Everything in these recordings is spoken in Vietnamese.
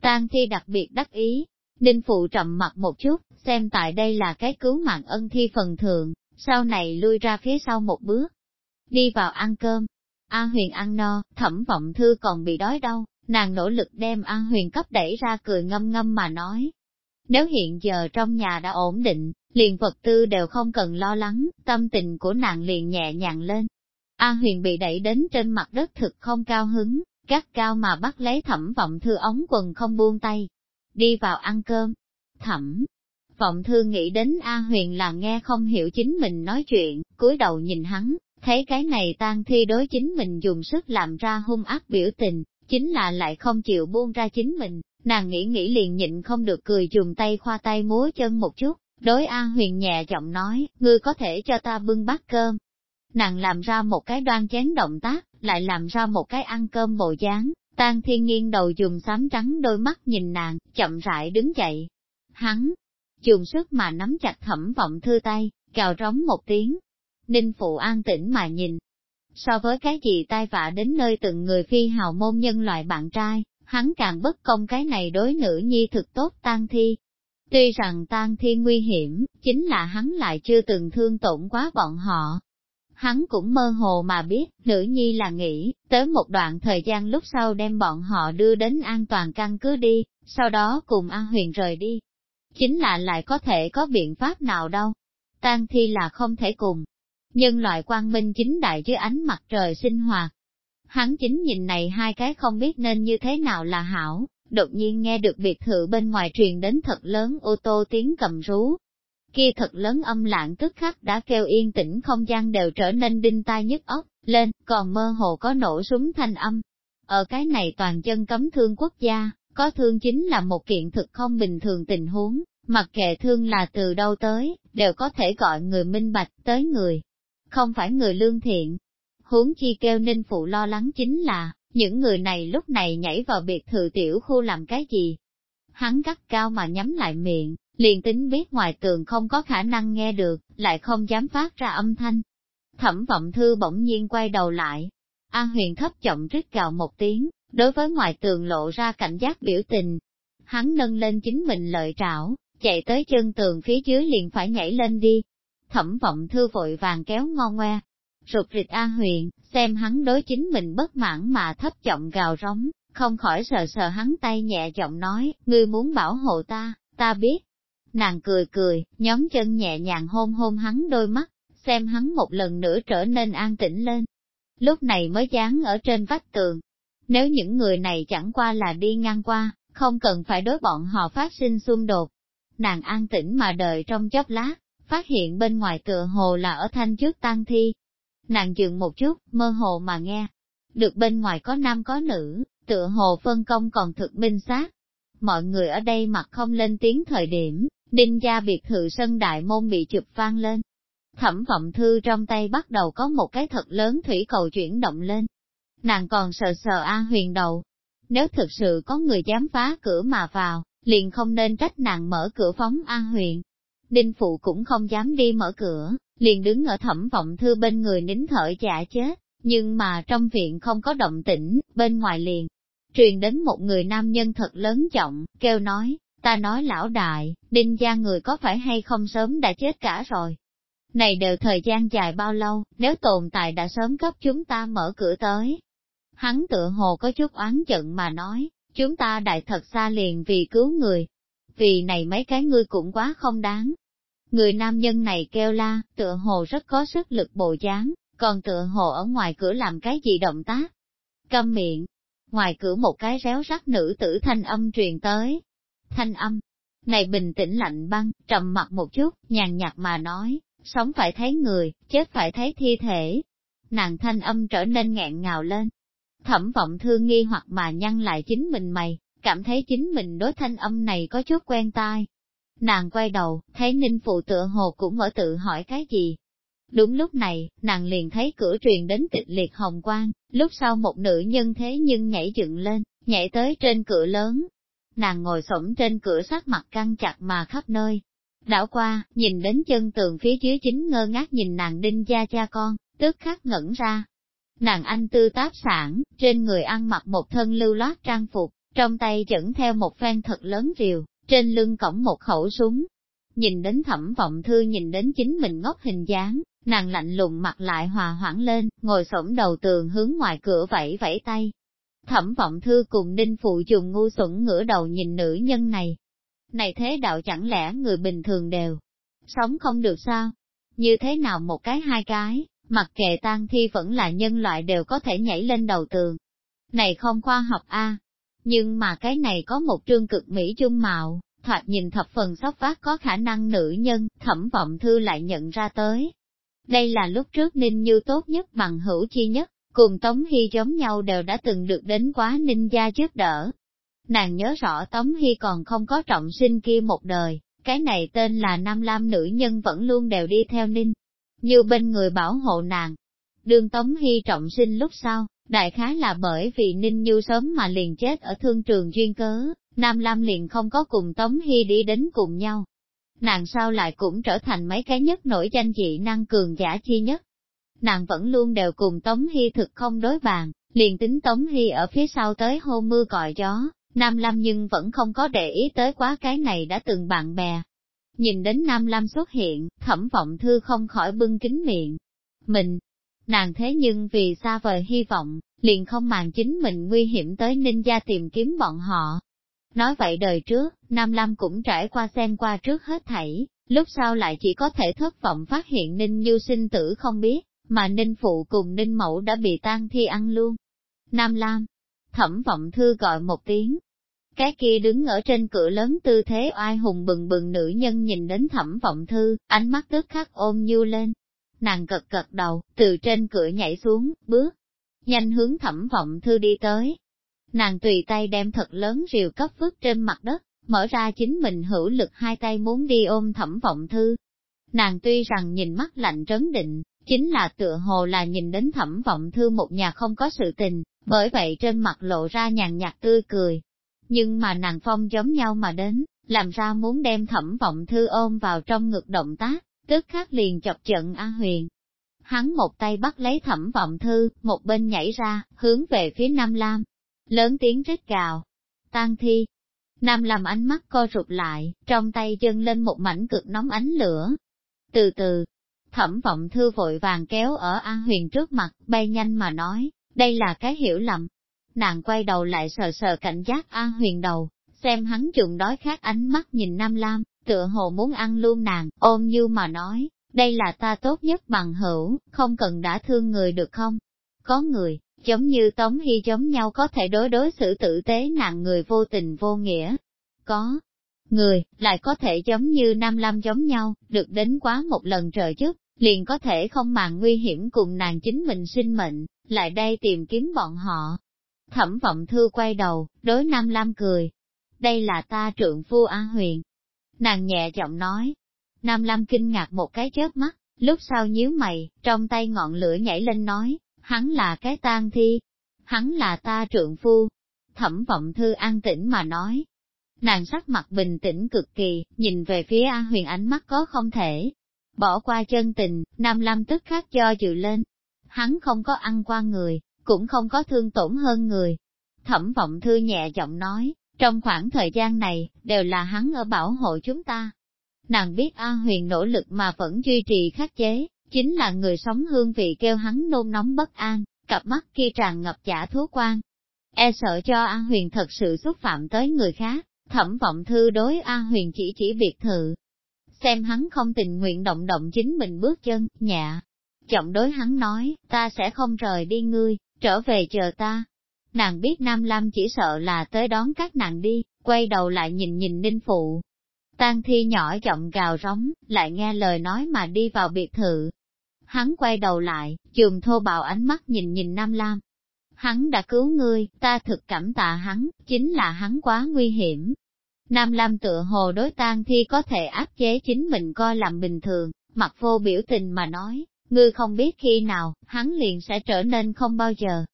Tang thi đặc biệt đắc ý. Đinh Phụ trầm mặt một chút, xem tại đây là cái cứu mạng ân thi phần thượng, sau này lui ra phía sau một bước. Đi vào ăn cơm. A huyền ăn no, thẩm vọng thư còn bị đói đâu, nàng nỗ lực đem A huyền cấp đẩy ra cười ngâm ngâm mà nói. Nếu hiện giờ trong nhà đã ổn định, liền vật tư đều không cần lo lắng, tâm tình của nàng liền nhẹ nhàng lên. A huyền bị đẩy đến trên mặt đất thực không cao hứng, gắt cao mà bắt lấy thẩm vọng thư ống quần không buông tay. Đi vào ăn cơm. Thẩm. Vọng thư nghĩ đến A huyền là nghe không hiểu chính mình nói chuyện, cúi đầu nhìn hắn, thấy cái này tan thi đối chính mình dùng sức làm ra hung ác biểu tình, chính là lại không chịu buông ra chính mình, nàng nghĩ nghĩ liền nhịn không được cười dùng tay khoa tay múa chân một chút, đối A huyền nhẹ giọng nói, ngươi có thể cho ta bưng bát cơm. Nàng làm ra một cái đoan chén động tác, lại làm ra một cái ăn cơm bộ dáng, tan thiên nghiêng đầu dùng xám trắng đôi mắt nhìn nàng, chậm rãi đứng dậy. Hắn, dùng sức mà nắm chặt thẩm vọng thư tay, cào rống một tiếng. Ninh phụ an tĩnh mà nhìn. So với cái gì tai vạ đến nơi từng người phi hào môn nhân loại bạn trai, hắn càng bất công cái này đối nữ nhi thực tốt tan thi. Tuy rằng tan thi nguy hiểm, chính là hắn lại chưa từng thương tổn quá bọn họ, hắn cũng mơ hồ mà biết, nữ nhi là nghĩ, tới một đoạn thời gian lúc sau đem bọn họ đưa đến an toàn căn cứ đi, sau đó cùng An Huyền rời đi. Chính là lại có thể có biện pháp nào đâu. Tan thi là không thể cùng. Nhân loại quang minh chính đại dưới ánh mặt trời sinh hoạt. Hắn chính nhìn này hai cái không biết nên như thế nào là hảo, đột nhiên nghe được biệt thự bên ngoài truyền đến thật lớn ô tô tiếng cầm rú, kia thật lớn âm lạng tức khắc đã kêu yên tĩnh không gian đều trở nên đinh tai nhức óc, lên, còn mơ hồ có nổ súng thanh âm. Ở cái này toàn chân cấm thương quốc gia, có thương chính là một kiện thực không bình thường tình huống, mặc kệ thương là từ đâu tới, đều có thể gọi người minh bạch tới người. Không phải người lương thiện. Huống chi kêu ninh phụ lo lắng chính là, những người này lúc này nhảy vào biệt thự tiểu khu làm cái gì? Hắn gắt cao mà nhắm lại miệng, liền tính biết ngoài tường không có khả năng nghe được, lại không dám phát ra âm thanh. Thẩm vọng thư bỗng nhiên quay đầu lại. An huyền thấp chậm rít gào một tiếng, đối với ngoài tường lộ ra cảnh giác biểu tình. Hắn nâng lên chính mình lợi trảo, chạy tới chân tường phía dưới liền phải nhảy lên đi. Thẩm vọng thư vội vàng kéo ngon ngoe. Rụt rịch An huyền, xem hắn đối chính mình bất mãn mà thấp chậm gào rống, không khỏi sờ sờ hắn tay nhẹ giọng nói, ngươi muốn bảo hộ ta, ta biết, Nàng cười cười, nhóm chân nhẹ nhàng hôn hôn hắn đôi mắt, xem hắn một lần nữa trở nên an tĩnh lên. Lúc này mới dán ở trên vách tường. Nếu những người này chẳng qua là đi ngang qua, không cần phải đối bọn họ phát sinh xung đột. Nàng an tĩnh mà đợi trong chốc lát, phát hiện bên ngoài tựa hồ là ở thanh trước tang thi. Nàng dừng một chút, mơ hồ mà nghe. Được bên ngoài có nam có nữ, tựa hồ phân công còn thực minh xác. Mọi người ở đây mặt không lên tiếng thời điểm, Đinh gia biệt thự sân đại môn bị chụp vang lên. Thẩm vọng thư trong tay bắt đầu có một cái thật lớn thủy cầu chuyển động lên. Nàng còn sợ sợ A huyền đầu. Nếu thực sự có người dám phá cửa mà vào, liền không nên trách nàng mở cửa phóng A huyền. Đinh phụ cũng không dám đi mở cửa, liền đứng ở thẩm vọng thư bên người nín thở chả chết, nhưng mà trong viện không có động tĩnh, bên ngoài liền. Truyền đến một người nam nhân thật lớn giọng, kêu nói, Ta nói lão đại, đinh gia người có phải hay không sớm đã chết cả rồi. Này đều thời gian dài bao lâu, nếu tồn tại đã sớm cấp chúng ta mở cửa tới. Hắn tựa hồ có chút oán giận mà nói, chúng ta đại thật xa liền vì cứu người. Vì này mấy cái ngươi cũng quá không đáng. Người nam nhân này kêu la, tựa hồ rất có sức lực bồ dáng, còn tựa hồ ở ngoài cửa làm cái gì động tác. Câm miệng, ngoài cửa một cái réo rắt nữ tử thanh âm truyền tới, thanh âm. Này bình tĩnh lạnh băng, trầm mặt một chút, nhàn nhạt mà nói, sống phải thấy người, chết phải thấy thi thể. Nàng thanh âm trở nên nghẹn ngào lên. Thẩm vọng thương nghi hoặc mà nhăn lại chính mình mày, cảm thấy chính mình đối thanh âm này có chút quen tai. Nàng quay đầu, thấy ninh phụ tựa hồ cũng ở tự hỏi cái gì. Đúng lúc này, nàng liền thấy cửa truyền đến tịch liệt hồng quang, lúc sau một nữ nhân thế nhưng nhảy dựng lên, nhảy tới trên cửa lớn, nàng ngồi xổm trên cửa sát mặt căng chặt mà khắp nơi. Đảo qua, nhìn đến chân tường phía dưới chính ngơ ngác nhìn nàng đinh gia cha con, tức khắc ngẩn ra. Nàng anh tư táp sản, trên người ăn mặc một thân lưu loát trang phục, trong tay dẫn theo một phen thật lớn rìu, trên lưng cổng một khẩu súng. Nhìn đến thẩm vọng thư nhìn đến chính mình ngốc hình dáng, nàng lạnh lùng mặt lại hòa hoãn lên, ngồi xổm đầu tường hướng ngoài cửa vẫy vẫy tay. Thẩm vọng thư cùng đinh phụ dùng ngu xuẩn ngửa đầu nhìn nữ nhân này. Này thế đạo chẳng lẽ người bình thường đều sống không được sao? Như thế nào một cái hai cái, mặc kệ tang thi vẫn là nhân loại đều có thể nhảy lên đầu tường. Này không khoa học a nhưng mà cái này có một trương cực mỹ trung mạo, thoạt nhìn thập phần sóc vác có khả năng nữ nhân, thẩm vọng thư lại nhận ra tới. Đây là lúc trước Ninh Như tốt nhất bằng hữu chi nhất, cùng Tống Hy giống nhau đều đã từng được đến quá Ninh gia giúp đỡ. Nàng nhớ rõ Tống Hy còn không có trọng sinh kia một đời, cái này tên là Nam Lam nữ nhân vẫn luôn đều đi theo Ninh, như bên người bảo hộ nàng. Đường Tống Hy trọng sinh lúc sau, đại khái là bởi vì Ninh Như sớm mà liền chết ở thương trường duyên cớ, Nam Lam liền không có cùng Tống Hy đi đến cùng nhau. Nàng sao lại cũng trở thành mấy cái nhất nổi danh dị năng cường giả chi nhất. Nàng vẫn luôn đều cùng Tống Hy thực không đối bàn, liền tính Tống Hy ở phía sau tới hô mưa còi gió, Nam Lam nhưng vẫn không có để ý tới quá cái này đã từng bạn bè. Nhìn đến Nam Lam xuất hiện, thẩm vọng thư không khỏi bưng kính miệng. Mình, nàng thế nhưng vì xa vời hy vọng, liền không màng chính mình nguy hiểm tới ninh gia tìm kiếm bọn họ. Nói vậy đời trước, Nam Lam cũng trải qua xem qua trước hết thảy, lúc sau lại chỉ có thể thất vọng phát hiện Ninh Như sinh tử không biết, mà Ninh Phụ cùng Ninh Mẫu đã bị tan thi ăn luôn. Nam Lam, thẩm vọng thư gọi một tiếng. Cái kia đứng ở trên cửa lớn tư thế oai hùng bừng bừng nữ nhân nhìn đến thẩm vọng thư, ánh mắt tức khắc ôm nhu lên. Nàng gật gật đầu, từ trên cửa nhảy xuống, bước, nhanh hướng thẩm vọng thư đi tới. Nàng tùy tay đem thật lớn rìu cấp vứt trên mặt đất, mở ra chính mình hữu lực hai tay muốn đi ôm thẩm vọng thư. Nàng tuy rằng nhìn mắt lạnh trấn định, chính là tựa hồ là nhìn đến thẩm vọng thư một nhà không có sự tình, bởi vậy trên mặt lộ ra nhàn nhạt tươi cười. Nhưng mà nàng phong giống nhau mà đến, làm ra muốn đem thẩm vọng thư ôm vào trong ngực động tác, tức khắc liền chọc trận A Huyền. Hắn một tay bắt lấy thẩm vọng thư, một bên nhảy ra, hướng về phía Nam Lam. Lớn tiếng rít gào. Tan thi. Nam Lam ánh mắt co rụt lại, trong tay chân lên một mảnh cực nóng ánh lửa. Từ từ, thẩm vọng thư vội vàng kéo ở an Huyền trước mặt, bay nhanh mà nói, đây là cái hiểu lầm. Nàng quay đầu lại sờ sờ cảnh giác an Huyền đầu, xem hắn dùng đói khát ánh mắt nhìn Nam Lam, tựa hồ muốn ăn luôn nàng, ôm như mà nói, đây là ta tốt nhất bằng hữu, không cần đã thương người được không? Có người, giống như Tống Hy giống nhau có thể đối đối xử tử tế nặng người vô tình vô nghĩa. Có người, lại có thể giống như Nam Lam giống nhau, được đến quá một lần trợ giúp, liền có thể không màng nguy hiểm cùng nàng chính mình sinh mệnh, lại đây tìm kiếm bọn họ. Thẩm vọng thư quay đầu, đối Nam Lam cười. Đây là ta trượng phu A Huyền. Nàng nhẹ giọng nói, Nam Lam kinh ngạc một cái chớp mắt, lúc sau nhíu mày, trong tay ngọn lửa nhảy lên nói, hắn là cái tang thi, hắn là ta trượng phu. Thẩm vọng thư an tĩnh mà nói. Nàng sắc mặt bình tĩnh cực kỳ, nhìn về phía A Huyền ánh mắt có không thể. Bỏ qua chân tình, Nam Lam tức khắc cho dự lên. Hắn không có ăn qua người, cũng không có thương tổn hơn người. Thẩm vọng thư nhẹ giọng nói, trong khoảng thời gian này, đều là hắn ở bảo hộ chúng ta. Nàng biết A Huyền nỗ lực mà vẫn duy trì khắc chế, chính là người sống hương vị kêu hắn nôn nóng bất an, cặp mắt kia tràn ngập giả thú quan. E sợ cho A Huyền thật sự xúc phạm tới người khác, thẩm vọng thư đối A Huyền chỉ chỉ biệt thự. Xem hắn không tình nguyện động động chính mình bước chân, nhẹ. Giọng đối hắn nói, ta sẽ không rời đi ngươi, trở về chờ ta. Nàng biết Nam Lam chỉ sợ là tới đón các nàng đi, quay đầu lại nhìn nhìn Ninh Phụ, Tang thi nhỏ giọng gào rống, lại nghe lời nói mà đi vào biệt thự. Hắn quay đầu lại, chùm thô bạo ánh mắt nhìn nhìn Nam Lam. Hắn đã cứu ngươi, ta thực cảm tạ hắn, chính là hắn quá nguy hiểm. Nam Lam tựa hồ đối tang thi có thể áp chế chính mình coi làm bình thường, mặt vô biểu tình mà nói, ngươi không biết khi nào, hắn liền sẽ trở nên không bao giờ.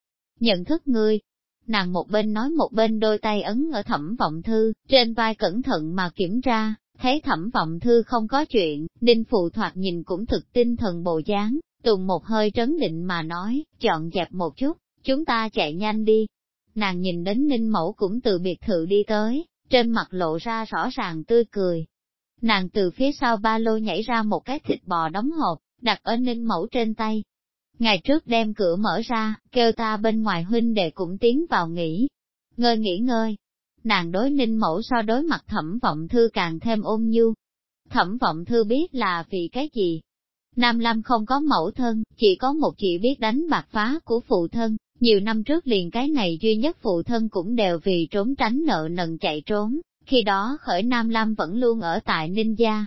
Nhận thức ngươi, nàng một bên nói một bên đôi tay ấn ở thẩm vọng thư, trên vai cẩn thận mà kiểm tra, thấy thẩm vọng thư không có chuyện, đinh phụ thoạt nhìn cũng thực tinh thần bộ dáng, tùng một hơi trấn định mà nói, chọn dẹp một chút, chúng ta chạy nhanh đi. nàng nhìn đến Ninh Mẫu cũng từ biệt thự đi tới, trên mặt lộ ra rõ ràng tươi cười. Nàng từ phía sau ba lô nhảy ra một cái thịt bò đóng hộp, đặt ở Ninh Mẫu trên tay. Ngày trước đem cửa mở ra, kêu ta bên ngoài huynh đệ cũng tiến vào nghỉ. Ngơi nghỉ ngơi. Nàng đối Ninh Mẫu so đối mặt thẩm vọng thư càng thêm ôn nhu. Thẩm vọng thư biết là vì cái gì, Nam Lam không có mẫu thân, chỉ có một chị biết đánh bạc phá của phụ thân, nhiều năm trước liền cái này duy nhất phụ thân cũng đều vì trốn tránh nợ nần chạy trốn, khi đó khởi Nam Lam vẫn luôn ở tại Ninh Gia.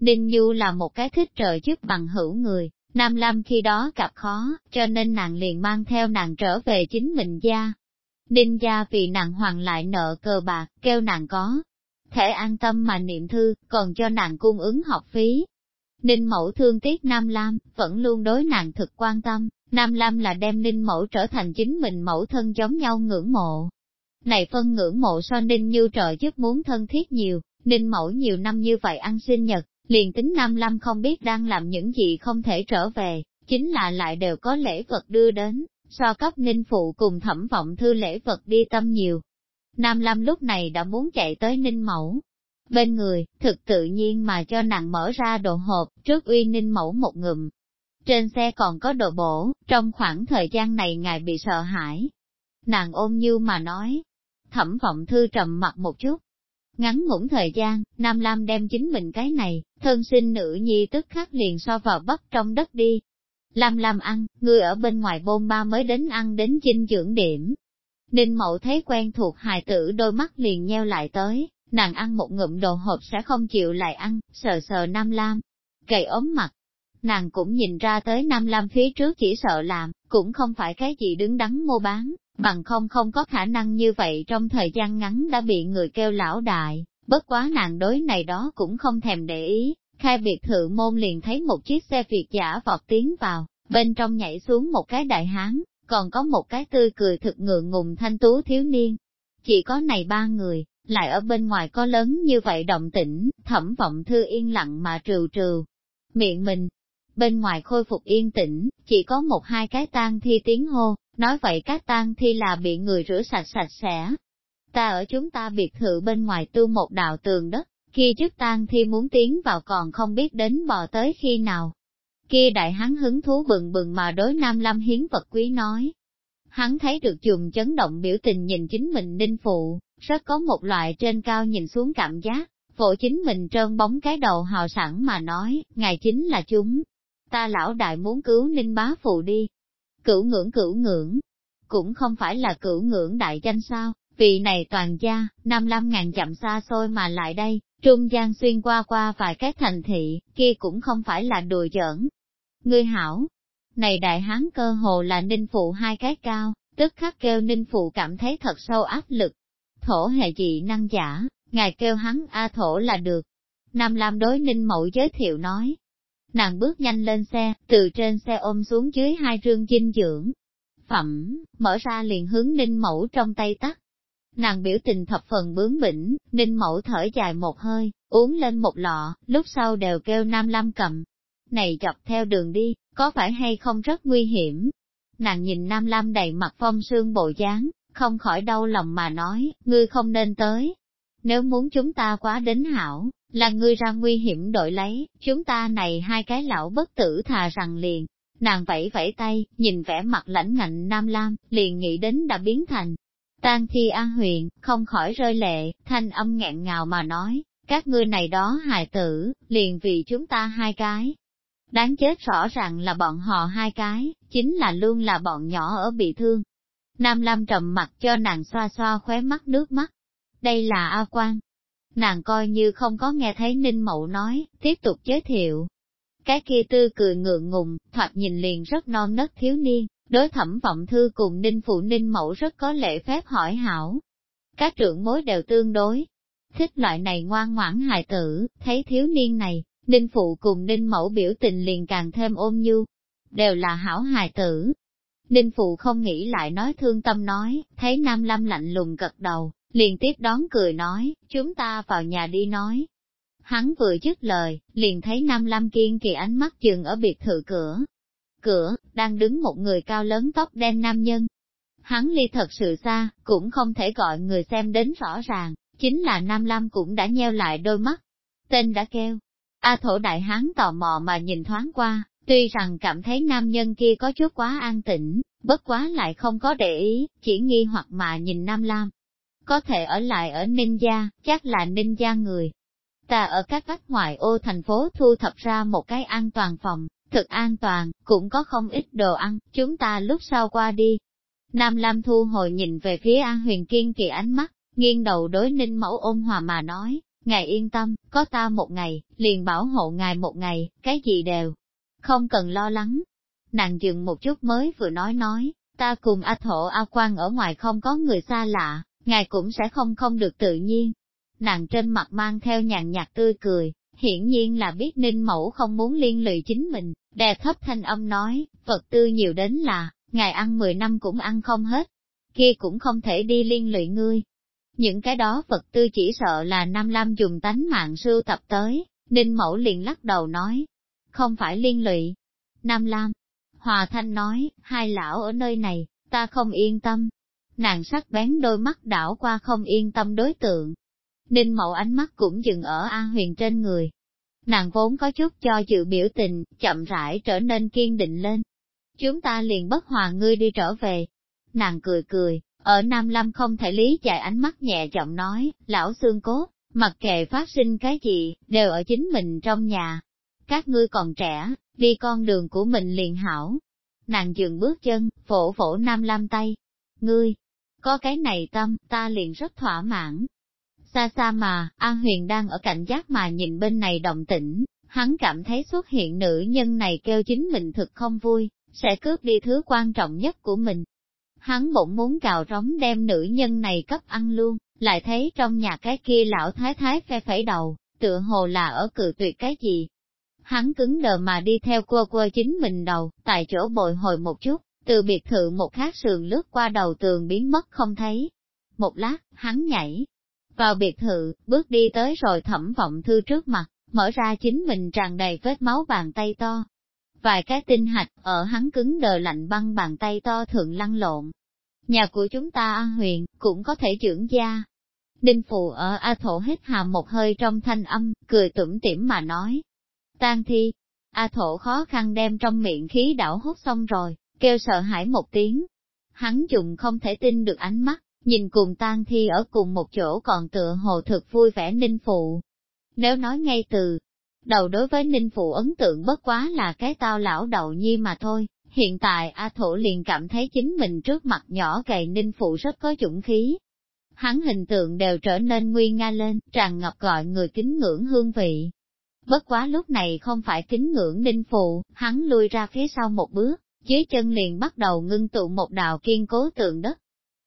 Ninh Nhu là một cái thích trợ giúp bằng hữu người, Nam Lam khi đó gặp khó, cho nên nàng liền mang theo nàng trở về chính mình gia. Ninh Gia vì nàng hoàn lại nợ cờ bạc, kêu nàng có, thể an tâm mà niệm thư, còn cho nàng cung ứng học phí, Ninh Mẫu thương tiếc Nam Lam, vẫn luôn đối nàng thực quan tâm, Nam Lam là đem Ninh Mẫu trở thành chính mình mẫu thân giống nhau ngưỡng mộ. Này phân ngưỡng mộ so Ninh như trợ giúp muốn thân thiết nhiều, Ninh Mẫu nhiều năm như vậy ăn sinh nhật, liền tính Nam Lam không biết đang làm những gì không thể trở về, chính là lại đều có lễ vật đưa đến, so cấp Ninh Phụ cùng thẩm vọng thư lễ vật đi tâm nhiều. Nam Lam lúc này đã muốn chạy tới Ninh Mẫu, bên người, thực tự nhiên mà cho nàng mở ra đồ hộp, trước uy ninh mẫu một ngụm. Trên xe còn có đồ bổ, trong khoảng thời gian này ngài bị sợ hãi. Nàng ôm như mà nói, thẩm vọng thư trầm mặt một chút. Ngắn ngủn thời gian, Nam Lam đem chính mình cái này, thân sinh nữ nhi tức khắc liền so vào bắp trong đất đi. Lam Lam ăn, người ở bên ngoài bôn ba mới đến ăn đến dinh dưỡng điểm. Ninh mậu thấy quen thuộc hài tử đôi mắt liền nheo lại tới, nàng ăn một ngụm đồ hộp sẽ không chịu lại ăn, sờ sờ Nam Lam, gầy ốm mặt. Nàng cũng nhìn ra tới Nam Lam phía trước chỉ sợ làm, cũng không phải cái gì đứng đắn mua bán, bằng không không có khả năng như vậy trong thời gian ngắn đã bị người kêu lão đại, bất quá nàng đối này đó cũng không thèm để ý, khai biệt thự môn liền thấy một chiếc xe Việt giả vọt tiến vào, bên trong nhảy xuống một cái đại hán, còn có một cái tươi cười thực ngượng ngùng thanh tú thiếu niên. Chỉ có này ba người, lại ở bên ngoài có lớn như vậy động tĩnh, thẩm vọng thư yên lặng mà trừ trừ. Miệng mình, bên ngoài khôi phục yên tĩnh, chỉ có một hai cái tang thi tiếng hô, nói vậy các tang thi là bị người rửa sạch sạch sẽ. Ta ở chúng ta biệt thự bên ngoài tu một đạo tường đất, khi trước tang thi muốn tiến vào còn không biết đến bò tới khi nào. Kia đại hắn hứng thú bừng bừng mà đối Nam Lâm hiến vật quý nói. Hắn thấy được dùng chấn động biểu tình nhìn chính mình ninh phụ, rất có một loại trên cao nhìn xuống cảm giác, vỗ chính mình trơn bóng cái đầu hào sẵn mà nói, ngài chính là chúng. Ta lão đại muốn cứu ninh bá phụ đi. Cửu ngưỡng cửu ngưỡng, cũng không phải là cửu ngưỡng đại danh sao, vì này toàn gia, năm năm ngàn dặm xa xôi mà lại đây, trung gian xuyên qua qua vài cái thành thị, kia cũng không phải là đùa giỡn. Ngươi hảo, này đại hán cơ hồ là ninh phụ hai cái cao, tức khắc kêu ninh phụ cảm thấy thật sâu áp lực, thổ hệ dị năng giả, ngài kêu hắn A thổ là được. Nam Lam đối ninh mậu giới thiệu nói. Nàng bước nhanh lên xe, từ trên xe ôm xuống dưới hai rương dinh dưỡng. Phẩm, mở ra liền hướng ninh mẫu trong tay tắt. Nàng biểu tình thập phần bướng bỉnh, ninh mẫu thở dài một hơi, uống lên một lọ, lúc sau đều kêu Nam Lam cầm. Này dọc theo đường đi, có phải hay không rất nguy hiểm? Nàng nhìn Nam Lam đầy mặt phong sương bộ dáng, không khỏi đau lòng mà nói, ngươi không nên tới. Nếu muốn chúng ta quá đến hảo, là ngươi ra nguy hiểm đổi lấy, chúng ta này hai cái lão bất tử thà rằng liền. Nàng vẫy vẫy tay, nhìn vẻ mặt lãnh ngạnh Nam Lam, liền nghĩ đến đã biến thành. Tan thi an huyền, không khỏi rơi lệ, thanh âm nghẹn ngào mà nói, các ngươi này đó hài tử, liền vì chúng ta hai cái. Đáng chết rõ ràng là bọn họ hai cái, chính là luôn là bọn nhỏ ở bị thương, Nam Lam trầm mặt cho nàng xoa xoa khóe mắt nước mắt. Đây là A Quan. Nàng coi như không có nghe thấy Ninh Mậu nói, tiếp tục giới thiệu. Cái kia tư cười ngượng ngùng, thoạt nhìn liền rất non nớt thiếu niên, đối thẩm vọng thư cùng Ninh Phụ Ninh Mậu rất có lễ phép hỏi hảo. Các trưởng mối đều tương đối. Thích loại này ngoan ngoãn hài tử, thấy thiếu niên này, Ninh Phụ cùng Ninh Mậu biểu tình liền càng thêm ôm nhu. Đều là hảo hài tử, Ninh Phụ không nghĩ lại nói thương tâm nói, thấy Nam Lâm lạnh lùng gật đầu, liền tiếp đón cười nói, chúng ta vào nhà đi nói. Hắn vừa dứt lời, liền thấy Nam Lâm kiên kỳ ánh mắt dừng ở biệt thự cửa. Cửa, đang đứng một người cao lớn tóc đen nam nhân. Hắn ly thật sự xa, cũng không thể gọi người xem đến rõ ràng, chính là Nam Lâm cũng đã nheo lại đôi mắt. Tên đã kêu. A thổ đại hán tò mò mà nhìn thoáng qua, tuy rằng cảm thấy nam nhân kia có chút quá an tĩnh, bất quá lại không có để ý, chỉ nghi hoặc mà nhìn Nam Lam. Có thể ở lại ở Ninh Gia, chắc là Ninh Gia người. Ta ở các vách ngoại ô thành phố thu thập ra một cái an toàn phòng, thực an toàn, cũng có không ít đồ ăn, chúng ta lúc sau qua đi. Nam Lam thu hồi nhìn về phía An Huyền Kiên kỳ ánh mắt, nghiêng đầu đối ninh mẫu ôn hòa mà nói, ngài yên tâm, có ta một ngày, liền bảo hộ ngài một ngày, cái gì đều, không cần lo lắng. Nàng dừng một chút mới vừa nói nói, ta cùng A Thổ A quang ở ngoài không có người xa lạ, ngài cũng sẽ không không được tự nhiên. Nàng trên mặt mang theo nhàn nhạt tươi cười, hiển nhiên là biết ninh mẫu không muốn liên lụy chính mình, đè thấp thanh âm nói, vật tư nhiều đến là, ngài ăn 10 năm cũng ăn không hết, kia cũng không thể đi liên lụy ngươi. Những cái đó vật tư chỉ sợ là Nam Lam dùng tánh mạng sưu tập tới, Ninh Mẫu liền lắc đầu nói, không phải liên lụy. Nam Lam, Hòa Thanh nói, hai lão ở nơi này, ta không yên tâm. Nàng sắc bén đôi mắt đảo qua không yên tâm đối tượng. Ninh Mẫu ánh mắt cũng dừng ở a Huyền trên người. Nàng vốn có chút cho dự biểu tình, chậm rãi trở nên kiên định lên. Chúng ta liền bất hòa ngươi đi trở về. Nàng cười cười, ở Nam Lâm không thể lý giải ánh mắt nhẹ giọng nói, lão xương cốt, mặc kệ phát sinh cái gì, đều ở chính mình trong nhà. Các ngươi còn trẻ, đi con đường của mình liền hảo. Nàng dừng bước chân, phổ phổ Nam lam tay. Ngươi, có cái này tâm, ta liền rất thỏa mãn. Xa xa mà, An Huyền đang ở cạnh giác mà nhìn bên này động tĩnh, hắn cảm thấy xuất hiện nữ nhân này kêu chính mình thực không vui, sẽ cướp đi thứ quan trọng nhất của mình hắn bỗng muốn cào rống đem nữ nhân này cấp ăn luôn, lại thấy trong nhà cái kia lão thái thái phe phẩy đầu, tựa hồ là ở cự tuyệt cái gì. Hắn cứng đờ mà đi theo cua cua chính mình đầu, tại chỗ bồi hồi một chút, từ biệt thự một khác sườn lướt qua đầu tường biến mất không thấy. Một lát, hắn nhảy vào biệt thự, bước đi tới rồi thẩm vọng thư trước mặt, mở ra chính mình tràn đầy vết máu bàn tay to, vài cái tinh hạch ở hắn cứng đờ lạnh băng bàn tay to thượng lăn lộn. Nhà của chúng ta An Huyền cũng có thể trưởng gia. Đinh Phụ ở A Thổ hít hà một hơi trong thanh âm, cười tủm tỉm mà nói. Tan thi, A Thổ khó khăn đem trong miệng khí đảo hút xong rồi, kêu sợ hãi một tiếng. Hắn dùng không thể tin được ánh mắt, nhìn cùng tan thi ở cùng một chỗ còn tựa hồ thực vui vẻ ninh phụ. Nếu nói ngay từ Đầu đối với Ninh Phụ ấn tượng bất quá là cái tao lão đầu nhi mà thôi, hiện tại A Thổ liền cảm thấy chính mình trước mặt nhỏ gầy Ninh Phụ rất có dũng khí. Hắn hình tượng đều trở nên nguy nga lên, tràn ngập gọi người kính ngưỡng hương vị. Bất quá lúc này không phải kính ngưỡng Ninh Phụ, hắn lui ra phía sau một bước, dưới chân liền bắt đầu ngưng tụ một đạo kiên cố tượng đất.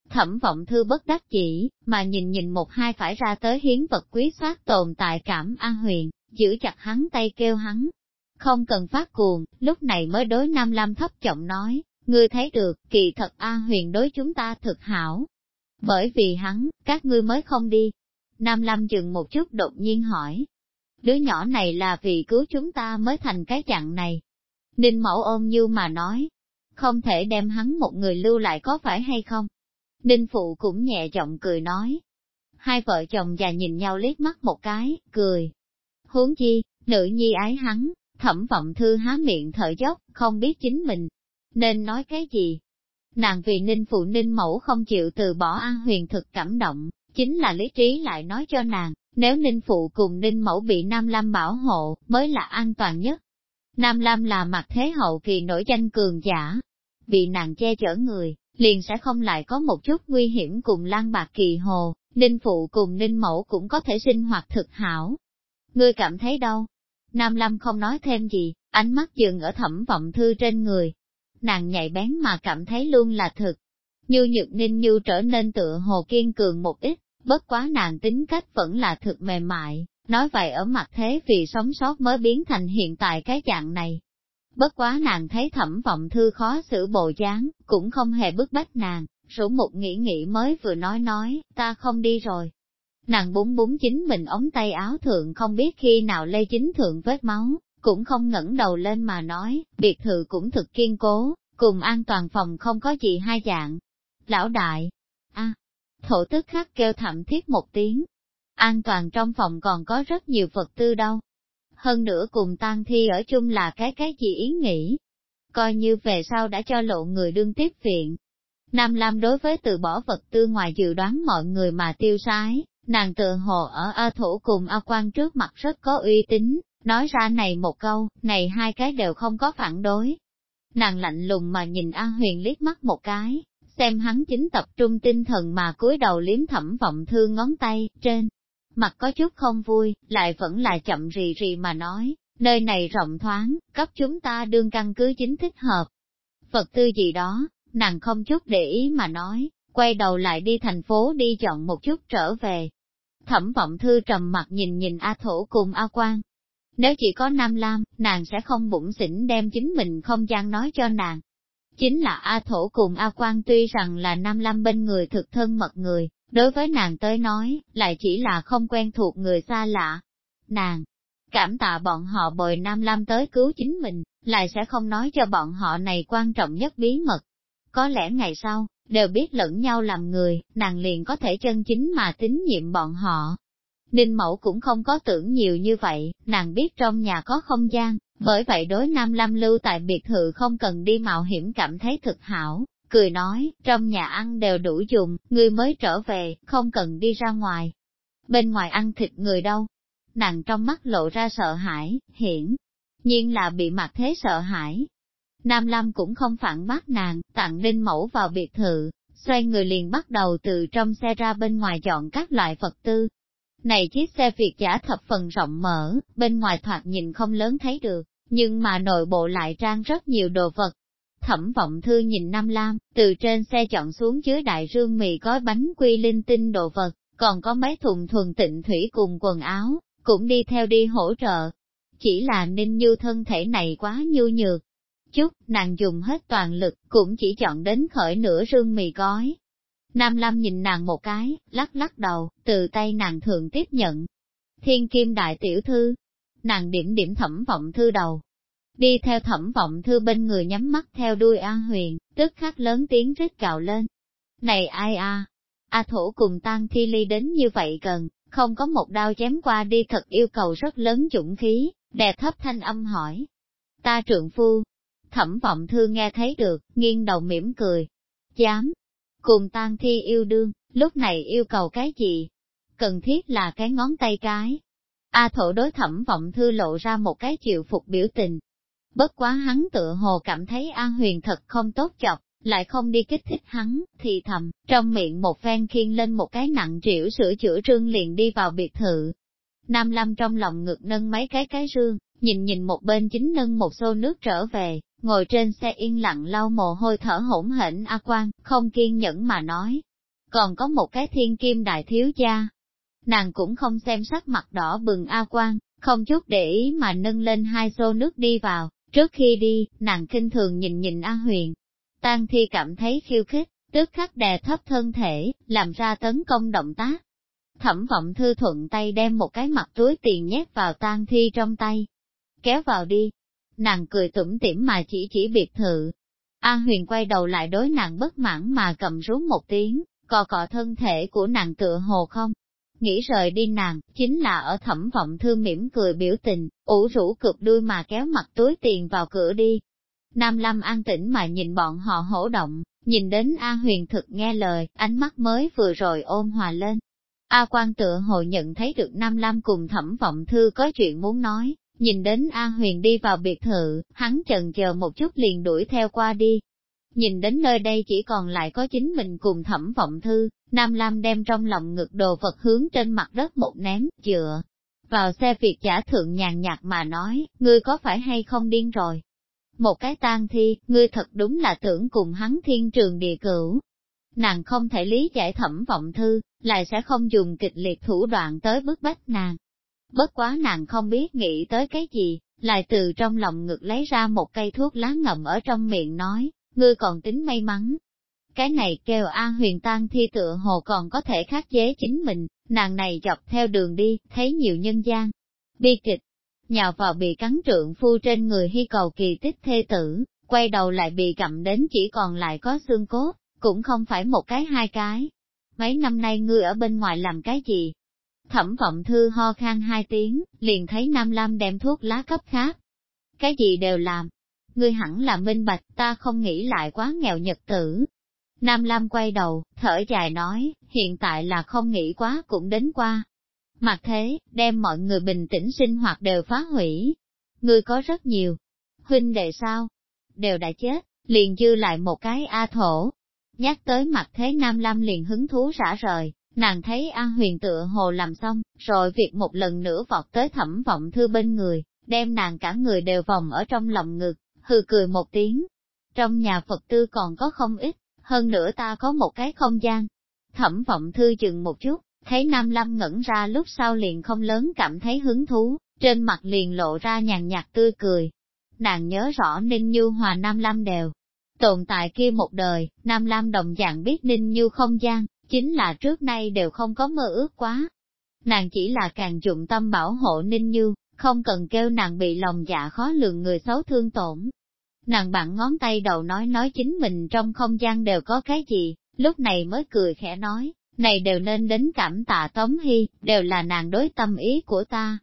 Thẩm vọng thư bất đắc chỉ, mà nhìn nhìn một hai phải ra tới hiến vật quý soát tồn tại cảm an huyền, giữ chặt hắn tay kêu hắn. Không cần phát cuồng, lúc này mới đối Nam Lam thấp trọng nói, ngươi thấy được, kỳ thật A huyền đối chúng ta thực hảo. Bởi vì hắn, các ngươi mới không đi. Nam Lam dừng một chút đột nhiên hỏi. Đứa nhỏ này là vì cứu chúng ta mới thành cái chặng này. Ninh mẫu ôm như mà nói, không thể đem hắn một người lưu lại có phải hay không? Ninh phụ cũng nhẹ giọng cười nói. Hai vợ chồng già nhìn nhau liếc mắt một cái, cười, Huống chi, nữ nhi ái hắn, thẩm vọng thư há miệng thở dốc, không biết chính mình, nên nói cái gì. Nàng vì ninh phụ ninh mẫu không chịu từ bỏ an huyền thực cảm động, chính là lý trí lại nói cho nàng, nếu ninh phụ cùng ninh mẫu bị Nam Lam bảo hộ, mới là an toàn nhất. Nam Lam là mặt thế hậu kỳ nổi danh cường giả, vì nàng che chở người, liền sẽ không lại có một chút nguy hiểm cùng lan bạc kỳ hồ, ninh phụ cùng ninh mẫu cũng có thể sinh hoạt thực hảo, Ngươi cảm thấy đâu? Nam lam không nói thêm gì, ánh mắt dừng ở thẩm vọng thư trên người. Nàng nhạy bén mà cảm thấy luôn là thực. Như nhược ninh như trở nên tựa hồ kiên cường một ít, bất quá nàng tính cách vẫn là thực mềm mại, nói vậy ở mặt thế vì sống sót mới biến thành hiện tại cái dạng này. Bất quá nàng thấy thẩm vọng thư khó xử bộ dáng, cũng không hề bức bách nàng, rủ một nghĩ nghĩ mới vừa nói nói, ta không đi rồi. Nàng búng búng chính mình ống tay áo thượng không biết khi nào lây chính thượng vết máu, cũng không ngẩng đầu lên mà nói, biệt thự cũng thực kiên cố, cùng an toàn phòng không có gì hai dạng. Lão đại, thổ tức khắc kêu thảm thiết một tiếng. An toàn trong phòng còn có rất nhiều vật tư đâu. Hơn nữa cùng tang thi ở chung là cái cái gì ý nghĩ. Coi như về sau đã cho lộ người đương tiếp viện. Nam Lam đối với từ bỏ vật tư ngoài dự đoán mọi người mà tiêu sái, nàng tự hồ ở A Thủ cùng A Quan trước mặt rất có uy tín, nói ra này một câu, này hai cái đều không có phản đối. Nàng lạnh lùng mà nhìn A Huyền liếc mắt một cái, xem hắn chính tập trung tinh thần mà cúi đầu liếm thẩm vọng thương ngón tay, trên. Mặt có chút không vui, lại vẫn là chậm rì rì mà nói, nơi này rộng thoáng, cấp chúng ta đương căn cứ chính thích hợp. Vật tư gì đó, nàng không chút để ý mà nói, quay đầu lại đi thành phố đi chọn một chút trở về. Thẩm vọng thư trầm mặt nhìn nhìn A Thổ cùng A Quang. Nếu chỉ có Nam Lam, nàng sẽ không bụng xỉn đem chính mình không gian nói cho nàng. Chính là A Thổ cùng A Quang tuy rằng là Nam Lam bên người thực thân mật người, đối với nàng tới nói, lại chỉ là không quen thuộc người xa lạ. Nàng, cảm tạ bọn họ bồi Nam Lam tới cứu chính mình, lại sẽ không nói cho bọn họ này quan trọng nhất bí mật. Có lẽ ngày sau, đều biết lẫn nhau làm người, nàng liền có thể chân chính mà tín nhiệm bọn họ. Ninh mẫu cũng không có tưởng nhiều như vậy, nàng biết trong nhà có không gian, bởi vậy đối Nam Lam lưu tại biệt thự không cần đi mạo hiểm cảm thấy thực hảo, cười nói, trong nhà ăn đều đủ dùng, người mới trở về, không cần đi ra ngoài. Bên ngoài ăn thịt người đâu? Nàng trong mắt lộ ra sợ hãi, hiển nhiên là bị mặt thế sợ hãi, Nam Lam cũng không phản bác nàng, tặng Ninh mẫu vào biệt thự, xoay người liền bắt đầu từ trong xe ra bên ngoài chọn các loại vật tư. Này chiếc xe Việt giả thập phần rộng mở, bên ngoài thoạt nhìn không lớn thấy được, nhưng mà nội bộ lại trang rất nhiều đồ vật. Thẩm vọng thư nhìn Nam Lam, từ trên xe chọn xuống dưới đại rương mì gói bánh quy linh tinh đồ vật, còn có mấy thùng thuần tịnh thủy cùng quần áo, cũng đi theo đi hỗ trợ. Chỉ là Ninh Như thân thể này quá nhu nhược, chút, nàng dùng hết toàn lực, cũng chỉ chọn đến khởi nửa rương mì gói. Nam Lam nhìn nàng một cái, lắc lắc đầu, từ tay nàng thường tiếp nhận. Thiên kim đại tiểu thư, nàng điểm điểm thẩm vọng thư đầu. Đi theo thẩm vọng thư bên người nhắm mắt theo đuôi An Huyền, tức khắc lớn tiếng rít cào lên. Này ai a? A thổ cùng tan thi ly đến như vậy gần, không có một đao chém qua đi thật yêu cầu rất lớn dũng khí, đè thấp thanh âm hỏi. Ta trượng phu, Thẩm vọng thư nghe thấy được, nghiêng đầu mỉm cười. Dám, cùng tan thi yêu đương, lúc này yêu cầu cái gì? Cần thiết là cái ngón tay cái. A thổ đối thẩm vọng thư lộ ra một cái chịu phục biểu tình. Bất quá hắn tựa hồ cảm thấy An Huyền thật không tốt chọc, lại không đi kích thích hắn, thì thầm, trong miệng một phen khiên lên một cái nặng triệu sửa chữa trương liền đi vào biệt thự. Nam Lâm trong lòng ngực nâng mấy cái cái rương, nhìn nhìn một bên chính nâng một xô nước trở về, ngồi trên xe yên lặng lau mồ hôi thở hỗn hển A Quan, không kiên nhẫn mà nói. Còn có một cái thiên kim đại thiếu gia. Nàng cũng không xem sắc mặt đỏ bừng A Quan, không chút để ý mà nâng lên hai xô nước đi vào, trước khi đi, nàng kinh thường nhìn nhìn A Huyền. Tang Thi cảm thấy khiêu khích, tức khắc đè thấp thân thể, làm ra tấn công động tác. Thẩm vọng thư thuận tay đem một cái mặt túi tiền nhét vào tang thi trong tay. Kéo vào đi, nàng cười tủm tỉm mà chỉ chỉ biệt thự. A huyền quay đầu lại đối nàng bất mãn mà cầm rú một tiếng, cò cọ thân thể của nàng tựa hồ không. Nghĩ rời đi nàng, chính là ở thẩm vọng thư mỉm cười biểu tình, ủ rũ cực đuôi mà kéo mặt túi tiền vào cửa đi. Nam Lâm an tĩnh mà nhìn bọn họ hổ động, nhìn đến A huyền thực nghe lời, ánh mắt mới vừa rồi ôm hòa lên. A quan tựa hồ nhận thấy được Nam Lam cùng thẩm vọng thư có chuyện muốn nói, Nhìn đến A Huyền đi vào biệt thự, hắn chần chờ một chút liền đuổi theo qua đi. Nhìn đến nơi đây chỉ còn lại có chính mình cùng thẩm vọng thư, Nam Lam đem trong lòng ngực đồ vật hướng trên mặt đất một ném, dựa. Vào xe Việt giả thượng nhàn nhạt mà nói, ngươi có phải hay không điên rồi? Một cái tang thi, ngươi thật đúng là tưởng cùng hắn thiên trường địa cửu. Nàng không thể lý giải thẩm vọng thư, lại sẽ không dùng kịch liệt thủ đoạn tới bức bách nàng. Bất quá nàng không biết nghĩ tới cái gì, lại từ trong lòng ngực lấy ra một cây thuốc lá ngậm ở trong miệng nói, ngươi còn tính may mắn. Cái này kêu An huyền tan thi tựa hồ còn có thể khắc chế chính mình, nàng này dọc theo đường đi, thấy nhiều nhân gian. Bi kịch, nhào vào bị cắn trượng phu trên người hy cầu kỳ tích thê tử, quay đầu lại bị gặm đến chỉ còn lại có xương cốt, cũng không phải một cái hai cái. Mấy năm nay ngươi ở bên ngoài làm cái gì? Thẩm vọng thư ho khan hai tiếng, liền thấy Nam Lam đem thuốc lá cấp khác. Cái gì đều làm. Ngươi hẳn là minh bạch, ta không nghĩ lại quá nghèo nhật tử. Nam Lam quay đầu, thở dài nói, hiện tại là không nghĩ quá cũng đến qua. Mặt thế, đem mọi người bình tĩnh sinh hoạt đều phá hủy. Ngươi có rất nhiều. Huynh đệ sao? Đều đã chết, liền dư lại một cái A thổ. Nhắc tới mặt thế Nam Lam liền hứng thú rã rời, nàng thấy a Huyền tựa hồ làm xong, rồi việc một lần nữa vọt tới thẩm vọng thư bên người, đem nàng cả người đều vòng ở trong lòng ngực, hừ cười một tiếng. Trong nhà Phật tư còn có không ít, hơn nữa ta có một cái không gian. Thẩm vọng thư chừng một chút, thấy Nam Lâm ngẩn ra lúc sau liền không lớn cảm thấy hứng thú, trên mặt liền lộ ra nhàn nhạt tươi cười. Nàng nhớ rõ Ninh Như Hòa Nam Lâm đều. Tồn tại kia một đời, Nam Lam đồng dạng biết Ninh Như không gian, chính là trước nay đều không có mơ ước quá. Nàng chỉ là càng dụng tâm bảo hộ Ninh Như, không cần kêu nàng bị lòng dạ khó lường người xấu thương tổn. Nàng bạn ngón tay đầu nói nói chính mình trong không gian đều có cái gì, lúc này mới cười khẽ nói, này đều nên đến cảm tạ Tống Hy, đều là nàng đối tâm ý của ta.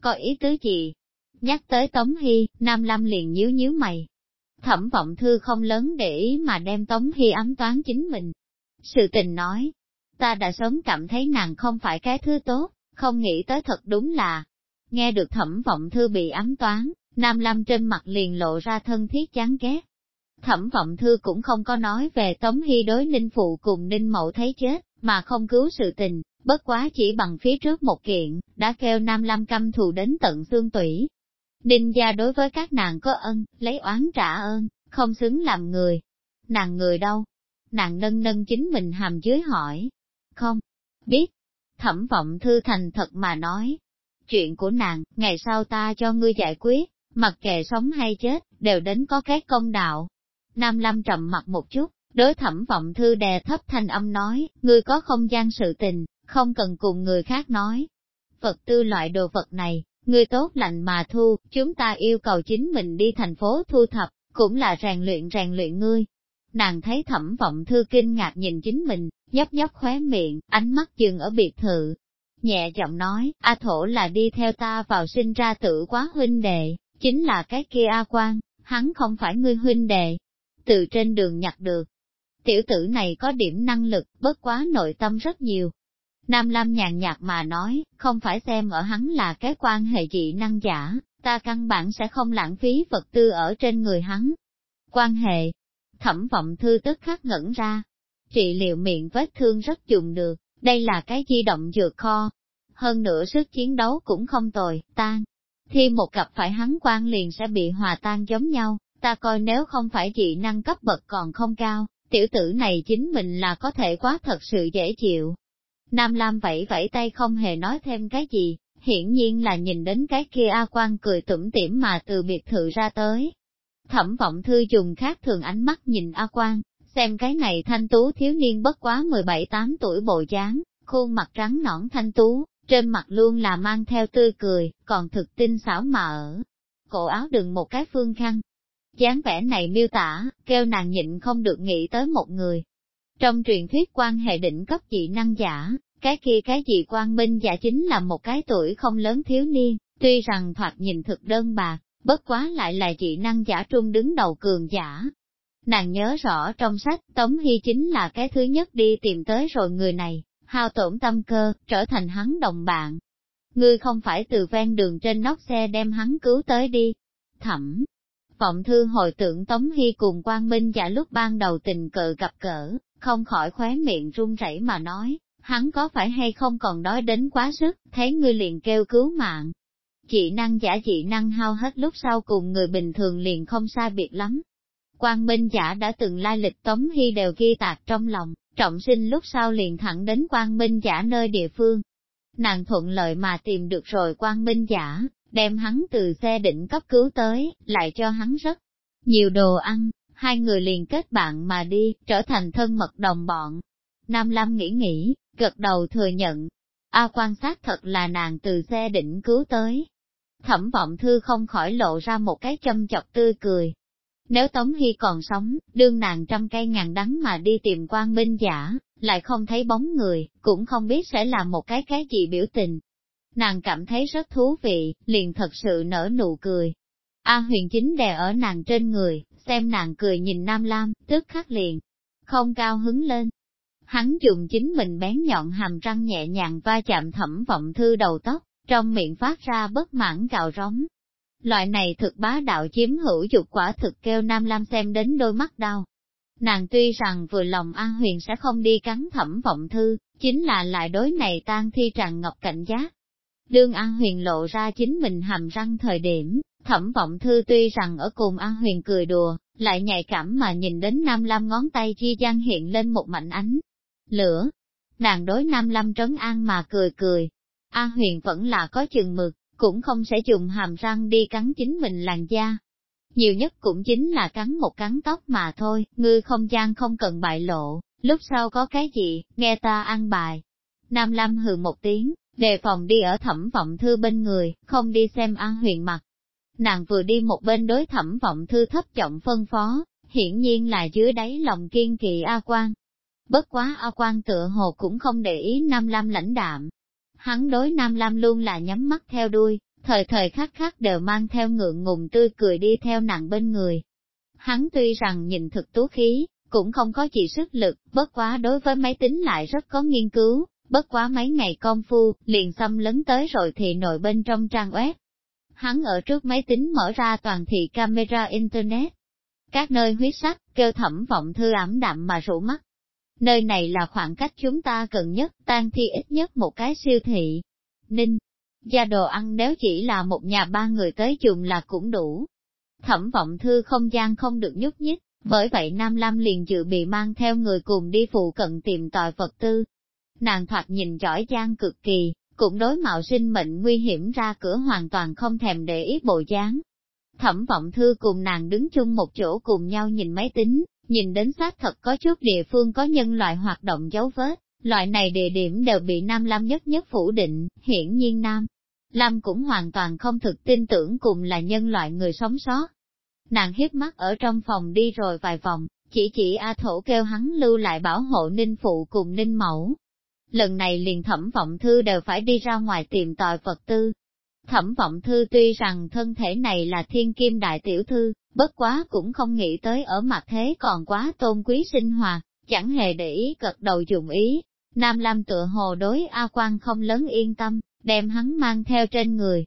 Có ý tứ gì? Nhắc tới Tống Hy, Nam Lâm liền nhíu nhíu mày. Thẩm vọng thư không lớn để ý mà đem Tống Hy ấm toán chính mình. Sự tình nói, ta đã sớm cảm thấy nàng không phải cái thứ tốt, không nghĩ tới thật đúng là. Nghe được thẩm vọng thư bị ám toán, Nam Lâm trên mặt liền lộ ra thân thiết chán ghét. Thẩm vọng thư cũng không có nói về Tống Hy đối Ninh Phụ cùng Ninh Mậu thấy chết, mà không cứu sự tình, bất quá chỉ bằng phía trước một kiện, đã kêu Nam Lam căm thù đến tận xương tủy. Đinh gia đối với các nàng có ân, lấy oán trả ơn, không xứng làm người. Nàng người đâu? Nàng nâng nâng chính mình hàm dưới hỏi. Không, biết. Thẩm vọng thư thành thật mà nói. Chuyện của nàng, ngày sau ta cho ngươi giải quyết, mặc kệ sống hay chết, đều đến có cái công đạo. Nam Lam trầm mặt một chút, Đối thẩm vọng thư đè thấp thanh âm nói, ngươi có không gian sự tình, không cần cùng người khác nói. Vật tư loại đồ vật này, ngươi tốt lành mà thu, chúng ta yêu cầu chính mình đi thành phố thu thập, cũng là rèn luyện rèn luyện ngươi. Nàng thấy thẩm vọng thư kinh ngạc nhìn chính mình, nhấp nhấp khóe miệng, ánh mắt dừng ở biệt thự. Nhẹ giọng nói, A thổ là đi theo ta vào sinh ra tự quá huynh đệ, chính là cái kia A quan, hắn không phải ngươi huynh đệ. Từ trên đường nhặt được, Tiểu tử này có điểm năng lực, bất quá nội tâm rất nhiều. Nam Lam nhàn nhạt mà nói, không phải xem ở hắn là cái quan hệ dị năng giả, ta căn bản sẽ không lãng phí vật tư ở trên người hắn. Quan hệ, thẩm vọng thư tức khắc ngẩn ra, trị liệu miệng vết thương rất dùng được, đây là cái di động dược kho. Hơn nữa sức chiến đấu cũng không tồi, tan. Thi một cặp phải hắn quan liền sẽ bị hòa tan giống nhau, ta coi nếu không phải dị năng cấp bậc còn không cao, tiểu tử này chính mình là có thể quá thật sự dễ chịu. Nam Lam vẫy vẫy tay không hề nói thêm cái gì, hiển nhiên là nhìn đến cái kia A quan cười tủm tỉm mà từ biệt thự ra tới. Thẩm vọng thư dùng khác thường ánh mắt nhìn A quang xem cái này thanh tú thiếu niên bất quá 17-8 tuổi bộ dáng, khuôn mặt trắng nõn thanh tú, trên mặt luôn là mang theo tươi cười, còn thực tinh xảo mà ở. Cổ áo đừng một cái phương khăn, dáng vẻ này miêu tả, kêu nàng nhịn không được nghĩ tới một người. Trong truyền thuyết quan hệ đỉnh cấp dị năng giả, cái kia cái gì quan minh giả chính là một cái tuổi không lớn thiếu niên, tuy rằng thoạt nhìn thực đơn bạc, bất quá lại là dị năng giả trung đứng đầu cường giả. Nàng nhớ rõ trong sách Tống Hy chính là cái thứ nhất đi tìm tới rồi người này, hao tổn tâm cơ, trở thành hắn đồng bạn. Ngươi không phải từ ven đường trên nóc xe đem hắn cứu tới đi. Thẩm, Vọng thư hồi tưởng Tống Hy cùng Quang Minh giả lúc ban đầu tình cờ gặp cỡ, không khỏi khóe miệng run rẩy mà nói, hắn có phải hay không còn đói đến quá sức, thấy ngươi liền kêu cứu mạng. Chị năng giả chị năng hao hết lúc sau cùng người bình thường liền không sai biệt lắm. Quang Minh giả đã từng lai lịch Tống Hy đều ghi tạc trong lòng, trọng sinh lúc sau liền thẳng đến Quang Minh giả nơi địa phương. Nàng thuận lợi mà tìm được rồi Quang Minh giả, đem hắn từ xe định cấp cứu tới, lại cho hắn rất nhiều đồ ăn, hai người liền kết bạn mà đi, trở thành thân mật đồng bọn. Nam Lam nghĩ nghĩ, gật đầu thừa nhận. A quan sát thật là nàng từ xe đỉnh cứu tới. Thẩm vọng thư không khỏi lộ ra một cái châm chọc tươi cười. Nếu Tống Hy còn sống, đương nàng trăm cây ngàn đắng mà đi tìm quan binh giả, lại không thấy bóng người, cũng không biết sẽ là một cái cái gì biểu tình. Nàng cảm thấy rất thú vị, liền thật sự nở nụ cười. A huyền chính đè ở nàng trên người, xem nàng cười nhìn Nam Lam, tức khắc liền, không cao hứng lên. Hắn dùng chính mình bén nhọn hàm răng nhẹ nhàng va chạm thẩm vọng thư đầu tóc, trong miệng phát ra bất mãn cào rống. Loại này thực bá đạo chiếm hữu dục quả thực kêu Nam Lam xem đến đôi mắt đau. Nàng tuy rằng vừa lòng An Huyền sẽ không đi cắn thẩm vọng thư, chính là lại đối này tan thi tràn ngọc cảnh giác. Đương An Huyền lộ ra chính mình hàm răng thời điểm, thẩm vọng thư tuy rằng ở cùng An Huyền cười đùa, lại nhạy cảm mà nhìn đến Nam Lam ngón tay chi gian hiện lên một mảnh ánh. Lửa, nàng đối Nam Lam trấn an mà cười cười. A Huyền vẫn là có chừng mực, cũng không sẽ dùng hàm răng đi cắn chính mình làn da. Nhiều nhất cũng chính là cắn một cắn tóc mà thôi, ngư không gian không cần bại lộ, lúc sau có cái gì, nghe ta ăn bài. Nam Lam hừ một tiếng, đề phòng đi ở thẩm vọng thư bên người, không đi xem A Huyền mặt. Nàng vừa đi một bên đối thẩm vọng thư thấp trọng phân phó, hiển nhiên là dưới đáy lòng kiên kỳ A Quan. Bất quá A Quan tựa hồ cũng không để ý Nam Lam lãnh đạm, hắn đối Nam Lam luôn là nhắm mắt theo đuôi, thời thời khắc khắc đều mang theo ngượng ngùng tươi cười đi theo nặng bên người. Hắn tuy rằng nhìn thực tú khí, cũng không có gì sức lực, bất quá đối với máy tính lại rất có nghiên cứu, bất quá mấy ngày công phu, liền xâm lấn tới rồi thì nội bên trong trang web. Hắn ở trước máy tính mở ra toàn thị camera internet. Các nơi huyết sắc, kêu thẩm vọng thư ảm đạm mà rủ mắt, Nơi này là khoảng cách chúng ta gần nhất, tan thi ít nhất một cái siêu thị. Ninh, gia đồ ăn nếu chỉ là một nhà ba người tới dùng là cũng đủ. Thẩm vọng thư không gian không được nhúc nhích, bởi vậy Nam Lam liền dự bị mang theo người cùng đi phụ cận tìm tòi vật tư. Nàng thoạt nhìn giỏi giang cực kỳ, cũng đối mạo sinh mệnh nguy hiểm ra cửa hoàn toàn không thèm để ý bộ dáng. Thẩm vọng thư cùng nàng đứng chung một chỗ cùng nhau nhìn máy tính, Nhìn đến xác thật có chút địa phương có nhân loại hoạt động dấu vết, loại này địa điểm đều bị Nam Lam nhất nhất phủ định, hiển nhiên Nam. Lam cũng hoàn toàn không thực tin tưởng cùng là nhân loại người sống sót. Nàng hiếp mắt ở trong phòng đi rồi vài vòng, chỉ chỉ A Thổ kêu hắn lưu lại bảo hộ Ninh Phụ cùng Ninh Mẫu. Lần này liền thẩm vọng thư đều phải đi ra ngoài tìm tòi vật tư, Thẩm vọng thư tuy rằng thân thể này là thiên kim đại tiểu thư, bất quá cũng không nghĩ tới ở mặt thế còn quá tôn quý sinh hoạt, chẳng hề để ý cật đầu dùng ý. Nam Lam tựa hồ đối A Quan không lớn yên tâm, đem hắn mang theo trên người.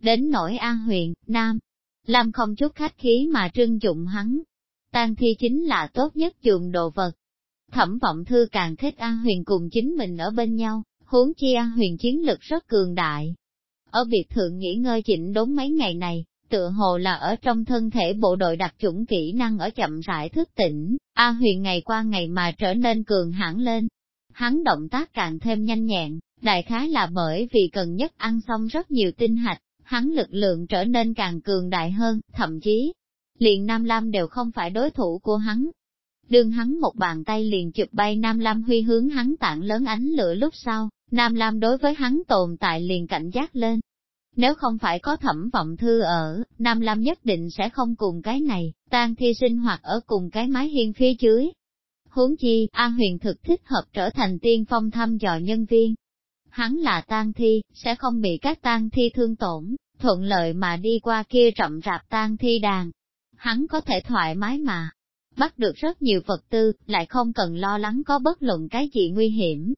Đến nỗi A huyền, Nam, Lam không chút khách khí mà trưng dụng hắn. Tang thi chính là tốt nhất dùng đồ vật. Thẩm vọng thư càng thích A huyền cùng chính mình ở bên nhau, huống chi A huyền chiến lực rất cường đại, ở biệt thượng nghỉ ngơi chỉnh đốn mấy ngày này, tựa hồ là ở trong thân thể bộ đội đặc chủng kỹ năng ở chậm rãi thức tỉnh, A huyền ngày qua ngày mà trở nên cường hãn lên. Hắn động tác càng thêm nhanh nhẹn, đại khái là bởi vì cần nhất ăn xong rất nhiều tinh hạch, hắn lực lượng trở nên càng cường đại hơn, thậm chí, liền Nam Lam đều không phải đối thủ của hắn. Đương hắn một bàn tay liền chụp bay Nam Lam huy hướng hắn tạng lớn ánh lửa lúc sau, Nam Lam đối với hắn tồn tại liền cảnh giác lên. Nếu không phải có thẩm vọng thư ở, Nam Lam nhất định sẽ không cùng cái này, tan thi sinh hoạt ở cùng cái mái hiên phía dưới. Huống chi, An Huyền thực thích hợp trở thành tiên phong thăm dò nhân viên. Hắn là tan thi, sẽ không bị các tan thi thương tổn, thuận lợi mà đi qua kia rậm rạp tan thi đàn. Hắn có thể thoải mái mà, bắt được rất nhiều vật tư, lại không cần lo lắng có bất luận cái gì nguy hiểm,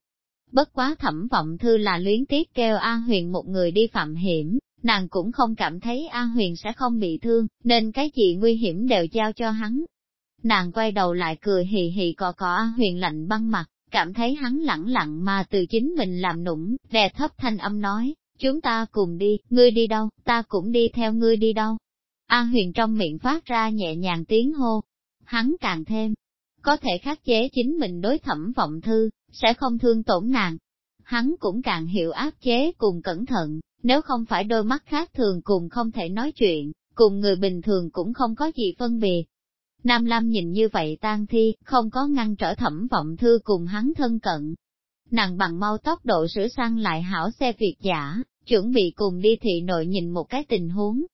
Bất quá thẩm vọng thư là luyến tiếc kêu A Huyền một người đi phạm hiểm, nàng cũng không cảm thấy A Huyền sẽ không bị thương, nên cái gì nguy hiểm đều giao cho hắn. Nàng quay đầu lại cười hì hì cò cò A Huyền lạnh băng mặt, cảm thấy hắn lẳng lặng mà từ chính mình làm nũng, đè thấp thanh âm nói, chúng ta cùng đi, ngươi đi đâu, ta cũng đi theo ngươi đi đâu. A Huyền trong miệng phát ra nhẹ nhàng tiếng hô, hắn càng thêm, có thể khắc chế chính mình đối thẩm vọng thư, sẽ không thương tổn nàng. Hắn cũng càng hiểu áp chế cùng cẩn thận, nếu không phải đôi mắt khác thường cùng không thể nói chuyện, cùng người bình thường cũng không có gì phân biệt. Nam Lam nhìn như vậy tan thi, không có ngăn trở thẩm vọng thư cùng hắn thân cận. Nàng bằng mau tốc độ sửa sang lại hảo xe việt giả, chuẩn bị cùng đi thị nội nhìn một cái tình huống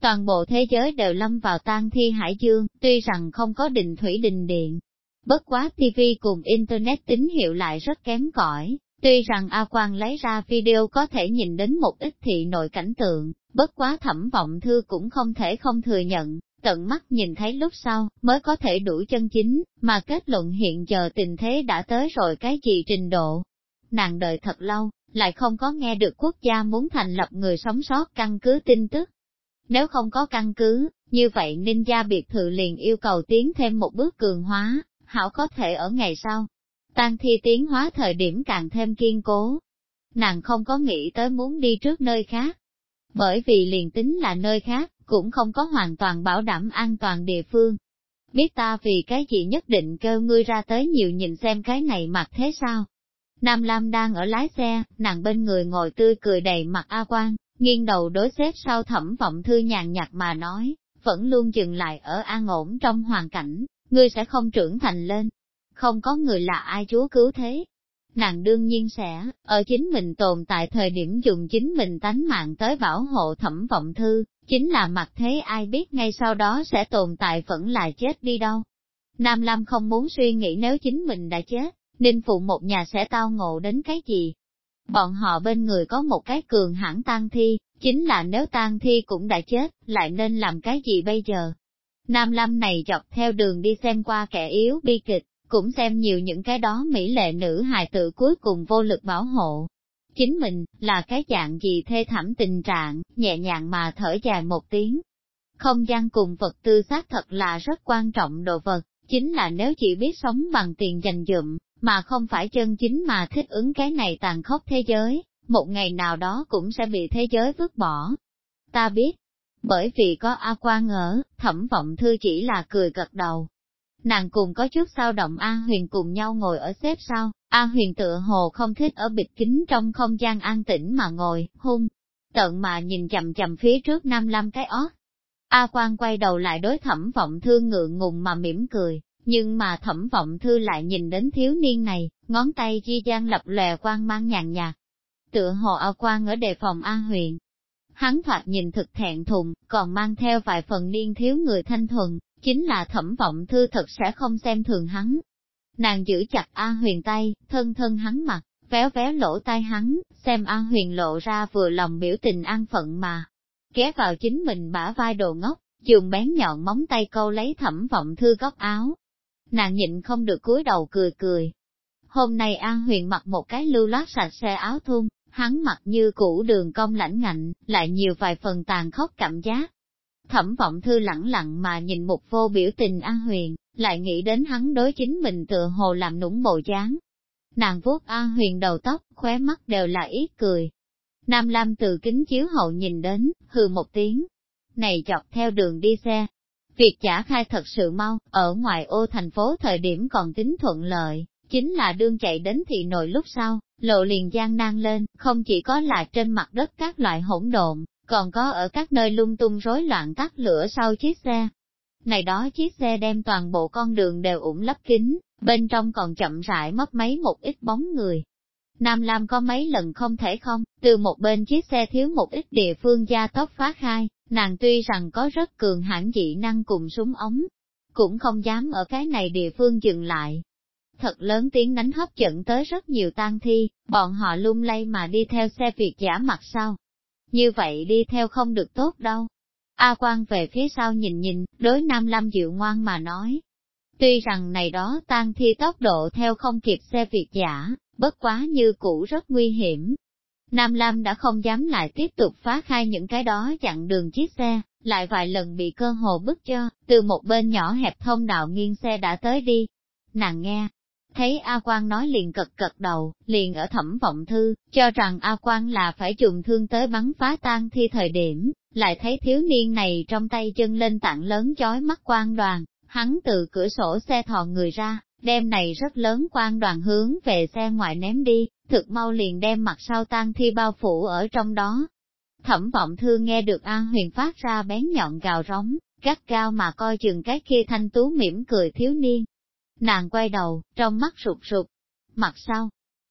toàn bộ thế giới đều lâm vào tan thi hải dương, tuy rằng không có định thủy đình điện. Bất quá TV cùng Internet tín hiệu lại rất kém cỏi, tuy rằng A Quang lấy ra video có thể nhìn đến một ít thị nội cảnh tượng, bất quá thẩm vọng thư cũng không thể không thừa nhận, tận mắt nhìn thấy lúc sau, mới có thể đủ chân chính, mà kết luận hiện giờ tình thế đã tới rồi cái gì trình độ. Nàng đợi thật lâu, lại không có nghe được quốc gia muốn thành lập người sống sót căn cứ tin tức. Nếu không có căn cứ, như vậy ninh gia biệt thự liền yêu cầu tiến thêm một bước cường hóa, hảo có thể ở ngày sau. Tan thi tiến hóa thời điểm càng thêm kiên cố. Nàng không có nghĩ tới muốn đi trước nơi khác. Bởi vì liền tính là nơi khác, cũng không có hoàn toàn bảo đảm an toàn địa phương. Biết ta vì cái gì nhất định kêu ngươi ra tới nhiều nhìn xem cái này mặt thế sao? Nam Lam đang ở lái xe, nàng bên người ngồi tươi cười đầy mặt A Quan, nghiêng đầu đối xếp sau thẩm vọng thư nhàn nhạt mà nói, vẫn luôn dừng lại ở an ổn trong hoàn cảnh, ngươi sẽ không trưởng thành lên. Không có người là ai chúa cứu thế. Nàng đương nhiên sẽ, ở chính mình tồn tại thời điểm dùng chính mình tánh mạng tới bảo hộ thẩm vọng thư, chính là mặt thế ai biết ngay sau đó sẽ tồn tại vẫn là chết đi đâu. Nam Lam không muốn suy nghĩ nếu chính mình đã chết, Ninh Phụ một nhà sẽ tao ngộ đến cái gì? Bọn họ bên người có một cái cường hãn tang thi, chính là nếu tang thi cũng đã chết, lại nên làm cái gì bây giờ? Nam lâm này dọc theo đường đi xem qua kẻ yếu bi kịch, cũng xem nhiều những cái đó mỹ lệ nữ hài tự cuối cùng vô lực bảo hộ. Chính mình, là cái dạng gì thê thảm tình trạng, nhẹ nhàng mà thở dài một tiếng. Không gian cùng vật tư xác thật là rất quan trọng đồ vật, chính là nếu chỉ biết sống bằng tiền dành dụm, mà không phải chân chính mà thích ứng cái này tàn khốc thế giới, một ngày nào đó cũng sẽ bị thế giới vứt bỏ. Ta biết, bởi vì có A Quang ở, thẩm vọng thư chỉ là cười gật đầu. Nàng cùng có chút sao động A Huyền cùng nhau ngồi ở xếp sau, A Huyền tựa hồ không thích ở bịch kính trong không gian an tĩnh mà ngồi, hung, tận mà nhìn chầm chầm phía trước năm lâm cái ót. A Quang quay đầu lại đối thẩm vọng thư ngượng ngùng mà mỉm cười, nhưng mà thẩm vọng thư lại nhìn đến thiếu niên này, ngón tay chi gian lập lòe quang mang nhàn nhạt. Tựa hồ ao quang ở đề phòng a huyện. Hắn thoạt nhìn thực thẹn thùng, còn mang theo vài phần niên thiếu người thanh thuần, chính là thẩm vọng thư thật sẽ không xem thường hắn. Nàng giữ chặt a huyền tay, thân thân hắn mặt, véo véo lỗ tai hắn, xem a huyền lộ ra vừa lòng biểu tình an phận mà. Ghé vào chính mình bả vai đồ ngốc, dùng bén nhọn móng tay câu lấy thẩm vọng thư góc áo, nàng nhịn không được cúi đầu cười cười. Hôm nay An Huyền mặc một cái lưu loát sạch xe áo thun, hắn mặc như cũ đường cong lãnh ngạnh, lại nhiều vài phần tàn khốc cảm giác. Thẩm vọng thư lẳng lặng mà nhìn một vô biểu tình An Huyền, lại nghĩ đến hắn đối chính mình tựa hồ làm nũng bộ dáng. Nàng vuốt An Huyền đầu tóc, khóe mắt đều là ít cười. Nam Lam từ kính chiếu hậu nhìn đến, hừ một tiếng. Này chọc theo đường đi xe, Việc giả khai thật sự mau, ở ngoài ô thành phố thời điểm còn tính thuận lợi, chính là đương chạy đến thị nội lúc sau, lộ liền gian nan lên, không chỉ có là trên mặt đất các loại hỗn độn, còn có ở các nơi lung tung rối loạn tắt lửa sau chiếc xe. Này đó chiếc xe đem toàn bộ con đường đều ủng lấp kín, bên trong còn chậm rãi mất mấy một ít bóng người. Nam Lam có mấy lần không thể không, từ một bên chiếc xe thiếu một ít địa phương gia tốc phá khai, Nàng tuy rằng có rất cường hãn dị năng cùng súng ống, cũng không dám ở cái này địa phương dừng lại. Thật lớn tiếng đánh hấp dẫn tới rất nhiều tang thi, bọn họ lung lay mà đi theo xe việt giả mặt sau. Như vậy đi theo không được tốt đâu. A quan về phía sau nhìn nhìn, đối Nam Lam dịu ngoan mà nói. Tuy rằng này đó tang thi tốc độ theo không kịp xe việt giả, bất quá như cũ rất nguy hiểm, Nam Lam đã không dám lại tiếp tục phá khai những cái đó chặn đường chiếc xe, lại vài lần bị cơ hồ bức cho, từ một bên nhỏ hẹp thông đạo nghiêng xe đã tới đi. Nàng nghe, thấy A Quang nói liền cật cật đầu, liền ở thẩm vọng thư, cho rằng A Quang là phải dùng thương tới bắn phá tan thi thời điểm, lại thấy thiếu niên này trong tay chân lên tặng lớn chói mắt quang đoàn, hắn từ cửa sổ xe thò người ra, đêm này rất lớn quan đoàn hướng về xe ngoài ném đi, thực mau liền đem mặt sau tan thi bao phủ ở trong đó. Thẩm vọng thư nghe được An Huyền phát ra bén nhọn gào rống, gắt cao mà coi chừng cái kia thanh tú mỉm cười thiếu niên. Nàng quay đầu, trong mắt sụp sụp. Mặt sau,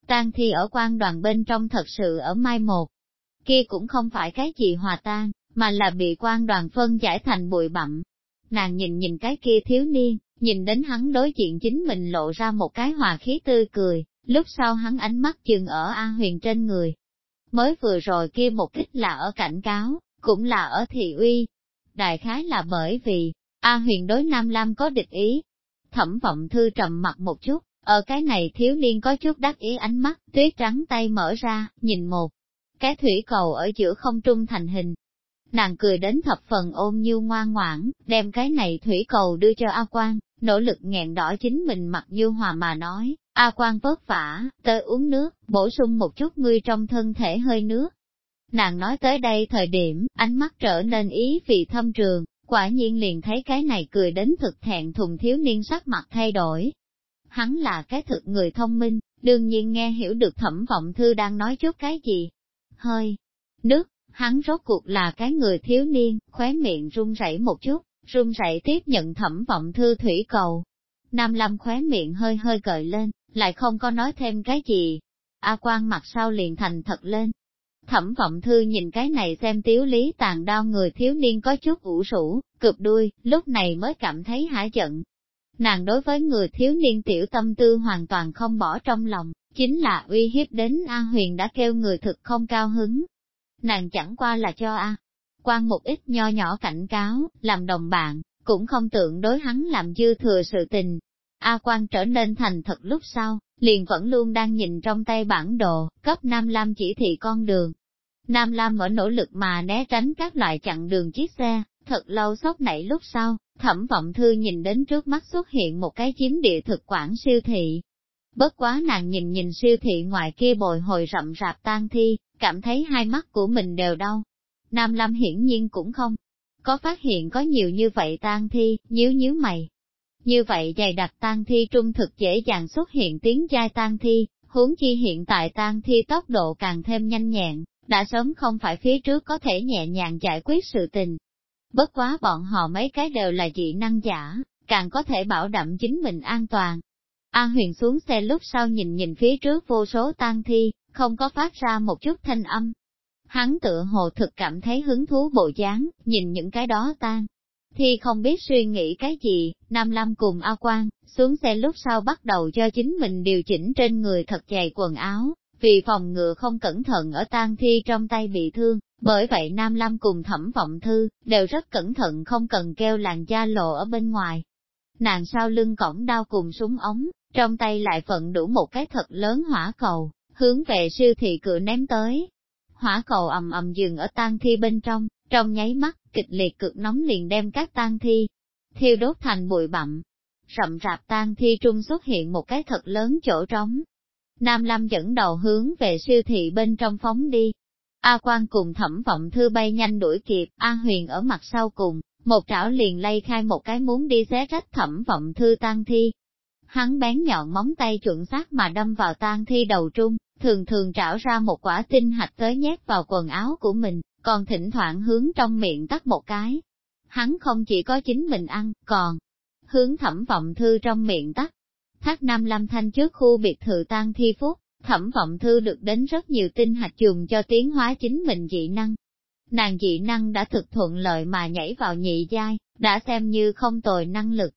tan thi ở quan đoàn bên trong thật sự ở mai một. Kia cũng không phải cái gì hòa tan, mà là bị quan đoàn phân giải thành bụi bặm. Nàng nhìn nhìn cái kia thiếu niên, nhìn đến hắn đối diện chính mình lộ ra một cái hòa khí tươi cười, lúc sau hắn ánh mắt dừng ở A Huyền trên người. Mới vừa rồi kia một kích là ở cảnh cáo, cũng là ở thị uy. Đại khái là bởi vì, A Huyền đối Nam Lam có địch ý. Thẩm vọng thư trầm mặt một chút, ở cái này thiếu niên có chút đắc ý ánh mắt, tuyết trắng tay mở ra, nhìn một cái thủy cầu ở giữa không trung thành hình. Nàng cười đến thập phần ôm như ngoan ngoãn, đem cái này thủy cầu đưa cho A Quang, nỗ lực nghẹn đỏ chính mình mặt dư hòa mà nói, A Quang vất vả, tới uống nước, bổ sung một chút ngươi trong thân thể hơi nước. Nàng nói tới đây thời điểm, ánh mắt trở nên ý vị thâm trường, quả nhiên liền thấy cái này cười đến thực thẹn thùng thiếu niên sắc mặt thay đổi. Hắn là cái thực người thông minh, đương nhiên nghe hiểu được thẩm vọng thư đang nói chút cái gì. Hơi, nước, hắn rốt cuộc là cái người thiếu niên, khóe miệng run rẩy một chút, run rẩy tiếp nhận thẩm vọng thư thủy cầu. Nam Lâm khóe miệng hơi hơi gợi lên, lại không có nói thêm cái gì. A quan mặt sau liền thành thật lên. Thẩm vọng thư nhìn cái này xem tiếu lý tàn đau người thiếu niên có chút ủ rũ, cụp đuôi, lúc này mới cảm thấy hả giận. Nàng đối với người thiếu niên tiểu tâm tư hoàn toàn không bỏ trong lòng, chính là uy hiếp đến A Huyền đã kêu người thực không cao hứng. Nàng chẳng qua là cho A quan một ít nho nhỏ cảnh cáo, làm đồng bạn, cũng không tượng đối hắn làm dư thừa sự tình. A quan trở nên thành thật lúc sau, liền vẫn luôn đang nhìn trong tay bản đồ, cấp Nam Lam chỉ thị con đường. Nam Lam ở nỗ lực mà né tránh các loại chặn đường chiếc xe, thật lâu sốc nảy lúc sau, thẩm vọng thư nhìn đến trước mắt xuất hiện một cái chiếm địa thực quản siêu thị. Bất quá nàng nhìn nhìn siêu thị ngoài kia bồi hồi rậm rạp tan thi, cảm thấy hai mắt của mình đều đau, Nam Lâm hiển nhiên cũng không có phát hiện có nhiều như vậy tang thi, nhíu nhíu mày. Như vậy dày đặc tang thi trung thực dễ dàng xuất hiện tiếng giai tang thi, huống chi hiện tại tang thi tốc độ càng thêm nhanh nhẹn, đã sớm không phải phía trước có thể nhẹ nhàng giải quyết sự tình. Bất quá bọn họ mấy cái đều là dị năng giả, càng có thể bảo đảm chính mình an toàn. An huyền xuống xe lúc sau nhìn nhìn phía trước vô số tang thi, không có phát ra một chút thanh âm, Hắn tựa hồ thực cảm thấy hứng thú bộ dáng, nhìn những cái đó tan. Thì không biết suy nghĩ cái gì, Nam Lam cùng A Quang, xuống xe lúc sau bắt đầu cho chính mình điều chỉnh trên người thật dày quần áo, vì phòng ngừa không cẩn thận ở tang thi trong tay bị thương, bởi vậy Nam Lam cùng thẩm vọng thư, đều rất cẩn thận không cần kêu làn da lộ ở bên ngoài. Nàng sau lưng cổng đau cùng súng ống, trong tay lại phận đủ một cái thật lớn hỏa cầu, hướng về siêu thị cửa ném tới, hỏa cầu ầm ầm dừng ở tang thi bên trong, trong nháy mắt, kịch liệt cực nóng liền đem các tang thi, thiêu đốt thành bụi bặm. Rậm rạp tang thi trung xuất hiện một cái thật lớn chỗ trống. Nam Lam dẫn đầu hướng về siêu thị bên trong phóng đi. A Quang cùng thẩm vọng thư bay nhanh đuổi kịp, A Huyền ở mặt sau cùng, một trảo liền lay khai một cái muốn đi xé rách thẩm vọng thư tang thi. Hắn bén nhọn móng tay chuẩn xác mà đâm vào tang thi đầu trung, thường thường trảo ra một quả tinh hạch tới nhét vào quần áo của mình, còn thỉnh thoảng hướng trong miệng tắt một cái. Hắn không chỉ có chính mình ăn, còn hướng thẩm vọng thư trong miệng tắt. Thác Nam Lâm Thanh trước khu biệt thự tan thi phúc, thẩm vọng thư được đến rất nhiều tinh hạch dùng cho tiến hóa chính mình dị năng. Nàng dị năng đã thực thuận lợi mà nhảy vào nhị giai, đã xem như không tồi năng lực.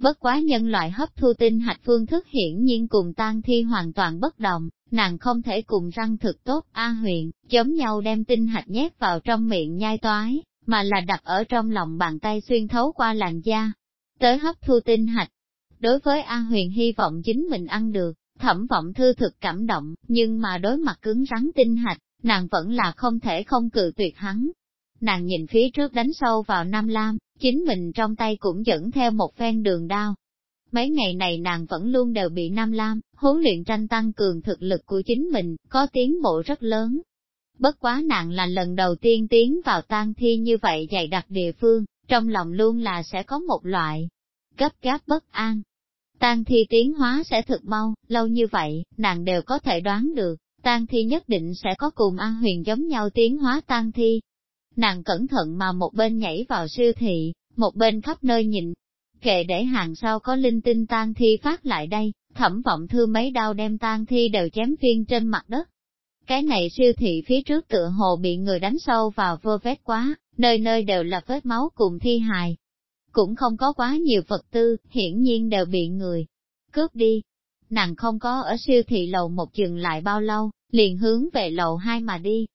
Bất quá nhân loại hấp thu tinh hạch phương thức hiển nhiên cùng tan thi hoàn toàn bất đồng, nàng không thể cùng răng thực tốt A huyền, giống nhau đem tinh hạch nhét vào trong miệng nhai toái, mà là đặt ở trong lòng bàn tay xuyên thấu qua làn da, tới hấp thu tinh hạch. Đối với A huyền hy vọng chính mình ăn được, thẩm vọng thư thực cảm động, nhưng mà đối mặt cứng rắn tinh hạch, nàng vẫn là không thể không cự tuyệt hắn. Nàng nhìn phía trước đánh sâu vào Nam Lam, chính mình trong tay cũng dẫn theo một phen đường đao, Mấy ngày này nàng vẫn luôn đều bị Nam Lam, huấn luyện tranh tăng cường thực lực của chính mình, có tiến bộ rất lớn. Bất quá nàng là lần đầu tiên tiến vào tang thi như vậy dày đặc địa phương, trong lòng luôn là sẽ có một loại gấp gáp bất an. Tang thi tiến hóa sẽ thực mau, lâu như vậy, nàng đều có thể đoán được, tang thi nhất định sẽ có cùng An Huyền giống nhau tiến hóa tang thi. Nàng cẩn thận mà một bên nhảy vào siêu thị, một bên khắp nơi nhìn, kệ để hàng sau có linh tinh tan thi phát lại đây, thẩm vọng thư mấy đau đem tan thi đều chém phiên trên mặt đất. Cái này siêu thị phía trước tựa hồ bị người đánh sâu vào vơ vét quá, nơi nơi đều là vết máu cùng thi hài. Cũng không có quá nhiều vật tư, hiển nhiên đều bị người cướp đi. Nàng không có ở siêu thị lầu một chừng lại bao lâu, liền hướng về lầu hai mà đi.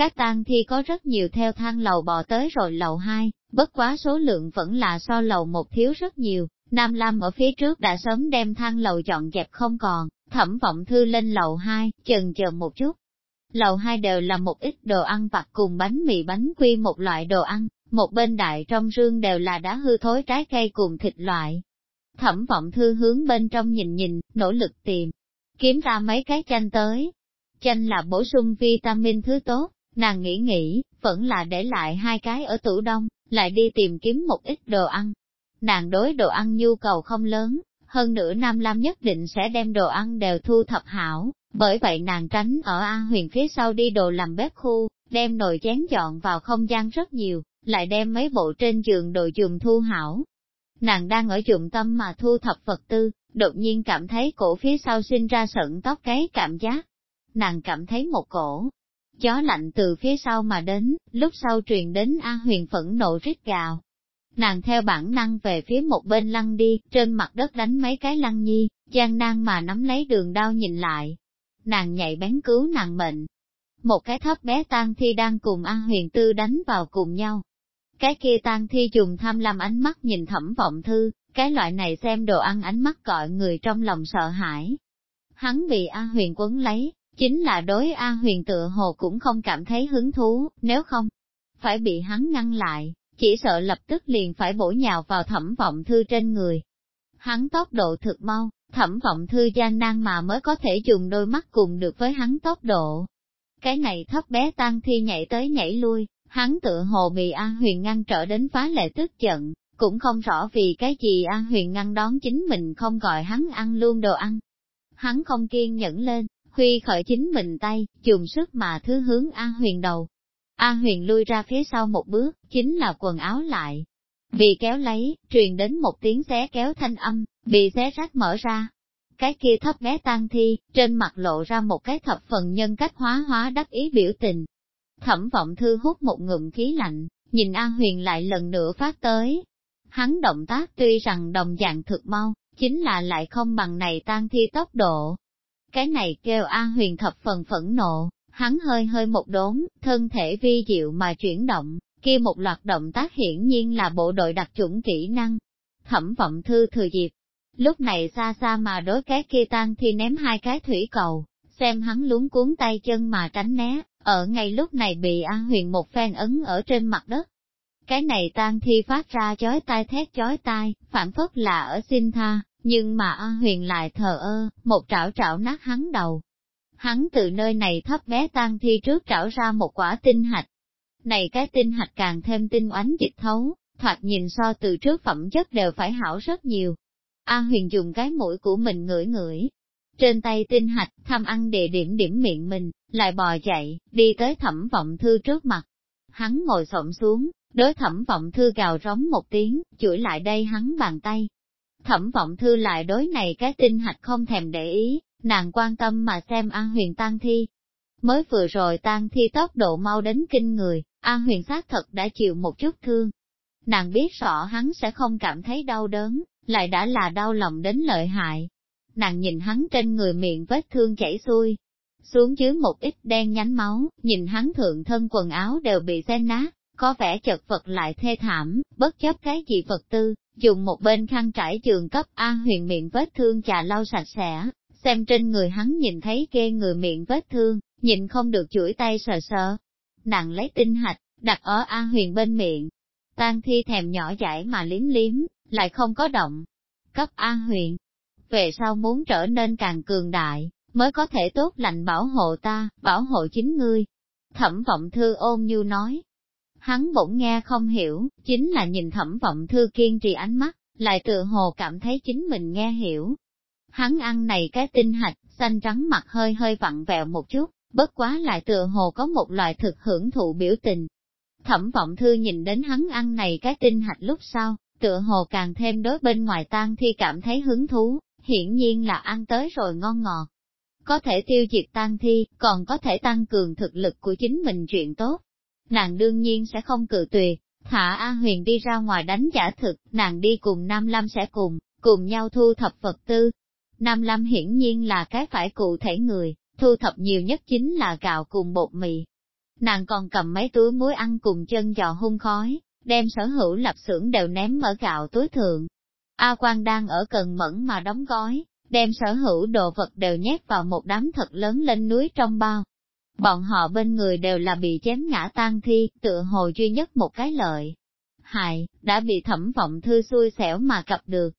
Các tang thi có rất nhiều theo thang lầu bò tới rồi lầu hai, bất quá số lượng vẫn là so lầu một thiếu rất nhiều. Nam Lam ở phía trước đã sớm đem thang lầu dọn dẹp không còn, thẩm vọng thư lên lầu hai, chần chờ một chút, Lầu hai đều là một ít đồ ăn vặt cùng bánh mì bánh quy một loại đồ ăn, một bên đại trong rương đều là đá hư thối trái cây cùng thịt loại. Thẩm vọng thư hướng bên trong nhìn nhìn, nỗ lực tìm, kiếm ra mấy cái chanh tới. Chanh là bổ sung vitamin thứ tốt, nàng nghĩ nghĩ, vẫn là để lại hai cái ở tủ đông, lại đi tìm kiếm một ít đồ ăn. Nàng đối đồ ăn nhu cầu không lớn, hơn nữa Nam Lam nhất định sẽ đem đồ ăn đều thu thập hảo, bởi vậy nàng tránh ở A huyền phía sau đi đồ làm bếp khu, đem nồi chén dọn vào không gian rất nhiều, lại đem mấy bộ trên giường đồ dùng thu hảo. Nàng đang ở dụng tâm mà thu thập vật tư, đột nhiên cảm thấy cổ phía sau sinh ra sợn tóc cái cảm giác. Nàng cảm thấy một cổ, gió lạnh từ phía sau mà đến, lúc sau truyền đến A huyền phẫn nộ rít gào. Nàng theo bản năng về phía một bên lăn đi, trên mặt đất đánh mấy cái lăn nhi, gian nan mà nắm lấy đường đao nhìn lại, nàng nhảy bén cứu nàng mệnh. Một cái thấp bé tang thi đang cùng A Huyền Tư đánh vào cùng nhau. Cái kia tang thi dùng tham lam ánh mắt nhìn thẩm vọng thư, cái loại này xem đồ ăn ánh mắt gọi người trong lòng sợ hãi. Hắn bị A Huyền quấn lấy, chính là đối a Huyền tựa hồ cũng không cảm thấy hứng thú, nếu không, phải bị hắn ngăn lại, chỉ sợ lập tức liền phải bổ nhào vào thẩm vọng thư trên người. Hắn tốc độ thực mau, thẩm vọng thư gian nan mà mới có thể dùng đôi mắt cùng được với hắn tốc độ. Cái này thấp bé tăng thi nhảy tới nhảy lui, hắn tự hồ bị a Huyền ngăn trở đến phá lệ tức giận, cũng không rõ vì cái gì a Huyền ngăn đón chính mình không gọi hắn ăn luôn đồ ăn. Hắn không kiên nhẫn lên, huy khởi chính mình tay, dùng sức mà thứ hướng a Huyền đầu. a Huyền lui ra phía sau một bước, chính là quần áo lại, vì kéo lấy, truyền đến một tiếng xé kéo thanh âm, bị xé rách mở ra. Cái kia thấp bé tan thi, trên mặt lộ ra một cái thập phần nhân cách hóa hóa đắc ý biểu tình. Thẩm vọng thư hút một ngụm khí lạnh, nhìn a Huyền lại lần nữa phát tới. Hắn động tác tuy rằng đồng dạng thực mau, chính là lại không bằng này tan thi tốc độ. Cái này kêu a Huyền thập phần phẫn nộ, hắn hơi hơi một đốn, thân thể vi diệu mà chuyển động, kia một loạt động tác hiển nhiên là bộ đội đặc chủng kỹ năng. Thẩm vọng thư thừa dịp, lúc này xa xa mà đối cái kia tan thì ném hai cái thủy cầu, xem hắn luống cuốn tay chân mà tránh né, ở ngay lúc này bị a Huyền một phen ấn ở trên mặt đất. Cái này tan thi phát ra chói tai thét chói tai, phản phất là ở xin tha, nhưng mà A Huyền lại thờ ơ, một trảo trảo nát hắn đầu. Hắn từ nơi này thấp bé tan thi trước trảo ra một quả tinh hạch, này cái tinh hạch càng thêm tinh oánh dịch thấu, thoạt nhìn so từ trước phẩm chất đều phải hảo rất nhiều. A huyền dùng cái mũi của mình ngửi ngửi. Trên tay tinh hạch, tham ăn địa điểm điểm miệng mình, lại bò chạy, đi tới thẩm vọng thư trước mặt. Hắn ngồi xổm xuống, đối thẩm vọng thư gào rống một tiếng, chửi lại đây hắn bàn tay. Thẩm vọng thư lại đối này cái tinh hạch không thèm để ý, nàng quan tâm mà xem An Huyền tan thi. Mới vừa rồi tan thi tốc độ mau đến kinh người, An huyền xác thật đã chịu một chút thương. Nàng biết rõ hắn sẽ không cảm thấy đau đớn, lại đã là đau lòng đến lợi hại. Nàng nhìn hắn trên người miệng vết thương chảy xuôi, xuống dưới một ít đen nhánh máu, nhìn hắn thượng thân quần áo đều bị xé nát, có vẻ chật vật lại thê thảm, bất chấp cái gì vật tư, dùng một bên khăn trải trường cấp a huyền miệng vết thương chà lau sạch sẽ, xem trên người hắn nhìn thấy ghê người miệng vết thương, nhìn không được chuỗi tay sờ sờ, nàng lấy tinh hạch, đặt ở A huyền bên miệng. Tan thi thèm nhỏ dãi mà liếm liếm, lại không có động. Cấp A huyền, về sau muốn trở nên càng cường đại, mới có thể tốt lành bảo hộ ta, bảo hộ chính ngươi. Thẩm vọng thư ôn như nói. Hắn bỗng nghe không hiểu, chính là nhìn thẩm vọng thư kiên trì ánh mắt, lại tự hồ cảm thấy chính mình nghe hiểu. Hắn ăn này cái tinh hạch, xanh trắng mặt hơi hơi vặn vẹo một chút, bất quá lại tựa hồ có một loại thực hưởng thụ biểu tình. Thẩm vọng thư nhìn đến hắn ăn này cái tinh hạch lúc sau, tựa hồ càng thêm đối bên ngoài tan thi cảm thấy hứng thú, hiển nhiên là ăn tới rồi ngon ngọt. có thể tiêu diệt tan thi, còn có thể tăng cường thực lực của chính mình chuyện tốt. Nàng đương nhiên sẽ không cự tuyệt, thả A Huyền đi ra ngoài đánh giả thực, nàng đi cùng Nam Lâm sẽ cùng, cùng nhau thu thập vật tư. Nam Lâm hiển nhiên là cái phải cụ thể người, thu thập nhiều nhất chính là gạo cùng bột mì. Nàng còn cầm mấy túi muối ăn cùng chân giò hung khói, đem sở hữu lập xưởng đều ném ở gạo túi thượng. A Quang đang ở cần mẫn mà đóng gói, đem sở hữu đồ vật đều nhét vào một đám thật lớn lên núi trong bao. Bọn họ bên người đều là bị chém ngã tan thi, tựa hồ duy nhất một cái lợi. Hại, đã bị thẩm vọng thư xui xẻo mà gặp được.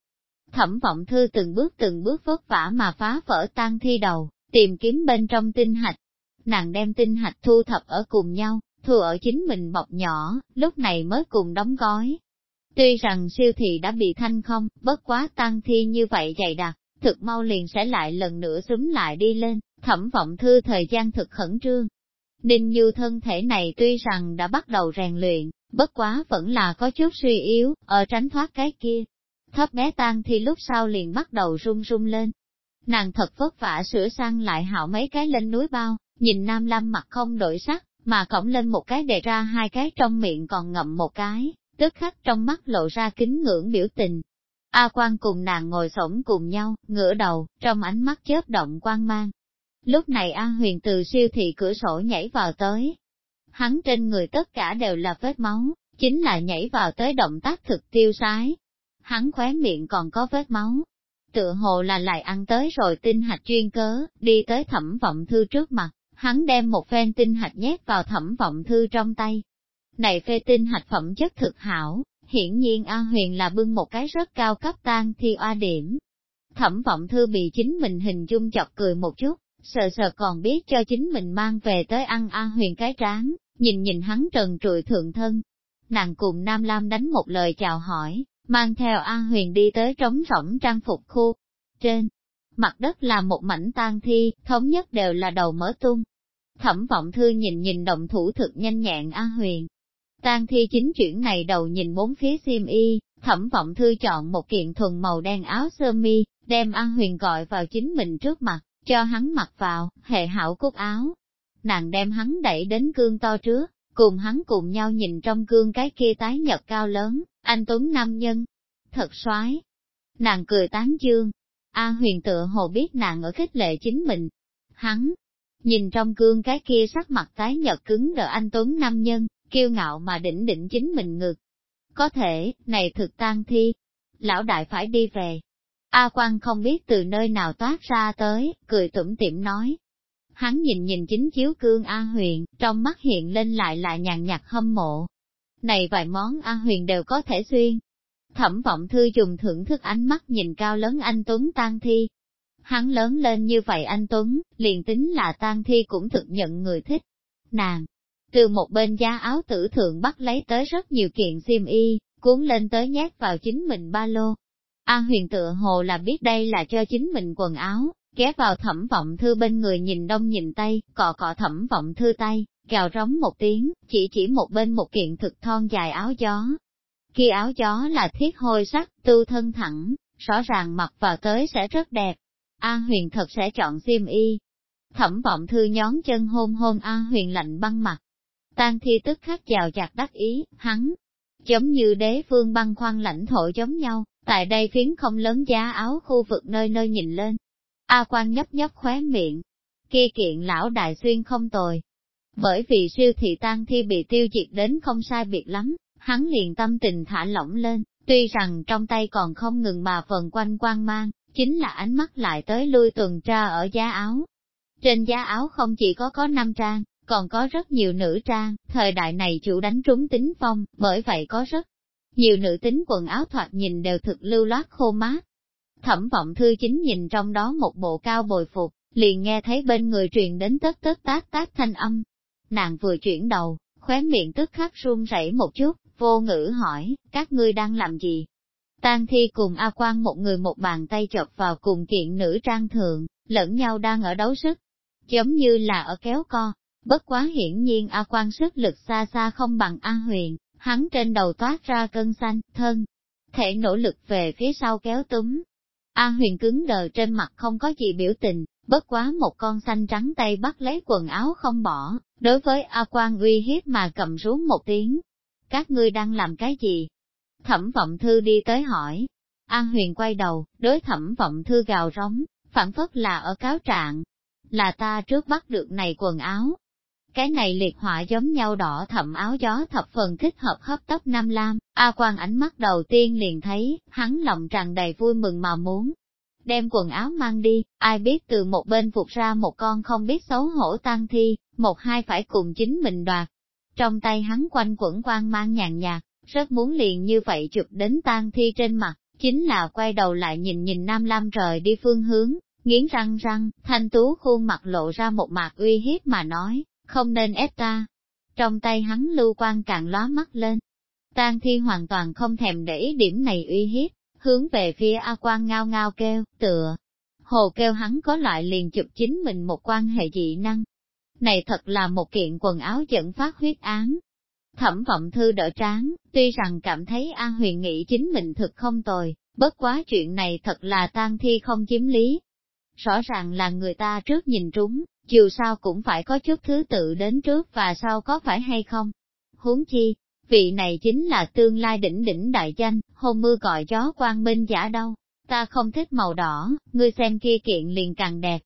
Thẩm vọng thư từng bước từng bước vất vả mà phá vỡ tan thi đầu, tìm kiếm bên trong tinh hạch. Nàng đem tinh hạch thu thập ở cùng nhau, thu ở chính mình bọc nhỏ, lúc này mới cùng đóng gói. Tuy rằng siêu thị đã bị thanh không, bất quá tan thi như vậy dày đặc, thực mau liền sẽ lại lần nữa súng lại đi lên, thẩm vọng thư thời gian thực khẩn trương. Ninh Như thân thể này tuy rằng đã bắt đầu rèn luyện, bất quá vẫn là có chút suy yếu, ở tránh thoát cái kia. Thấp bé tan thì lúc sau liền bắt đầu run run lên. Nàng thật vất vả sửa sang lại hảo mấy cái lên núi bao, nhìn Nam lâm mặt không đổi sắc, mà cổng lên một cái đề ra hai cái trong miệng còn ngậm một cái, tức khắc trong mắt lộ ra kính ngưỡng biểu tình. A quan cùng nàng ngồi xổm cùng nhau, ngửa đầu, trong ánh mắt chớp động quan mang. Lúc này A huyền từ siêu thị cửa sổ nhảy vào tới. Hắn trên người tất cả đều là vết máu, chính là nhảy vào tới động tác thực tiêu sái. Hắn khóe miệng còn có vết máu. Tựa hồ là lại ăn tới rồi tinh hạch chuyên cớ, đi tới thẩm vọng thư trước mặt, hắn đem một phen tinh hạch nhét vào thẩm vọng thư trong tay. Này phê tinh hạch phẩm chất thực hảo, hiển nhiên A Huyền là bưng một cái rất cao cấp tan thi oa điểm. Thẩm vọng thư bị chính mình hình dung chọc cười một chút, sợ sợ còn biết cho chính mình mang về tới ăn A Huyền cái tráng, nhìn nhìn hắn trần trụi thượng thân. Nàng cùng Nam Lam đánh một lời chào hỏi, mang theo A Huyền đi tới trống rỗng trang phục khu. Trên, mặt đất là một mảnh tan thi, thống nhất đều là đầu mở tung. Thẩm vọng thư nhìn nhìn động thủ thực nhanh nhẹn A Huyền, Tang thi chính chuyển này đầu nhìn bốn phía xiêm y, thẩm vọng thư chọn một kiện thuần màu đen áo sơ mi, đem a Huyền gọi vào chính mình trước mặt, cho hắn mặc vào, hệ hảo cúc áo. Nàng đem hắn đẩy đến cương to trước, cùng hắn cùng nhau nhìn trong gương cái kia tái nhật cao lớn, anh Tuấn Nam Nhân. Thật soái Nàng cười tán dương. A huyền tựa hồ biết nàng ở khích lệ chính mình. Hắn, nhìn trong gương cái kia sắc mặt tái nhật cứng đờ anh Tuấn Nam Nhân, kiêu ngạo mà đỉnh đỉnh chính mình ngực. Có thể, này thực tan thi, lão đại phải đi về. A Quang không biết từ nơi nào toát ra tới, cười tủm tỉm nói. Hắn nhìn nhìn chính chiếu cương A huyền, trong mắt hiện lên lại là nhàn nhạt hâm mộ. Này vài món A huyền đều có thể xuyên. Thẩm vọng thư dùng thưởng thức ánh mắt nhìn cao lớn anh Tuấn tan thi. Hắn lớn lên như vậy anh Tuấn, liền tính là tan thi cũng thực nhận người thích. Nàng, từ một bên giá áo tử thượng bắt lấy tới rất nhiều kiện xiêm y, cuốn lên tới nhét vào chính mình ba lô. An huyền tựa hồ là biết đây là cho chính mình quần áo, ghé vào thẩm vọng thư bên người nhìn đông nhìn tây, cọ cọ thẩm vọng thư tay, gào rống một tiếng, chỉ chỉ một bên một kiện thực thon dài áo gió. Khi áo gió là thiết hôi sắc, tu thân thẳng, rõ ràng mặc vào tới sẽ rất đẹp. An huyền thật sẽ chọn xiêm y. Thẩm vọng thư nhón chân hôn hôn An huyền lạnh băng mặt, Tan thi tức khắc chào chặt đắc ý, hắn, giống như đế phương băng khoan lãnh thổ giống nhau, tại đây phiến không lớn giá áo khu vực nơi nơi nhìn lên. A quan nhấp nhấp khóe miệng, kia kiện lão đại xuyên không tồi. Bởi vì siêu thị tan thi bị tiêu diệt đến không sai biệt lắm, hắn liền tâm tình thả lỏng lên, tuy rằng trong tay còn không ngừng mà phần quanh quan mang, chính là ánh mắt lại tới lui tuần tra ở giá áo. Trên giá áo không chỉ có có năm trang, còn có rất nhiều nữ trang, thời đại này chủ đánh trúng tính phong, bởi vậy có rất nhiều nữ tính quần áo thoạt nhìn đều thực lưu loát khô mát. Thẩm vọng thư chính nhìn trong đó một bộ cao bồi phục, liền nghe thấy bên người truyền đến tất tất tác tác thanh âm. Nàng vừa chuyển đầu, khóe miệng tức khắc run rẩy một chút, vô ngữ hỏi, các ngươi đang làm gì? Tang thi cùng A Quang một người một bàn tay chọc vào cùng kiện nữ trang thượng, lẫn nhau đang ở đấu sức, giống như là ở kéo co, Bất quá hiển nhiên A quan sức lực xa xa không bằng A huyền, hắn trên đầu toát ra cơn xanh, thân, thể nỗ lực về phía sau kéo túm. A huyền cứng đờ trên mặt không có gì biểu tình, bất quá một con xanh trắng tay bắt lấy quần áo không bỏ, đối với A Quan uy hiếp mà cầm rú một tiếng. Các ngươi đang làm cái gì? Thẩm vọng thư đi tới hỏi. a huyền quay đầu, đối thẩm vọng thư gào rống, phản phất là ở cáo trạng. Là ta trước bắt được này quần áo. Cái này liệt họa giống nhau đỏ thẩm áo gió thập phần thích hợp hấp tấp Nam Lam, A Quan ánh mắt đầu tiên liền thấy, hắn lòng tràn đầy vui mừng mà muốn. Đem quần áo mang đi, ai biết từ một bên phục ra một con không biết xấu hổ tan thi, một hai phải cùng chính mình đoạt. Trong tay hắn quanh quẩn quang mang nhàn nhạt, rất muốn liền như vậy chụp đến tang thi trên mặt, chính là quay đầu lại nhìn nhìn Nam Lam rời đi phương hướng, nghiến răng răng, thanh tú khuôn mặt lộ ra một mặt uy hiếp mà nói, không nên ép ta. Trong tay hắn lưu quan càng lóa mắt lên. Tang thi hoàn toàn không thèm để ý điểm này uy hiếp, hướng về phía A quan ngao ngao kêu, tựa. Hồ kêu hắn có loại liền chụp chính mình một quan hệ dị năng. Này thật là một kiện quần áo dẫn phát huyết án, Thẩm vọng thư đỡ tráng, tuy rằng cảm thấy A huyền nghĩ chính mình thực không tồi, bất quá chuyện này thật là tang thi không chiếm lý. Rõ ràng là người ta trước nhìn trúng, dù sao cũng phải có chút thứ tự đến trước và sau có phải hay không. Huống chi, vị này chính là tương lai đỉnh đỉnh đại danh, hôn mưa gọi gió quang minh giả đâu. Ta không thích màu đỏ, ngươi xem kia kiện liền càng đẹp.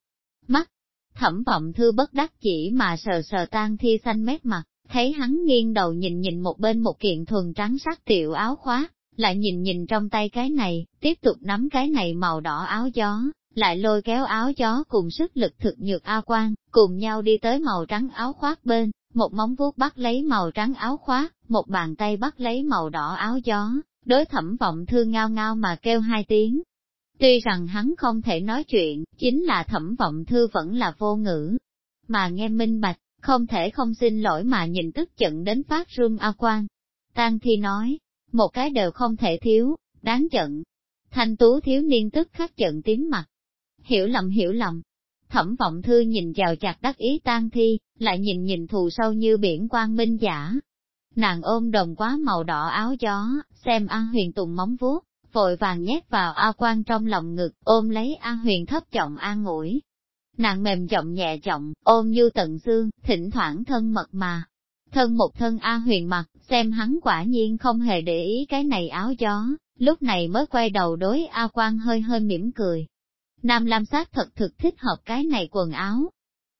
Mắt, thẩm vọng thư bất đắc chỉ mà sờ sờ tan thi xanh mét mặt, thấy hắn nghiêng đầu nhìn nhìn một bên một kiện thuần trắng sắc tiểu áo khóa, lại nhìn nhìn trong tay cái này, tiếp tục nắm cái này màu đỏ áo gió, lại lôi kéo áo gió cùng sức lực thực nhược A quang cùng nhau đi tới màu trắng áo khoác bên, một móng vuốt bắt lấy màu trắng áo khoác, một bàn tay bắt lấy màu đỏ áo gió, đối thẩm vọng thương ngao ngao mà kêu hai tiếng. Tuy rằng hắn không thể nói chuyện, chính là thẩm vọng thư vẫn là vô ngữ, mà nghe minh bạch, không thể không xin lỗi mà nhìn tức giận đến phát run A quang Tang Thi nói, một cái đều không thể thiếu, đáng giận. Thanh tú thiếu niên tức khắc giận tím mặt. Hiểu lầm hiểu lầm. Thẩm vọng thư nhìn vào chặt đắc ý Tang Thi, lại nhìn nhìn thù sâu như biển quang minh giả. Nàng ôm đồng quá màu đỏ áo gió, xem an huyền tùng móng vuốt, vội vàng nhét vào A quan trong lòng ngực, ôm lấy an huyền thấp trọng an ngủi, Nàng mềm giọng nhẹ giọng, ôm như tận xương, thỉnh thoảng thân mật mà. Thân một thân A huyền mặt, xem hắn quả nhiên không hề để ý cái này áo gió, lúc này mới quay đầu đối A quan hơi hơi mỉm cười. Nam Lam sát thật thực thích hợp cái này quần áo.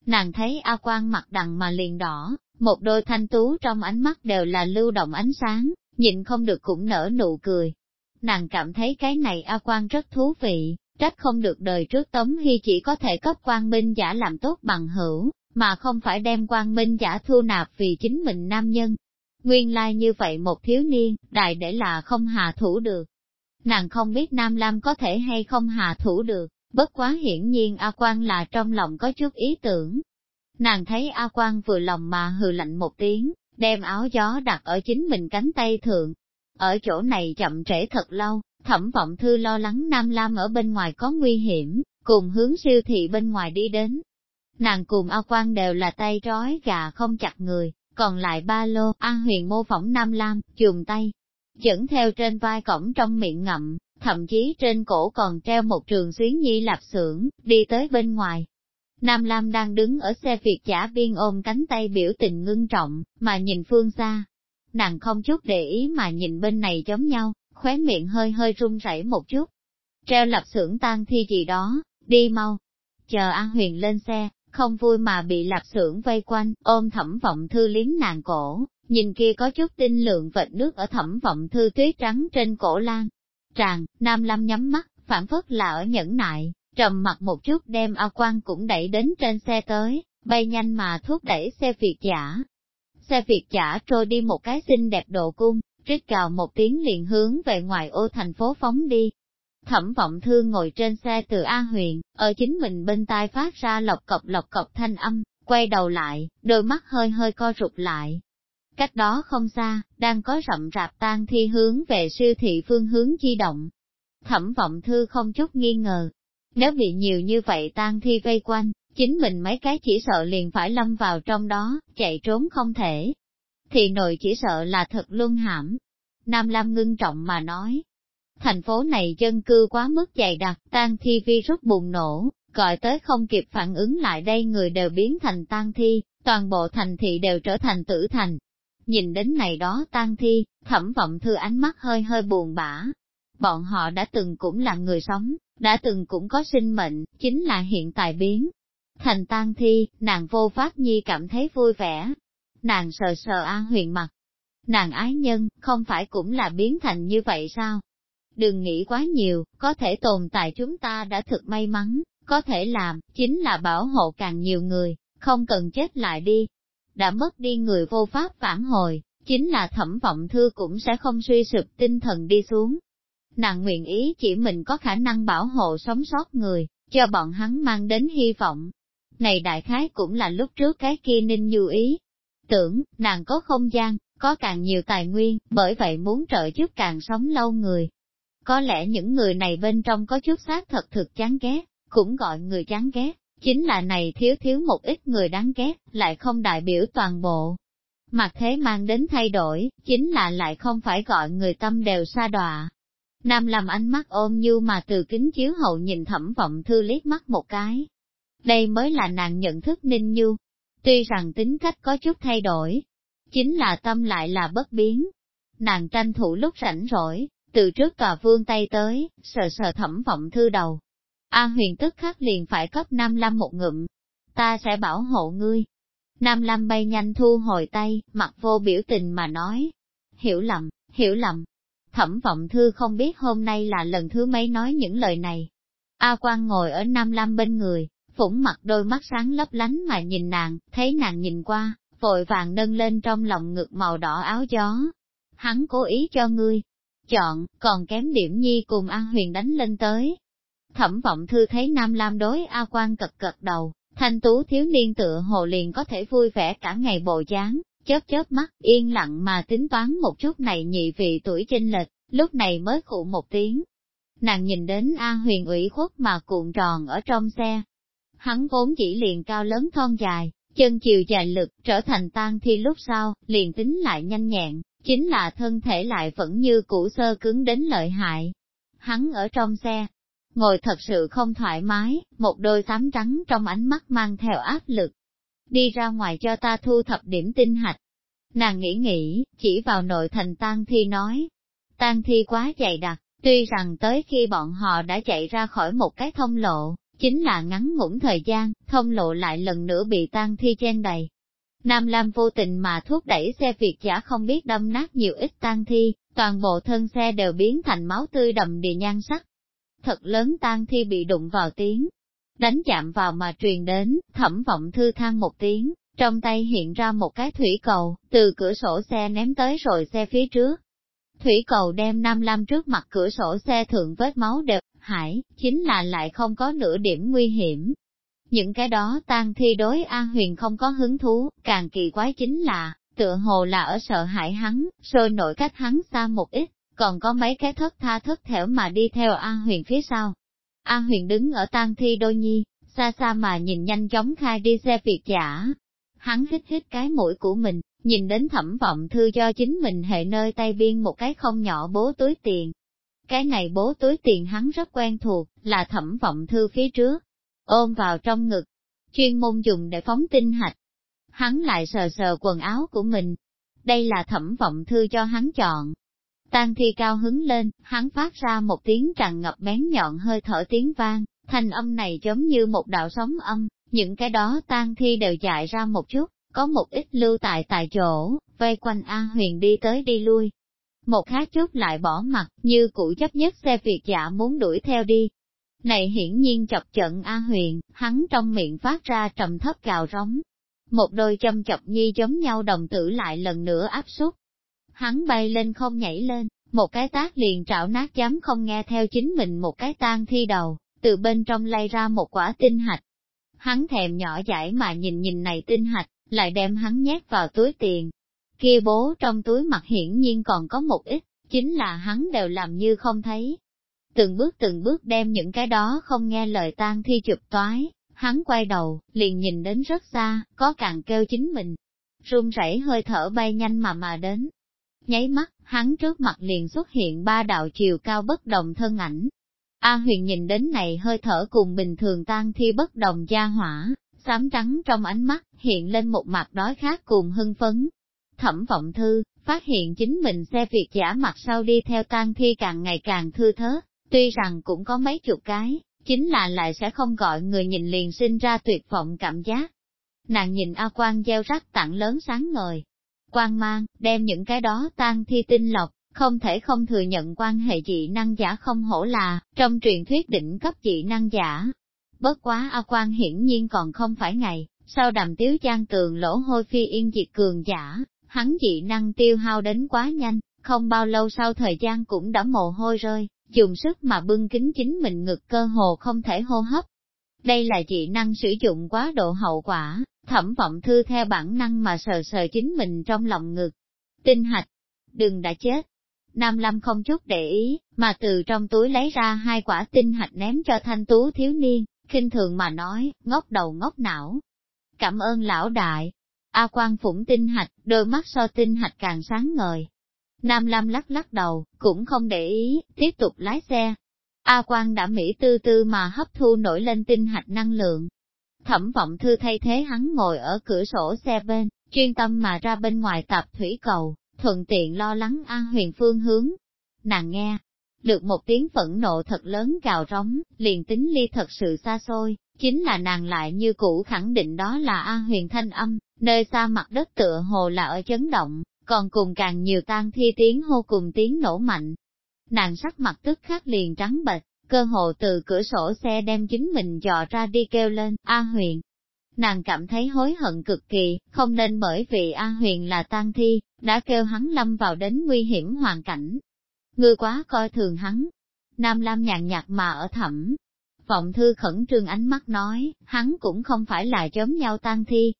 Nàng thấy A quan mặt đằng mà liền đỏ, một đôi thanh tú trong ánh mắt đều là lưu động ánh sáng, nhìn không được cũng nở nụ cười. Nàng cảm thấy cái này A quan rất thú vị, Trách không được đời trước Tống Hy chỉ có thể cấp quan minh giả làm tốt bằng hữu, mà không phải đem quan minh giả thu nạp vì chính mình nam nhân. Nguyên lai like như vậy một thiếu niên, đại để là không hạ thủ được. Nàng không biết Nam Lam có thể hay không hạ thủ được, bất quá hiển nhiên A Quang là trong lòng có chút ý tưởng. Nàng thấy A Quang vừa lòng mà hừ lạnh một tiếng, đem áo gió đặt ở chính mình cánh tay thượng. Ở chỗ này chậm trễ thật lâu, Thẩm vọng thư lo lắng Nam Lam ở bên ngoài có nguy hiểm, cùng hướng siêu thị bên ngoài đi đến. Nàng cùng A Quang đều là tay trói gà không chặt người, còn lại ba lô, A Huyền mô phỏng Nam Lam, chùm tay, dẫn theo trên vai cổng trong miệng ngậm, thậm chí trên cổ còn treo một trường xuyến nhi lạp xưởng, đi tới bên ngoài. Nam Lam đang đứng ở xe Việt giả biên ôm cánh tay biểu tình ngưng trọng, mà nhìn phương xa. Nàng không chút để ý mà nhìn bên này giống nhau, khóe miệng hơi hơi run rẩy một chút. Treo lập xưởng tan thi gì đó, đi mau. Chờ An Huyền lên xe, không vui mà bị lập xưởng vây quanh, ôm thẩm vọng thư liếm nàng cổ, nhìn kia có chút tinh lượng vệt nước ở thẩm vọng thư tuyết trắng trên cổ lan. Tràng, Nam Lâm nhắm mắt, phản phất là ở nhẫn nại, trầm mặt một chút đem A Quan cũng đẩy đến trên xe tới, bay nhanh mà thúc đẩy xe Việt giả. Xe Việt giả trôi đi một cái xinh đẹp độ cung, rít cào một tiếng liền hướng về ngoài ô thành phố phóng đi. Thẩm vọng thương ngồi trên xe từ A huyện ở chính mình bên tai phát ra lọc cọc lọc cọc thanh âm, quay đầu lại, đôi mắt hơi hơi co rụt lại. Cách đó không xa, đang có rậm rạp tan thi hướng về siêu thị phương hướng di động. Thẩm vọng thư không chút nghi ngờ. Nếu bị nhiều như vậy tan thi vây quanh, chính mình mấy cái chỉ sợ liền phải lâm vào trong đó, chạy trốn không thể, thì nội chỉ sợ là thật luân hãm. Nam Lam ngưng trọng mà nói, thành phố này dân cư quá mức dày đặc, tan thi virus bùng nổ, gọi tới không kịp phản ứng lại đây người đều biến thành tan thi, toàn bộ thành thị đều trở thành tử thành. Nhìn đến này đó tan thi, thẩm vọng thư ánh mắt hơi hơi buồn bã. Bọn họ đã từng cũng là người sống, đã từng cũng có sinh mệnh, chính là hiện tại biến. Thành tan thi, nàng vô phát nhi cảm thấy vui vẻ. Nàng sờ sờ an huyền mặt. Nàng ái nhân, không phải cũng là biến thành như vậy sao? Đừng nghĩ quá nhiều, có thể tồn tại chúng ta đã thực may mắn, có thể làm, chính là bảo hộ càng nhiều người, không cần chết lại đi. Đã mất đi người vô pháp phản hồi, chính là thẩm vọng thư cũng sẽ không suy sụp tinh thần đi xuống. Nàng nguyện ý chỉ mình có khả năng bảo hộ sống sót người, cho bọn hắn mang đến hy vọng. Này đại khái cũng là lúc trước cái kia ninh như ý. Tưởng, nàng có không gian, có càng nhiều tài nguyên, bởi vậy muốn trợ giúp càng sống lâu người. Có lẽ những người này bên trong có chút xác thật thực chán ghét, cũng gọi người chán ghét, chính là này thiếu thiếu một ít người đáng ghét, lại không đại biểu toàn bộ. Mặt thế mang đến thay đổi, chính là lại không phải gọi người tâm đều xa đọa. Nam làm ánh mắt ôm như mà từ kính chiếu hậu nhìn thẩm vọng thư liếc mắt một cái. Đây mới là nàng nhận thức ninh như. Tuy rằng tính cách có chút thay đổi, chính là tâm lại là bất biến. Nàng tranh thủ lúc rảnh rỗi, từ trước tòa vương tay tới, sờ sờ thẩm vọng thư đầu, A huyền tức khắc liền phải cấp Nam Lâm một ngụm. Ta sẽ bảo hộ ngươi. Nam Lâm bay nhanh thu hồi tay, mặt vô biểu tình mà nói. Hiểu lầm, hiểu lầm. Thẩm vọng thư không biết hôm nay là lần thứ mấy nói những lời này. A quan ngồi ở Nam Lâm bên người, phủng mặt đôi mắt sáng lấp lánh mà nhìn nàng, thấy nàng nhìn qua, vội vàng nâng lên trong lòng ngực màu đỏ áo gió. Hắn cố ý cho ngươi, chọn, còn kém điểm nhi cùng An Huyền đánh lên tới, Thẩm vọng thư thấy Nam Lam đối A Quan cật cật đầu, thanh tú thiếu niên tựa hồ liền có thể vui vẻ cả ngày bộ dáng, chớp chớp mắt, yên lặng mà tính toán một chút này nhị vị tuổi chênh lệch, lúc này mới khụ một tiếng. Nàng nhìn đến A huyền ủy khuất mà cuộn tròn ở trong xe. Hắn vốn chỉ liền cao lớn thon dài, chân chiều dài lực trở thành tan thi lúc sau, liền tính lại nhanh nhẹn, chính là thân thể lại vẫn như cũ sơ cứng đến lợi hại. Hắn ở trong xe, ngồi thật sự không thoải mái, một đôi xám trắng trong ánh mắt mang theo áp lực. Đi ra ngoài cho ta thu thập điểm tinh hạch. Nàng nghĩ nghĩ, chỉ vào nội thành tang thi nói. Tang thi quá dày đặc, tuy rằng tới khi bọn họ đã chạy ra khỏi một cái thông lộ, chính là ngắn ngủn thời gian, thông lộ lại lần nữa bị tang thi chen đầy. Nam Lam vô tình mà thúc đẩy xe Việt giả không biết đâm nát nhiều ít tang thi, toàn bộ thân xe đều biến thành máu tươi đầm địa nhan sắc, thật lớn tan thi bị đụng vào tiếng. Đánh chạm vào mà truyền đến, thẩm vọng thư than một tiếng, trong tay hiện ra một cái thủy cầu, từ cửa sổ xe ném tới rồi xe phía trước. Thủy cầu đem Nam Lam trước mặt cửa sổ xe thượng vết máu đều, hải, chính là lại không có nửa điểm nguy hiểm. Những cái đó tan thi đối An Huyền không có hứng thú, càng kỳ quái chính là, tựa hồ là ở sợ hãi hắn, sôi nổi cách hắn xa một ít còn có mấy cái thất tha thất thẻo mà đi theo An Huyền phía sau. An Huyền đứng ở tang thi đôi nhi, xa xa mà nhìn nhanh chóng khai đi xe việt giả. Hắn hít hít cái mũi của mình, nhìn đến thẩm vọng thư do chính mình hệ nơi tay biên một cái không nhỏ bố túi tiền. Cái này bố túi tiền hắn rất quen thuộc, là thẩm vọng thư phía trước, ôm vào trong ngực, chuyên môn dùng để phóng tinh hạch. Hắn lại sờ sờ quần áo của mình. Đây là thẩm vọng thư cho hắn chọn, Tang thi cao hứng lên, hắn phát ra một tiếng tràn ngập bén nhọn hơi thở tiếng vang, thanh âm này giống như một đạo sóng âm, những cái đó tang thi đều chạy ra một chút, có một ít lưu tại tại chỗ, vây quanh A Huyền đi tới đi lui. Một khá chút lại bỏ mặt, như cũ chấp nhất xe Việt dạ muốn đuổi theo đi. Này hiển nhiên chọc trận A Huyền, hắn trong miệng phát ra trầm thấp gào rống. Một đôi châm chọc nhi giống nhau đồng tử lại lần nữa áp xúc, hắn bay lên không nhảy lên, một cái tác liền trạo nát chấm không nghe theo chính mình một cái tan thi đầu, từ bên trong lay ra một quả tinh hạch. Hắn thèm nhỏ dãi mà nhìn nhìn này tinh hạch, lại đem hắn nhét vào túi tiền. Kia bố trong túi mặt hiển nhiên còn có một ít, chính là hắn đều làm như không thấy. Từng bước từng bước đem những cái đó không nghe lời tan thi chụp toái, hắn quay đầu, liền nhìn đến rất xa, có càng kêu chính mình. Run rẩy hơi thở bay nhanh mà mà đến, Nháy mắt, hắn trước mặt liền xuất hiện ba đạo chiều cao bất đồng thân ảnh. A huyền nhìn đến này hơi thở cùng bình thường tan thi bất đồng gia hỏa, xám trắng trong ánh mắt, hiện lên một mặt đói khát cùng hưng phấn. Thẩm vọng thư, phát hiện chính mình xe việc giả mặt sau đi theo tan thi càng ngày càng thư thớt, tuy rằng cũng có mấy chục cái, chính là lại sẽ không gọi người nhìn liền sinh ra tuyệt vọng cảm giác. Nàng nhìn A Quang gieo rắc tặng lớn sáng ngời. Quang mang, đem những cái đó tan thi tinh lọc, không thể không thừa nhận quan hệ dị năng giả không hổ là, trong truyền thuyết đỉnh cấp dị năng giả. Bất quá A Quang hiển nhiên còn không phải ngày, sau đàm tiếu trang tường lỗ hôi phi yên diệt cường giả, hắn dị năng tiêu hao đến quá nhanh, không bao lâu sau thời gian cũng đã mồ hôi rơi, dùng sức mà bưng kính chính mình ngực cơ hồ không thể hô hấp. Đây là dị năng sử dụng quá độ hậu quả, thẩm vọng thư theo bản năng mà sờ sờ chính mình trong lòng ngực. Tinh hạch, đừng đã chết. Nam Lâm không chút để ý, mà từ trong túi lấy ra hai quả tinh hạch ném cho thanh tú thiếu niên, khinh thường mà nói, ngốc đầu ngốc não. Cảm ơn lão đại. A quan phủng tinh hạch, đôi mắt so tinh hạch càng sáng ngời, Nam Lam lắc lắc đầu, cũng không để ý, tiếp tục lái xe. A Quang đã mỹ tư tư mà hấp thu nổi lên tinh hạch năng lượng. Thẩm vọng thư thay thế hắn ngồi ở cửa sổ xe bên, chuyên tâm mà ra bên ngoài tập thủy cầu, thuận tiện lo lắng An Huyền phương hướng. Nàng nghe, được một tiếng phẫn nộ thật lớn gào rống, liền tính ly thật sự xa xôi, chính là nàng lại như cũ khẳng định đó là An Huyền thanh âm, nơi xa mặt đất tựa hồ là ở chấn động, còn cùng càng nhiều tan thi tiếng hô cùng tiếng nổ mạnh. Nàng sắc mặt tức khắc liền trắng bệch, cơ hồ từ cửa sổ xe đem chính mình dò ra đi kêu lên, A huyền. Nàng cảm thấy hối hận cực kỳ, không nên bởi vì A huyền là tan thi, đã kêu hắn lâm vào đến nguy hiểm hoàn cảnh. Ngươi quá coi thường hắn. Nam Lam nhàn nhạt mà ở thẩm. Vọng thư khẩn trương ánh mắt nói, hắn cũng không phải là giống nhau tan thi.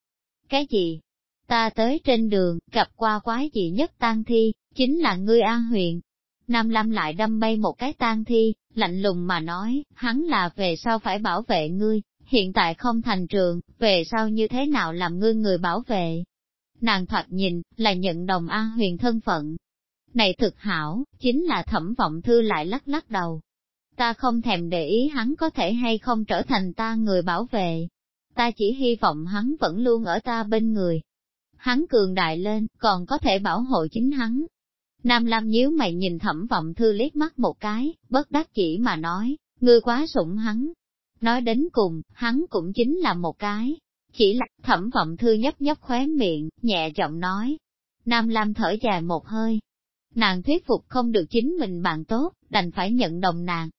Cái gì? Ta tới trên đường, gặp qua quái gì nhất tang thi, chính là ngươi a huyền. Nam lam lại đâm bay một cái tang thi, lạnh lùng mà nói, hắn là về sau phải bảo vệ ngươi, hiện tại không thành trường, về sau như thế nào làm ngươi người bảo vệ. Nàng thoạt nhìn, là nhận đồng a huyền thân phận. Này thực hảo, chính là thẩm vọng thư lại lắc lắc đầu. Ta không thèm để ý hắn có thể hay không trở thành ta người bảo vệ. Ta chỉ hy vọng hắn vẫn luôn ở ta bên người, hắn cường đại lên, còn có thể bảo hộ chính hắn. Nam Lam nhíu mày nhìn thẩm vọng thư liếc mắt một cái, bất đắc chỉ mà nói, ngươi quá sủng hắn. Nói đến cùng, hắn cũng chính là một cái. Chỉ là thẩm vọng thư nhấp nhấp khóe miệng, nhẹ giọng nói. Nam Lam thở dài một hơi. Nàng thuyết phục không được chính mình bạn tốt, đành phải nhận đồng nàng.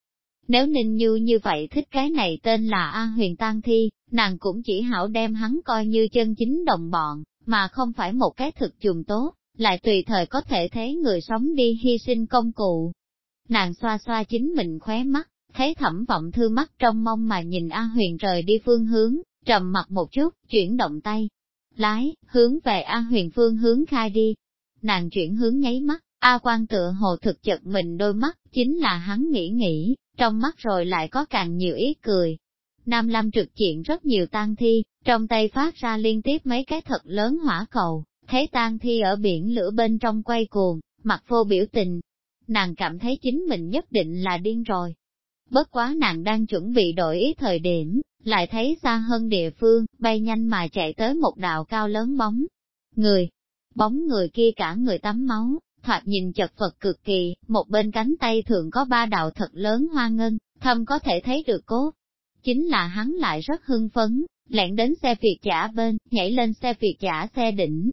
Nếu Ninh Như như vậy thích cái này tên là A Huyền Tăng Thi, nàng cũng chỉ hảo đem hắn coi như chân chính đồng bọn, mà không phải một cái thực dùng tốt, lại tùy thời có thể thấy người sống đi hy sinh công cụ. Nàng xoa xoa chính mình khóe mắt, thấy thẩm vọng thư mắt trong mong mà nhìn A Huyền rời đi phương hướng, trầm mặt một chút, chuyển động tay. Lái, hướng về A Huyền phương hướng khai đi. Nàng chuyển hướng nháy mắt, A quan tựa hồ thực chật mình đôi mắt, chính là hắn nghĩ nghĩ, trong mắt rồi lại có càng nhiều ý cười. Nam Lam trực diện rất nhiều tang thi, trong tay phát ra liên tiếp mấy cái thật lớn hỏa cầu, thấy tang thi ở biển lửa bên trong quay cuồng, mặt vô biểu tình. Nàng cảm thấy chính mình nhất định là điên rồi. Bất quá nàng đang chuẩn bị đổi ý thời điểm, lại thấy xa hơn địa phương, bay nhanh mà chạy tới một đạo cao lớn bóng. Người, bóng người kia cả người tắm máu, thoạt nhìn chật vật cực kỳ, một bên cánh tay thường có ba đạo thật lớn hoa ngân, thâm có thể thấy được cốt. Chính là hắn lại rất hưng phấn, lẹn đến xe việt giả bên, nhảy lên xe việt giả xe đỉnh.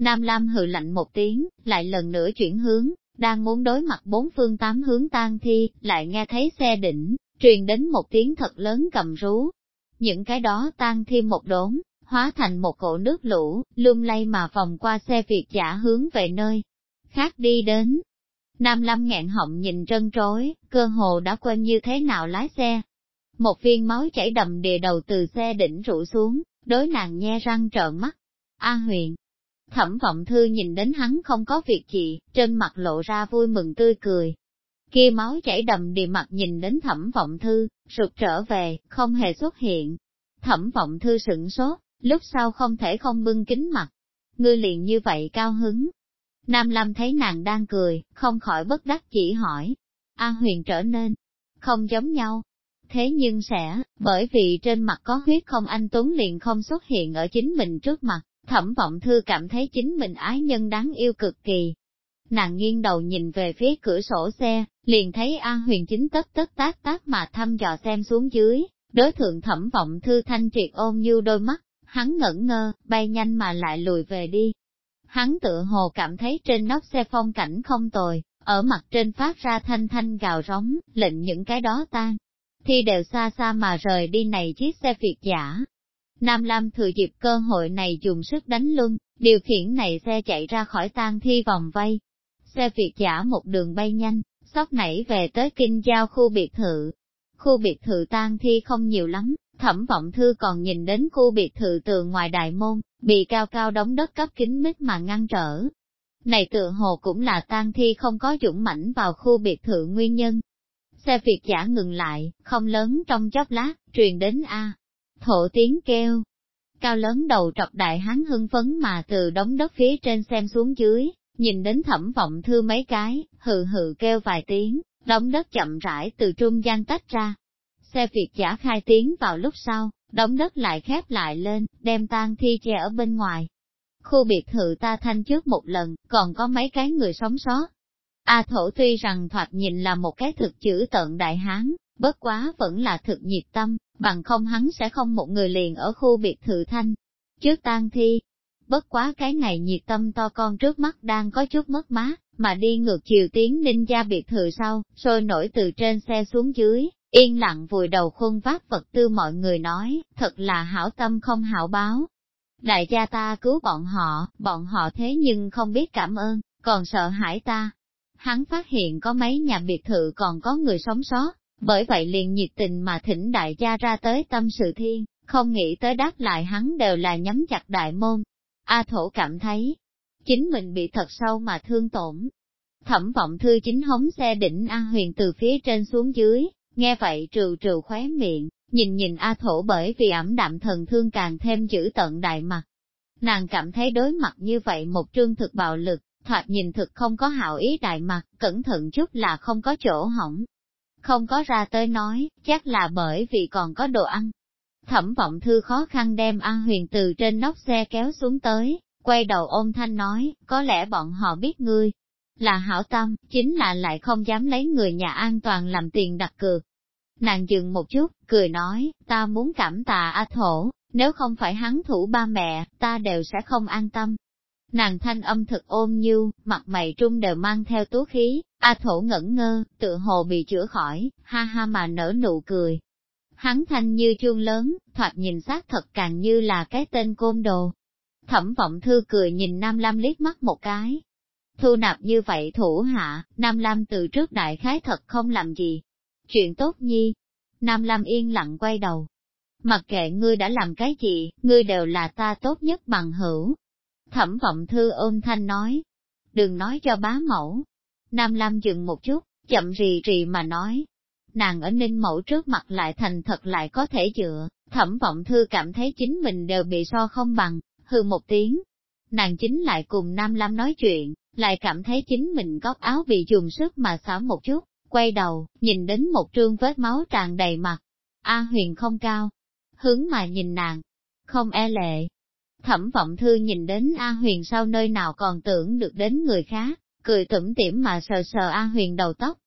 Nam Lam hừ lạnh một tiếng, lại lần nữa chuyển hướng, đang muốn đối mặt bốn phương tám hướng tan thi, lại nghe thấy xe đỉnh, truyền đến một tiếng thật lớn cầm rú. Những cái đó tan thi một đốn, hóa thành một cổ nước lũ, lung lay mà vòng qua xe việt giả hướng về nơi khác đi đến. Nam Lam nghẹn họng nhìn trân trối, cơ hồ đã quên như thế nào lái xe, một viên máu chảy đầm đìa đầu từ xe đỉnh rủ xuống, đối nàng nhe răng trợn mắt. A huyền. Thẩm vọng thư nhìn đến hắn không có việc gì, trên mặt lộ ra vui mừng tươi cười. Kia máu chảy đầm đìa mặt nhìn đến thẩm vọng thư, rụt trở về, không hề xuất hiện. Thẩm vọng thư sửng sốt, lúc sau không thể không bưng kính mặt. Ngươi liền như vậy cao hứng. Nam Lâm thấy nàng đang cười, không khỏi bất đắc chỉ hỏi. A huyền trở nên không giống nhau. Thế nhưng sẽ, bởi vì trên mặt có huyết không anh Tuấn liền không xuất hiện ở chính mình trước mặt, thẩm vọng thư cảm thấy chính mình ái nhân đáng yêu cực kỳ. Nàng nghiêng đầu nhìn về phía cửa sổ xe, liền thấy A huyền chính tất tất tác tác mà thăm dò xem xuống dưới, đối thượng thẩm vọng thư thanh triệt ôm như đôi mắt, hắn ngẩn ngơ, bay nhanh mà lại lùi về đi. Hắn tự hồ cảm thấy trên nóc xe phong cảnh không tồi, ở mặt trên phát ra thanh thanh gào rống, lệnh những cái đó tan. Thi đều xa xa mà rời đi này chiếc xe Việt giả. Nam Lam thừa dịp cơ hội này dùng sức đánh luân, điều khiển này xe chạy ra khỏi tang thi vòng vây. Xe Việt giả một đường bay nhanh, sóc nảy về tới kinh giao khu biệt thự. Khu biệt thự tang thi không nhiều lắm, thẩm vọng thư còn nhìn đến khu biệt thự tường ngoài đại môn, bị cao cao đóng đất cấp kính mít mà ngăn trở, này tựa hồ cũng là tang thi không có dũng mãnh vào khu biệt thự nguyên nhân. Xe Việt giả ngừng lại, không lớn trong chốc lát, truyền đến A. Thổ tiếng kêu. Cao lớn đầu trọc đại hán hưng phấn mà từ đống đất phía trên xem xuống dưới, nhìn đến thẩm vọng thư mấy cái, hừ hừ kêu vài tiếng, đống đất chậm rãi từ trung gian tách ra. Xe Việt giả khai tiếng vào lúc sau, đống đất lại khép lại lên, đem tang thi che ở bên ngoài, Khu biệt thự ta thanh trước một lần, còn có mấy cái người sống sót. A thổ tuy rằng thoạt nhìn là một cái thực chữ tận đại hán, bất quá vẫn là thực nhiệt tâm, bằng không hắn sẽ không một người liền ở khu biệt thự thanh. Trước tang thi, bất quá cái này nhiệt tâm to con trước mắt đang có chút mất mát, mà đi ngược chiều tiến ninh gia biệt thự sau, sôi nổi từ trên xe xuống dưới, yên lặng vùi đầu khuôn vác vật tư mọi người nói, thật là hảo tâm không hảo báo, Đại gia ta cứu bọn họ, bọn họ thế nhưng không biết cảm ơn, còn sợ hãi ta. Hắn phát hiện có mấy nhà biệt thự còn có người sống sót, bởi vậy liền nhiệt tình mà thỉnh đại gia ra tới tâm sự thiên, không nghĩ tới đáp lại hắn đều là nhắm chặt đại môn. A thổ cảm thấy, chính mình bị thật sâu mà thương tổn. Thẩm vọng thư chính hống xe đỉnh A huyền từ phía trên xuống dưới, nghe vậy trừ trừ khóe miệng, nhìn nhìn A Thổ bởi vì ẩm đạm thần thương càng thêm giữ tận đại mặt. Nàng cảm thấy đối mặt như vậy một trương thực bạo lực, thoạt nhìn thực không có hảo ý đại mặt, cẩn thận chút là không có chỗ hỏng. Không có ra tới nói, chắc là bởi vì còn có đồ ăn. Thẩm vọng thư khó khăn đem A huyền từ trên nóc xe kéo xuống tới, quay đầu ôm thanh nói, có lẽ bọn họ biết ngươi. Là hảo tâm, chính là lại không dám lấy người nhà an toàn làm tiền đặt cược, Nàng dừng một chút, cười nói, ta muốn cảm tạ A Thổ, nếu không phải hắn thủ ba mẹ, ta đều sẽ không an tâm. Nàng thanh âm thật ôm như, mặt mày trung đều mang theo tú khí, A Thổ ngẩn ngơ, tự hồ bị chữa khỏi, ha ha mà nở nụ cười. Hắn thanh như chuông lớn, thoạt nhìn xác thật càng như là cái tên côn đồ. Thẩm vọng thư cười nhìn Nam Lam liếc mắt một cái. Thu nạp như vậy thủ hạ, Nam Lam từ trước đại khái thật không làm gì, Chuyện tốt nhi. Nam Lam yên lặng quay đầu. Mặc kệ ngươi đã làm cái gì, ngươi đều là ta tốt nhất bằng hữu. Thẩm vọng thư ôm thanh nói. Đừng nói cho bá mẫu. Nam Lam dừng một chút, chậm rì rì mà nói. Nàng ở ninh mẫu trước mặt lại thành thật lại có thể dựa, thẩm vọng thư cảm thấy chính mình đều bị so không bằng, hư một tiếng. Nàng chính lại cùng Nam Lam nói chuyện, lại cảm thấy chính mình góc áo bị dùng sức mà xả một chút, quay đầu, nhìn đến một trương vết máu tràn đầy mặt. A huyền không cao, hướng mà nhìn nàng, không e lệ. Thẩm vọng thư nhìn đến A huyền sau nơi nào còn tưởng được đến người khác, cười tủm tỉm mà sờ sờ A huyền đầu tóc.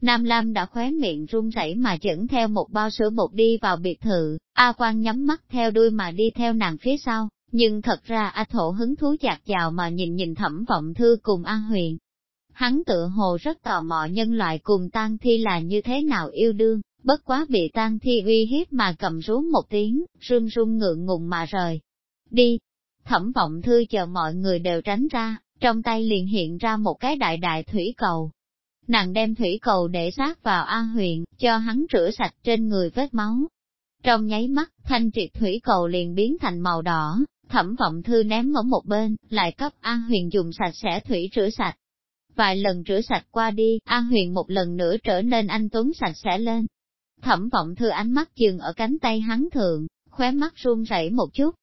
Nam Lam đã khóe miệng run rẩy mà dẫn theo một bao sữa bột đi vào biệt thự, A Quang nhắm mắt theo đuôi mà đi theo nàng phía sau, nhưng thật ra A Thổ hứng thú chạc chào mà nhìn nhìn thẩm vọng thư cùng A Huyền, Hắn tự hồ rất tò mò nhân loại cùng tang thi là như thế nào yêu đương, bất quá bị tang thi uy hiếp mà cầm rú một tiếng, run run ngượng ngùng mà rời. Đi! Thẩm vọng thư chờ mọi người đều tránh ra, trong tay liền hiện ra một cái đại đại thủy cầu. Nàng đem thủy cầu để sát vào A huyền, cho hắn rửa sạch trên người vết máu. Trong nháy mắt, thanh triệt thủy cầu liền biến thành màu đỏ, thẩm vọng thư ném ở một bên, lại cấp A huyền dùng sạch sẽ thủy rửa sạch. Vài lần rửa sạch qua đi, A Huyền một lần nữa trở nên anh Tuấn sạch sẽ lên. Thẩm vọng thư ánh mắt dừng ở cánh tay hắn thượng, khóe mắt run rẩy một chút.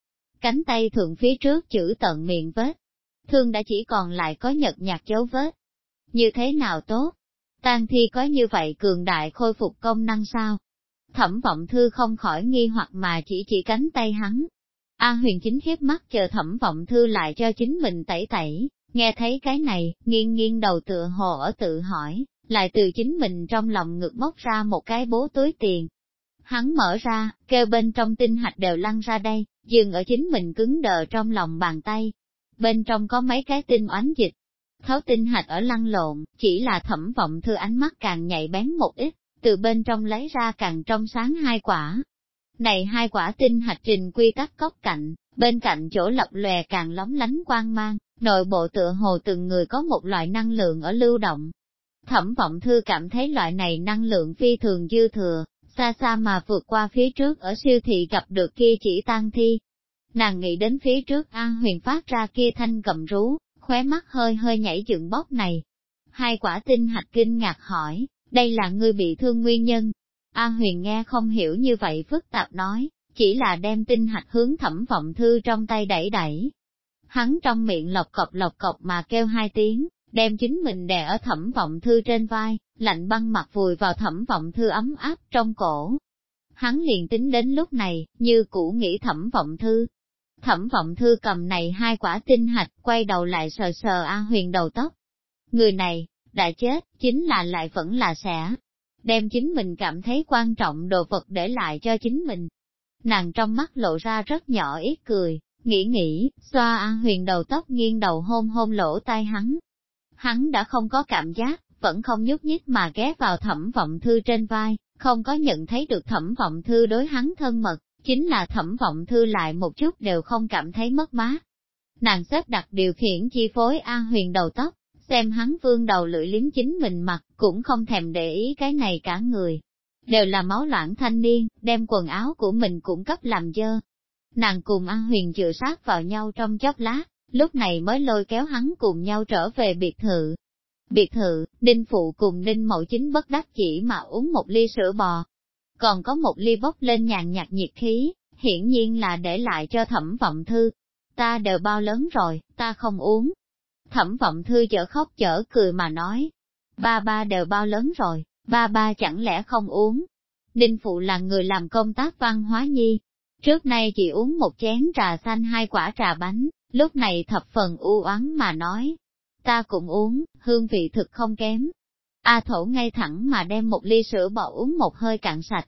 Cánh tay thượng phía trước chữ tận miệng vết. Thương đã chỉ còn lại có nhật nhạt dấu vết. Như thế nào tốt? Tang thi có như vậy cường đại khôi phục công năng sao? Thẩm vọng thư không khỏi nghi hoặc mà chỉ chỉ cánh tay hắn. A huyền chính khiếp mắt chờ thẩm vọng thư lại cho chính mình tẩy tẩy, nghe thấy cái này, nghiêng nghiêng đầu tựa hồ ở tự hỏi, lại từ chính mình trong lòng ngực móc ra một cái bố túi tiền. Hắn mở ra, kêu bên trong tinh hạch đều lăn ra đây, dừng ở chính mình cứng đờ trong lòng bàn tay. Bên trong có mấy cái tinh oánh dịch, thấu tinh hạch ở lăn lộn, chỉ là thẩm vọng thư ánh mắt càng nhạy bén một ít, từ bên trong lấy ra càng trong sáng hai quả. Này hai quả tinh hạch trình quy tắc cốc cạnh, bên cạnh chỗ lập lòe càng lóng lánh quang mang, nội bộ tựa hồ từng người có một loại năng lượng ở lưu động. Thẩm vọng thư cảm thấy loại này năng lượng phi thường dư thừa, xa xa mà vượt qua phía trước ở siêu thị gặp được kia chỉ tan thi. Nàng nghĩ đến phía trước An Huyền phát ra kia thanh cầm rú, khóe mắt hơi hơi nhảy dựng bóc này. Hai quả tinh hạch kinh ngạc hỏi, đây là ngươi bị thương nguyên nhân. A huyền nghe không hiểu như vậy phức tạp nói, chỉ là đem tinh hạch hướng thẩm vọng thư trong tay đẩy đẩy. Hắn trong miệng lọc cọc lọc cọc mà kêu hai tiếng, đem chính mình đè ở thẩm vọng thư trên vai, lạnh băng mặt vùi vào thẩm vọng thư ấm áp trong cổ. Hắn liền tính đến lúc này, như cũ nghĩ thẩm vọng thư, Thẩm vọng thư cầm này hai quả tinh hạch, quay đầu lại sờ sờ A huyền đầu tóc. Người này, đã chết, chính là lại vẫn là sẽ đem chính mình cảm thấy quan trọng đồ vật để lại cho chính mình. Nàng trong mắt lộ ra rất nhỏ ít cười, nghĩ nghĩ, xoa A huyền đầu tóc nghiêng đầu hôn hôn lỗ tai hắn. Hắn đã không có cảm giác, vẫn không nhúc nhích mà ghé vào thẩm vọng thư trên vai, không có nhận thấy được thẩm vọng thư đối hắn thân mật, chính là thẩm vọng thư lại một chút đều không cảm thấy mất mát. Nàng xếp đặt điều khiển chi phối A huyền đầu tóc, xem hắn vương đầu lưỡi liếm chính mình mặt, cũng không thèm để ý cái này cả người. Đều là máu loãng thanh niên, đem quần áo của mình cũng cấp làm dơ. Nàng cùng A huyền chữa sát vào nhau trong chốc lát, lúc này mới lôi kéo hắn cùng nhau trở về biệt thự. Biệt thự, Đinh Phụ cùng Đinh Mậu Chính bất đắc chỉ mà uống một ly sữa bò, còn có một ly bốc lên nhàn nhạt nhiệt khí, hiển nhiên là để lại cho thẩm vọng thư. Ta đều bao lớn rồi, ta không uống. Thẩm vọng thư chở khóc chở cười mà nói. Ba ba đều bao lớn rồi, ba ba chẳng lẽ không uống. Đinh Phụ là người làm công tác văn hóa nhi. Trước nay chỉ uống một chén trà xanh hai quả trà bánh, lúc này thập phần u oán mà nói. Ta cũng uống, hương vị thực không kém. A thổ ngay thẳng mà đem một ly sữa bò uống một hơi cạn sạch,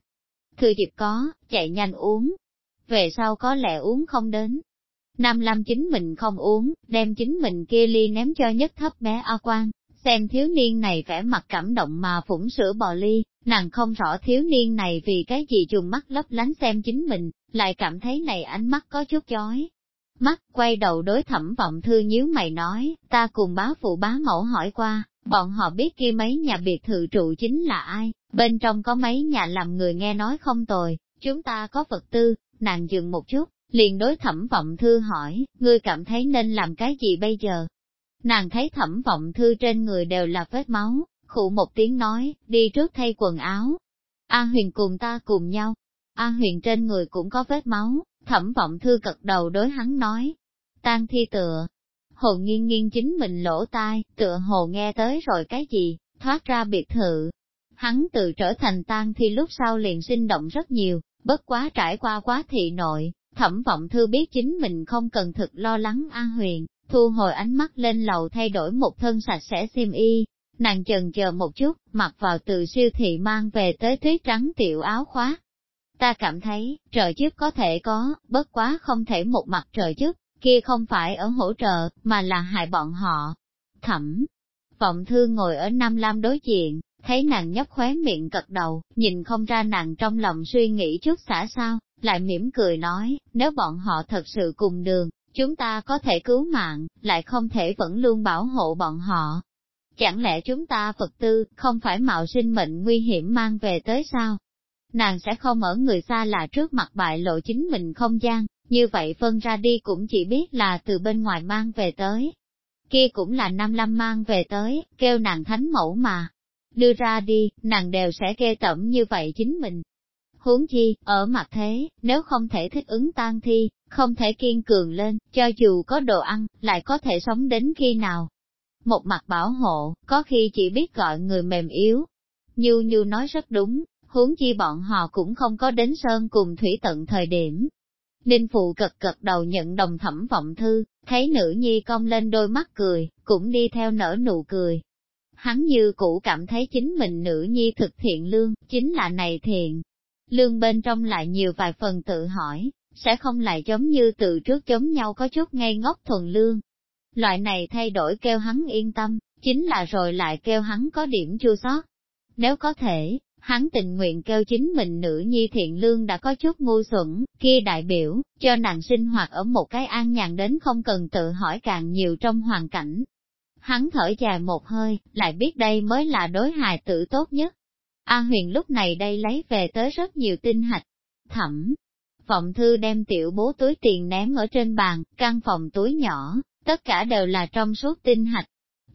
Thư dịp có, chạy nhanh uống. Về sau có lẽ uống không đến. Nam Lam chính mình không uống, đem chính mình kia ly ném cho nhất thấp bé A quang. xem thiếu niên này vẻ mặt cảm động mà phủng sữa bò ly, nàng không rõ thiếu niên này vì cái gì dùng mắt lấp lánh xem chính mình, lại cảm thấy này ánh mắt có chút chói. Mắt quay đầu đối thẩm vọng thư nhíu mày nói, ta cùng bá phụ bá mẫu hỏi qua, bọn họ biết kia mấy nhà biệt thự trụ chính là ai, bên trong có mấy nhà làm người nghe nói không tồi, chúng ta có vật tư, nàng dừng một chút, liền đối thẩm vọng thư hỏi, ngươi cảm thấy nên làm cái gì bây giờ? Nàng thấy thẩm vọng thư trên người đều là vết máu, khụ một tiếng nói, đi trước thay quần áo. A huyền cùng ta cùng nhau. A huyền trên người cũng có vết máu, thẩm vọng thư cật đầu đối hắn nói. Tan thi tựa, hồ nghiêng nghiêng chính mình lỗ tai, tựa hồ nghe tới rồi cái gì, thoát ra biệt thự. Hắn tự trở thành tan thi lúc sau liền sinh động rất nhiều, bất quá trải qua quá thị nội, thẩm vọng thư biết chính mình không cần thực lo lắng an huyền, thu hồi ánh mắt lên lầu thay đổi một thân sạch sẽ xiêm y. Nàng chần chờ một chút, mặc vào từ siêu thị mang về tới tuyết trắng tiểu áo khoác. Ta cảm thấy, trợ chức có thể có, bất quá không thể một mặt trợ chức, kia không phải ở hỗ trợ, mà là hại bọn họ. Thẩm, vọng thư ngồi ở Nam Lam đối diện, thấy nàng nhấp khóe miệng cật đầu, nhìn không ra nàng trong lòng suy nghĩ chút xả sao, lại mỉm cười nói, nếu bọn họ thật sự cùng đường, chúng ta có thể cứu mạng, lại không thể vẫn luôn bảo hộ bọn họ. Chẳng lẽ chúng ta Phật tư, không phải mạo sinh mệnh nguy hiểm mang về tới sao? Nàng sẽ không ở người xa lạ trước mặt bại lộ chính mình không gian, như vậy phân ra đi cũng chỉ biết là từ bên ngoài mang về tới. Kia cũng là năm lâm mang về tới, kêu nàng thánh mẫu mà. Đưa ra đi, nàng đều sẽ kê tẩm như vậy chính mình. Huống chi, ở mặt thế, nếu không thể thích ứng tan thi, không thể kiên cường lên, cho dù có đồ ăn, lại có thể sống đến khi nào. một mặt bảo hộ, có khi chỉ biết gọi người mềm yếu. Như Như nói rất đúng, huống chi bọn họ cũng không có đến sơn cùng thủy tận thời điểm. Ninh Phụ cật cật đầu nhận đồng thẩm vọng thư, thấy nữ nhi cong lên đôi mắt cười, cũng đi theo nở nụ cười. Hắn như cũ cảm thấy chính mình nữ nhi thực thiện lương, chính là này thiện. Lương bên trong lại nhiều vài phần tự hỏi, sẽ không lại giống như từ trước giống nhau có chút ngây ngốc thuần lương. Loại này thay đổi kêu hắn yên tâm, chính là rồi lại kêu hắn có điểm chua sót. Nếu có thể, hắn tình nguyện kêu chính mình nữ nhi thiện lương đã có chút ngu xuẩn, kia đại biểu, cho nàng sinh hoạt ở một cái an nhàn đến không cần tự hỏi càng nhiều trong hoàn cảnh. Hắn thở dài một hơi, lại biết đây mới là đối hài tử tốt nhất. A huyền lúc này đây lấy về tới rất nhiều tinh hạch. Thẩm, vọng thư đem tiểu bố túi tiền ném ở trên bàn, căn phòng túi nhỏ, tất cả đều là trong suốt tinh hạch,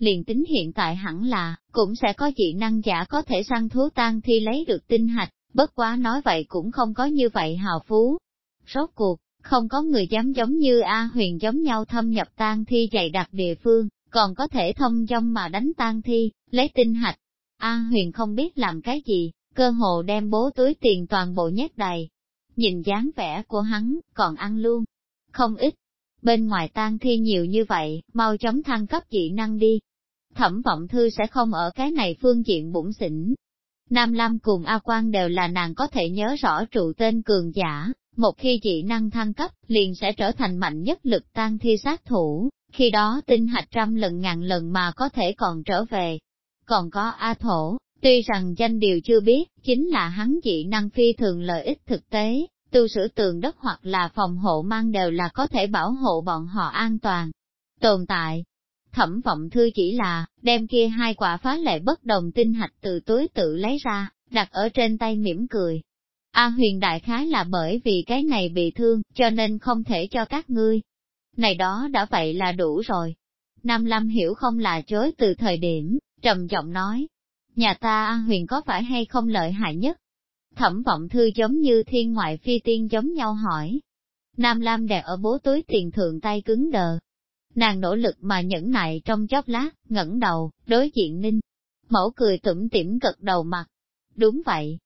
liền tính hiện tại hẳn là, cũng sẽ có dị năng giả có thể săn thú tan thi lấy được tinh hạch, bất quá nói vậy cũng không có như vậy hào phú. Rốt cuộc, không có người dám giống như A huyền giống nhau thâm nhập tan thi dày đặc địa phương, còn có thể thông dong mà đánh tan thi, lấy tinh hạch. A huyền không biết làm cái gì, cơ hồ đem bố túi tiền toàn bộ nhét đầy. Nhìn dáng vẻ của hắn, còn ăn luôn. Không ít. Bên ngoài tan thi nhiều như vậy, mau chóng thăng cấp dị năng đi, thẩm vọng thư sẽ không ở cái này phương diện bụng xỉn. Nam Lam cùng A Quang đều là nàng có thể nhớ rõ trụ tên cường giả, một khi dị năng thăng cấp, liền sẽ trở thành mạnh nhất lực tan thi sát thủ, khi đó tinh hạch trăm lần ngàn lần mà có thể còn trở về. Còn có A Thổ, tuy rằng danh điều chưa biết, chính là hắn dị năng phi thường lợi ích thực tế, tu sửa tường đất hoặc là phòng hộ mang đều là có thể bảo hộ bọn họ an toàn. Tồn tại, Thẩm vọng thư chỉ là, đem kia hai quả phá lệ bất đồng tinh hạch từ túi tự lấy ra, đặt ở trên tay mỉm cười. A huyền đại khái là bởi vì cái này bị thương, cho nên không thể cho các ngươi. Này đó đã vậy là đủ rồi. Nam Lâm hiểu không là chối từ thời điểm, trầm giọng nói. Nhà ta A huyền có phải hay không lợi hại nhất? Thẩm vọng thư giống như thiên ngoại phi tiên giống nhau hỏi. Nam Lam đè ở bố túi tiền thượng tay cứng đờ, Nàng nỗ lực mà nhẫn nại trong chốc lát, ngẩng đầu, đối diện ninh. Mẫu cười tủm tỉm gật đầu mặt. Đúng vậy.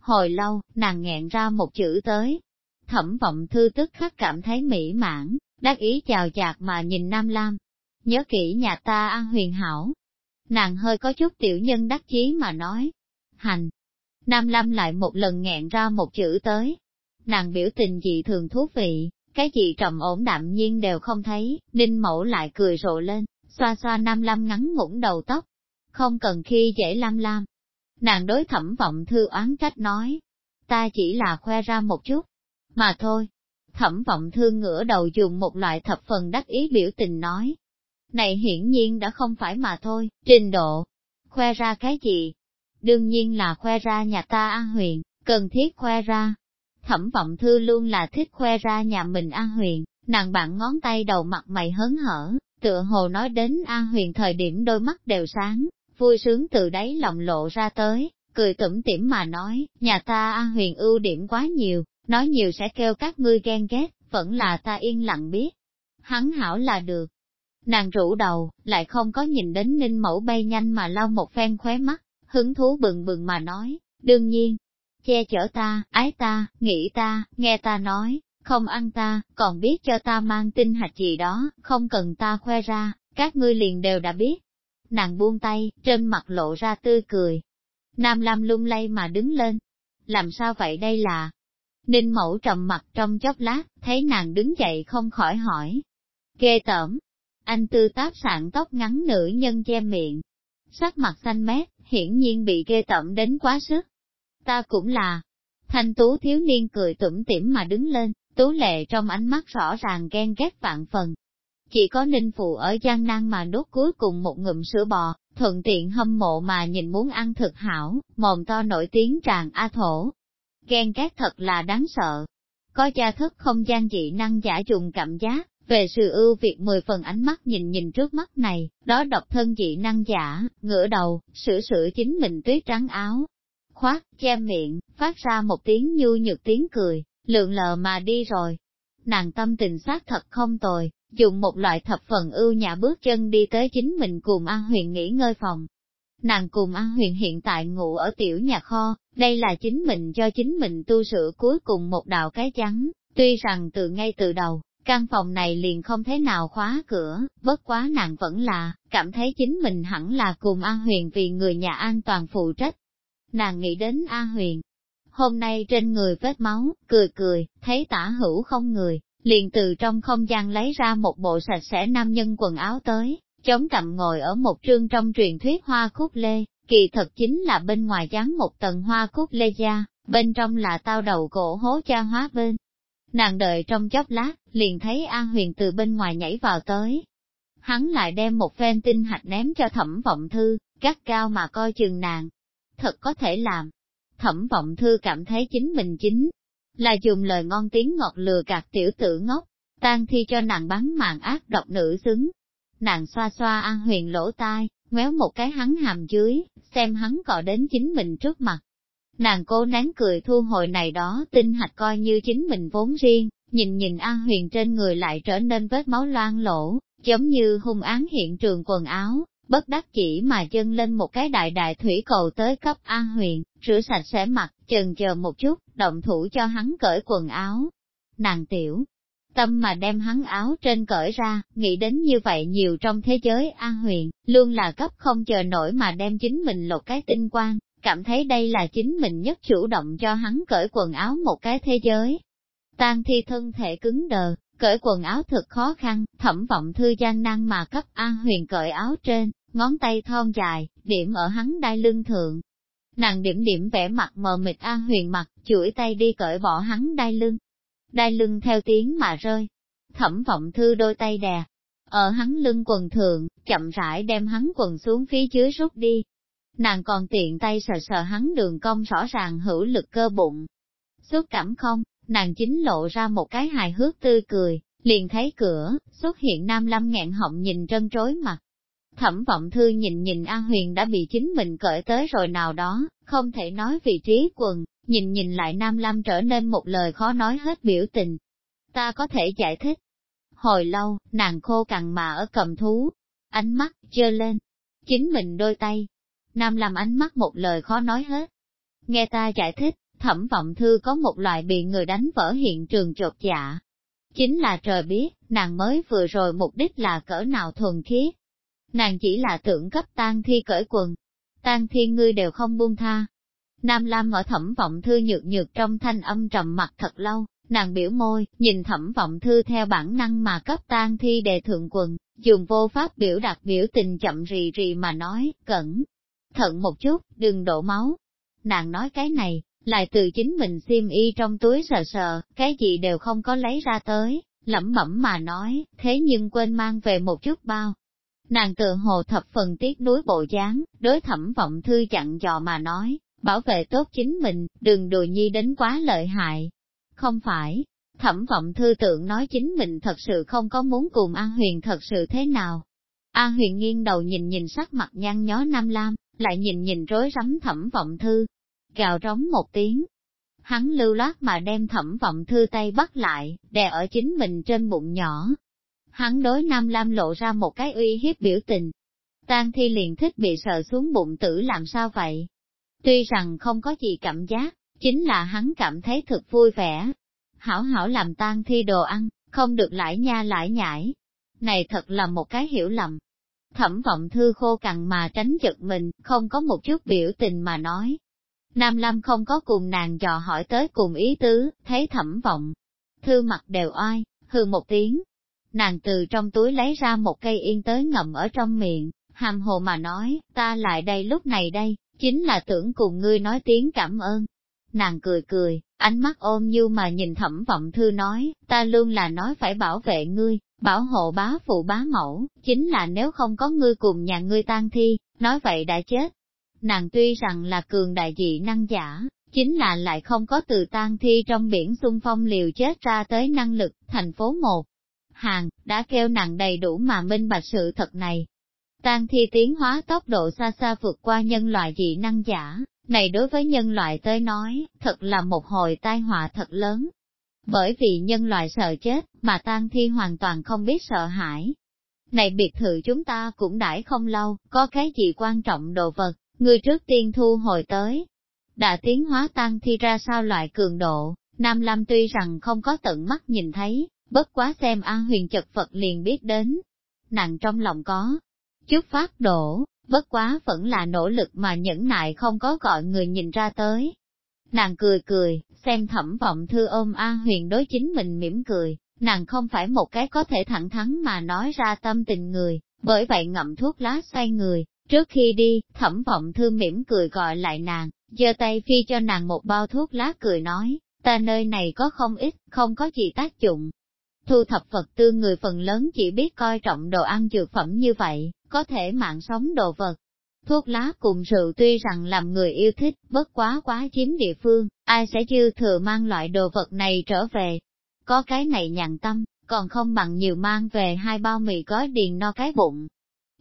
Hồi lâu, nàng nghẹn ra một chữ tới. Thẩm vọng thư tức khắc cảm thấy mỹ mãn, đắc ý chào chạc mà nhìn Nam Lam. Nhớ kỹ nhà ta ăn huyền hảo. Nàng hơi có chút tiểu nhân đắc chí mà nói. Hành. Nam Lam lại một lần nghẹn ra một chữ tới. Nàng biểu tình dị thường thú vị, cái gì trầm ổn đạm nhiên đều không thấy, ninh mẫu lại cười rộ lên, xoa xoa nam lam ngắn ngủn đầu tóc, không cần khi dễ lam lam. Nàng đối thẩm vọng thư oán trách nói, ta chỉ là khoe ra một chút, mà thôi. Thẩm vọng thư ngửa đầu dùng một loại thập phần đắc ý biểu tình nói. Này hiển nhiên đã không phải mà thôi, trình độ. Khoe ra cái gì? Đương nhiên là khoe ra nhà ta an huyền, cần thiết khoe ra, Thẩm vọng thư luôn là thích khoe ra nhà mình a Huyền, nàng bạn ngón tay đầu mặt mày hớn hở, tựa hồ nói đến a Huyền thời điểm đôi mắt đều sáng, vui sướng từ đáy lòng lộ ra tới, cười tủm tỉm mà nói, nhà ta a Huyền ưu điểm quá nhiều, nói nhiều sẽ kêu các ngươi ghen ghét, vẫn là ta yên lặng biết. Hắn hảo là được. Nàng rủ đầu, lại không có nhìn đến ninh mẫu bay nhanh mà lau một phen khóe mắt, hứng thú bừng bừng mà nói, đương nhiên, che chở ta, ái ta, nghĩ ta, nghe ta nói, không ăn ta, còn biết cho ta mang tinh hạch gì đó, không cần ta khoe ra, các ngươi liền đều đã biết. Nàng buông tay, trên mặt lộ ra tươi cười. Nam Lam lung lay mà đứng lên. Làm sao vậy đây là? Ninh mẫu trầm mặt trong chốc lát, thấy nàng đứng dậy không khỏi hỏi. Ghê tởm. Anh tư táp sạn tóc ngắn nữ nhân che miệng. Sắc mặt xanh mét, hiển nhiên bị ghê tởm đến quá sức ta cũng là. Thanh tú thiếu niên cười tủm tỉm mà đứng lên, tú lệ trong ánh mắt rõ ràng ghen ghét vạn phần. Chỉ có ninh phụ ở gian nan mà đốt cuối cùng một ngụm sữa bò, thuận tiện hâm mộ mà nhìn muốn ăn thực hảo, mồm to nổi tiếng tràn A thổ. Ghen ghét thật là đáng sợ. Có gia thức không gian dị năng giả dùng cảm giác, về sự ưu việt mười phần ánh mắt nhìn nhìn trước mắt này, đó độc thân dị năng giả, ngửa đầu, sửa sửa chính mình tuyết trắng áo, khoát, che miệng, phát ra một tiếng nhu nhược tiếng cười, lượng lờ mà đi rồi. Nàng tâm tình xác thật không tồi, dùng một loại thập phần ưu nhã bước chân đi tới chính mình cùng An Huyền nghỉ ngơi phòng. Nàng cùng An Huyền hiện tại ngủ ở tiểu nhà kho, đây là chính mình cho chính mình tu sửa cuối cùng một đạo cái trắng, tuy rằng từ ngay từ đầu, căn phòng này liền không thế nào khóa cửa, bất quá nàng vẫn là, cảm thấy chính mình hẳn là cùng An Huyền vì người nhà an toàn phụ trách. Nàng nghĩ đến a Huyền, hôm nay trên người vết máu, cười cười, thấy tả hữu không người, liền từ trong không gian lấy ra một bộ sạch sẽ nam nhân quần áo tới, chống cằm ngồi ở một trương trong truyền thuyết hoa cúc lê, kỳ thật chính là bên ngoài dán một tầng hoa cúc lê da, bên trong là tao đầu cổ hố cha hóa bên. Nàng đợi trong chốc lát, liền thấy a Huyền từ bên ngoài nhảy vào tới. Hắn lại đem một phen tinh hạch ném cho thẩm vọng thư, gắt cao mà coi chừng nàng. Thật có thể làm. Thẩm vọng thư cảm thấy chính mình chính, là dùng lời ngon tiếng ngọt lừa gạt tiểu tử ngốc, tan thi cho nàng bắn mạng ác độc nữ xứng. Nàng xoa xoa An Huyền lỗ tai, ngoéo một cái hắn hàm dưới, xem hắn cọ đến chính mình trước mặt. Nàng cố nén cười thu hồi này đó tinh hạch coi như chính mình vốn riêng, nhìn nhìn An Huyền trên người lại trở nên vết máu loang lỗ, giống như hung án hiện trường quần áo, bất đắc chỉ mà chân lên một cái đại đại thủy cầu tới cấp An Huyền, rửa sạch sẽ mặt, chần chờ một chút, động thủ cho hắn cởi quần áo. Nàng tiểu, tâm mà đem hắn áo trên cởi ra, nghĩ đến như vậy nhiều trong thế giới An Huyền, luôn là cấp không chờ nổi mà đem chính mình lột cái tinh quang, cảm thấy đây là chính mình nhất chủ động cho hắn cởi quần áo một cái thế giới. Tan thi thân thể cứng đờ, cởi quần áo thật khó khăn, thẩm vọng thư gian năng mà cấp An Huyền cởi áo trên, ngón tay thon dài, điểm ở hắn đai lưng thượng. Nàng điểm điểm vẽ mặt mờ mịt An Huyền mặt, chuỗi tay đi cởi bỏ hắn đai lưng. Đai lưng theo tiếng mà rơi. Thẩm vọng thư đôi tay đè, ở hắn lưng quần thượng, chậm rãi đem hắn quần xuống phía dưới rút đi. Nàng còn tiện tay sờ sờ hắn đường cong rõ ràng hữu lực cơ bụng. Xúc cảm không, nàng chính lộ ra một cái hài hước tươi cười, liền thấy cửa, xuất hiện nam lâm nghẹn họng nhìn trân trối mặt. Thẩm vọng thư nhìn nhìn An Huyền đã bị chính mình cởi tới rồi nào đó, không thể nói vị trí quần, nhìn nhìn lại Nam lâm trở nên một lời khó nói hết biểu tình. Ta có thể giải thích. Hồi lâu, nàng khô cằn mà ở cầm thú, ánh mắt, chơ lên, chính mình đôi tay. Nam làm ánh mắt một lời khó nói hết. Nghe ta giải thích, thẩm vọng thư có một loại bị người đánh vỡ hiện trường chột dạ. Chính là trời biết, nàng mới vừa rồi mục đích là cỡ nào thuần khiết. Nàng chỉ là tưởng cấp tan thi cởi quần. Tan thi ngươi đều không buông tha. Nam Lam ở thẩm vọng thư nhược nhược trong thanh âm trầm mặt thật lâu, nàng biểu môi, nhìn thẩm vọng thư theo bản năng mà cấp tan thi đề thượng quần, dùng vô pháp biểu đạt biểu tình chậm rì rì mà nói, cẩn thận một chút, đừng đổ máu. Nàng nói cái này, lại từ chính mình xiêm y trong túi sờ sờ, cái gì đều không có lấy ra tới, lẩm bẩm mà nói, thế nhưng quên mang về một chút bao. Nàng tự hồ thập phần tiếc núi bộ dáng, đối thẩm vọng thư chặn dò mà nói, bảo vệ tốt chính mình, đừng đùi nhi đến quá lợi hại. Không phải, thẩm vọng thư tượng nói chính mình thật sự không có muốn cùng An Huyền thật sự thế nào. An Huyền nghiêng đầu nhìn nhìn sắc mặt nhăn nhó Nam Lam, lại nhìn nhìn rối rắm thẩm vọng thư, gào rống một tiếng. Hắn lưu loát mà đem thẩm vọng thư tay bắt lại, đè ở chính mình trên bụng nhỏ. Hắn đối Nam Lam lộ ra một cái uy hiếp biểu tình. Tang thi liền thích bị sợ xuống bụng tử làm sao vậy? Tuy rằng không có gì cảm giác, chính là hắn cảm thấy thật vui vẻ. Hảo hảo làm tang thi đồ ăn, không được lãi nha lãi nhãi. Này thật là một cái hiểu lầm. Thẩm vọng thư khô cằn mà tránh giật mình, không có một chút biểu tình mà nói. Nam lâm không có cùng nàng dò hỏi tới cùng ý tứ, thấy thẩm vọng. Thư mặt đều oai, hư một tiếng. Nàng từ trong túi lấy ra một cây yên tới ngậm ở trong miệng, hàm hồ mà nói, ta lại đây lúc này đây, chính là tưởng cùng ngươi nói tiếng cảm ơn. Nàng cười cười, ánh mắt ôm như mà nhìn thẩm vọng thư nói, ta luôn là nói phải bảo vệ ngươi, bảo hộ bá phụ bá mẫu, chính là nếu không có ngươi cùng nhà ngươi tan thi, nói vậy đã chết. Nàng tuy rằng là cường đại dị năng giả, chính là lại không có từ tan thi trong biển xung phong liều chết ra tới năng lực, thành phố một. Hàng, đã kêu nàng đầy đủ mà minh bạch sự thật này, Tan thi tiến hóa tốc độ xa xa vượt qua nhân loại dị năng giả, này đối với nhân loại tới nói, thật là một hồi tai họa thật lớn. bởi vì nhân loại sợ chết, mà tan thi hoàn toàn không biết sợ hãi. Này biệt thự chúng ta cũng đãi không lâu, có cái gì quan trọng đồ vật, người trước tiên thu hồi tới. Đã tiến hóa tăng thi ra sao loại cường độ, Nam Lam tuy rằng không có tận mắt nhìn thấy, bất quá xem An Huyền chật Phật liền biết đến. Nàng trong lòng có chút phát đổ, bất quá vẫn là nỗ lực mà nhẫn nại không có gọi người nhìn ra tới. Nàng cười cười, xem thẩm vọng thư ôm An Huyền đối chính mình mỉm cười, nàng không phải một cái có thể thẳng thắn mà nói ra tâm tình người, bởi vậy ngậm thuốc lá xoay người. Trước khi đi, thẩm vọng thư mỉm cười gọi lại nàng, giơ tay phi cho nàng một bao thuốc lá cười nói, ta nơi này có không ít, không có gì tác dụng. Thu thập vật tư người phần lớn chỉ biết coi trọng đồ ăn dược phẩm như vậy, có thể mạng sống đồ vật. Thuốc lá cùng rượu tuy rằng làm người yêu thích, bất quá quá chiếm địa phương, ai sẽ dư thừa mang loại đồ vật này trở về. Có cái này nhàn tâm, còn không bằng nhiều mang về hai bao mì gói điền no cái bụng.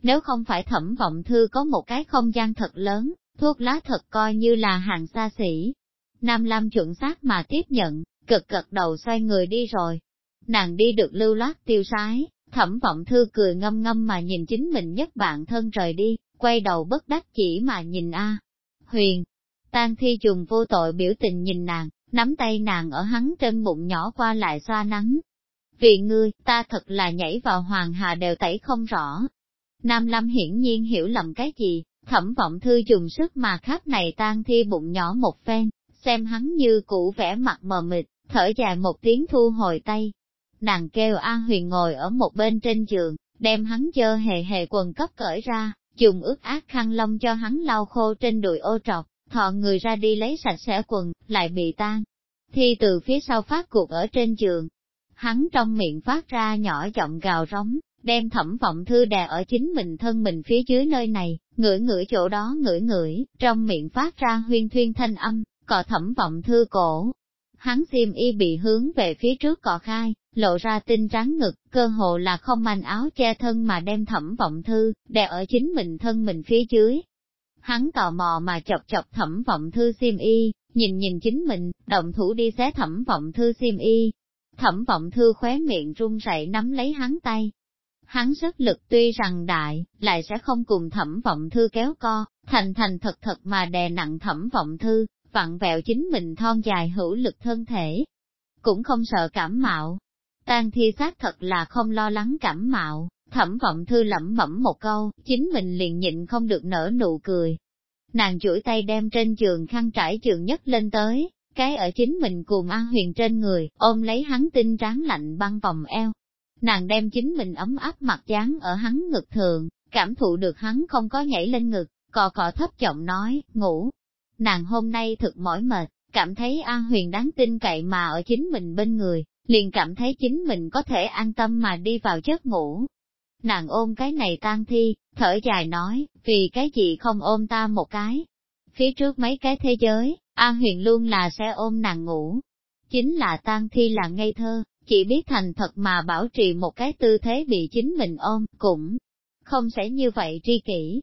Nếu không phải thẩm vọng thư có một cái không gian thật lớn, thuốc lá thật coi như là hàng xa xỉ, Nam Lam chuẩn xác mà tiếp nhận, cực cực đầu xoay người đi rồi. Nàng đi được lưu loát tiêu sái, thẩm vọng thư cười ngâm ngâm mà nhìn chính mình nhất bạn thân rời đi, quay đầu bất đắc chỉ mà nhìn A. Huyền, tan thi trùng vô tội biểu tình nhìn nàng, nắm tay nàng ở hắn trên bụng nhỏ qua lại xoa nắng. Vì ngươi, ta thật là nhảy vào hoàng hà đều tẩy không rõ. Nam Lâm hiển nhiên hiểu lầm cái gì, thẩm vọng thư dùng sức mà khắp này tan thi bụng nhỏ một phen, xem hắn như cũ vẻ mặt mờ mịt, thở dài một tiếng thu hồi tay. Nàng kêu An Huyền ngồi ở một bên trên giường, đem hắn chơ hề hề quần cấp cởi ra, dùng ướt át khăn lông cho hắn lau khô trên đùi ô trọc, thọ người ra đi lấy sạch sẽ quần, lại bị tan. Thi từ phía sau phát cuộc ở trên giường, hắn trong miệng phát ra nhỏ giọng gào rống, đem thẩm vọng thư đè ở chính mình thân mình phía dưới nơi này, ngửi ngửi chỗ đó ngửi ngửi, trong miệng phát ra huyên thuyên thanh âm, cọ thẩm vọng thư cổ. Hắn xiêm y bị hướng về phía trước cọ khai, lộ ra tinh trắng ngực, cơ hồ là không manh áo che thân mà đem thẩm vọng thư, đè ở chính mình thân mình phía dưới. Hắn tò mò mà chọc chọc thẩm vọng thư xiêm y, nhìn nhìn chính mình, động thủ đi xé thẩm vọng thư xiêm y. Thẩm vọng thư khóe miệng run rẩy nắm lấy hắn tay. Hắn sức lực tuy rằng đại, lại sẽ không cùng thẩm vọng thư kéo co, thành thành thật thật mà đè nặng thẩm vọng thư, vặn vẹo chính mình thon dài hữu lực thân thể. Cũng không sợ cảm mạo. Tang thi xác thật là không lo lắng cảm mạo, thẩm vọng thư lẩm bẩm một câu, chính mình liền nhịn không được nở nụ cười. Nàng chuỗi tay đem trên giường khăn trải giường nhất lên tới, cái ở chính mình cùng An Huyền trên người, ôm lấy hắn tinh tráng lạnh băng vòng eo. Nàng đem chính mình ấm áp mặt dán ở hắn ngực thường, cảm thụ được hắn không có nhảy lên ngực, cò cò thấp giọng nói, ngủ, nàng hôm nay thực mỏi mệt, cảm thấy An Huyền đáng tin cậy mà ở chính mình bên người, liền cảm thấy chính mình có thể an tâm mà đi vào giấc ngủ. Nàng ôm cái này tan thi, thở dài nói, vì cái gì không ôm ta một cái. Phía trước mấy cái thế giới, An Huyền luôn là sẽ ôm nàng ngủ. Chính là tan thi là ngây thơ, chỉ biết thành thật mà bảo trì một cái tư thế bị chính mình ôm, cũng không sẽ như vậy tri kỷ,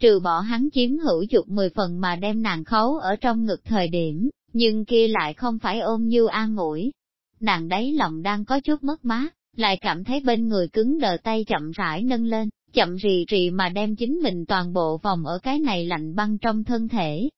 trừ bỏ hắn chiếm hữu dục mười phần mà đem nàng khấu ở trong ngực thời điểm, nhưng kia lại không phải ôm như an ủi. Nàng đáy lòng đang có chút mất mát, lại cảm thấy bên người cứng đờ tay chậm rãi nâng lên, chậm rì rì mà đem chính mình toàn bộ vòng ở cái này lạnh băng trong thân thể.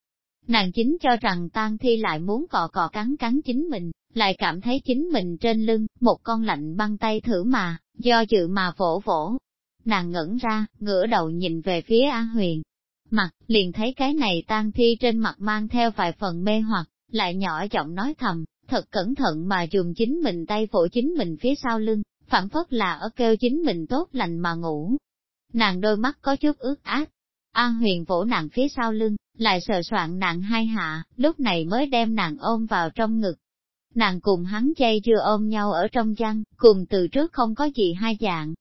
Nàng chính cho rằng tang thi lại muốn cọ cọ cắn cắn chính mình, lại cảm thấy chính mình trên lưng, một con lạnh băng tay thử mà, do dự mà vỗ vỗ, Nàng ngẩn ra, ngửa đầu nhìn về phía An Huyền. Mặt, liền thấy cái này tan thi trên mặt mang theo vài phần mê hoặc, lại nhỏ giọng nói thầm, thật cẩn thận mà dùng chính mình tay vỗ chính mình phía sau lưng, phản phất là ở kêu chính mình tốt lành mà ngủ. Nàng đôi mắt có chút ướt át. An huyền vỗ nàng phía sau lưng, lại sờ soạn nàng hai hạ, lúc này mới đem nàng ôm vào trong ngực. Nàng cùng hắn chay chưa ôm nhau ở trong chăn, cùng từ trước không có gì hai dạng,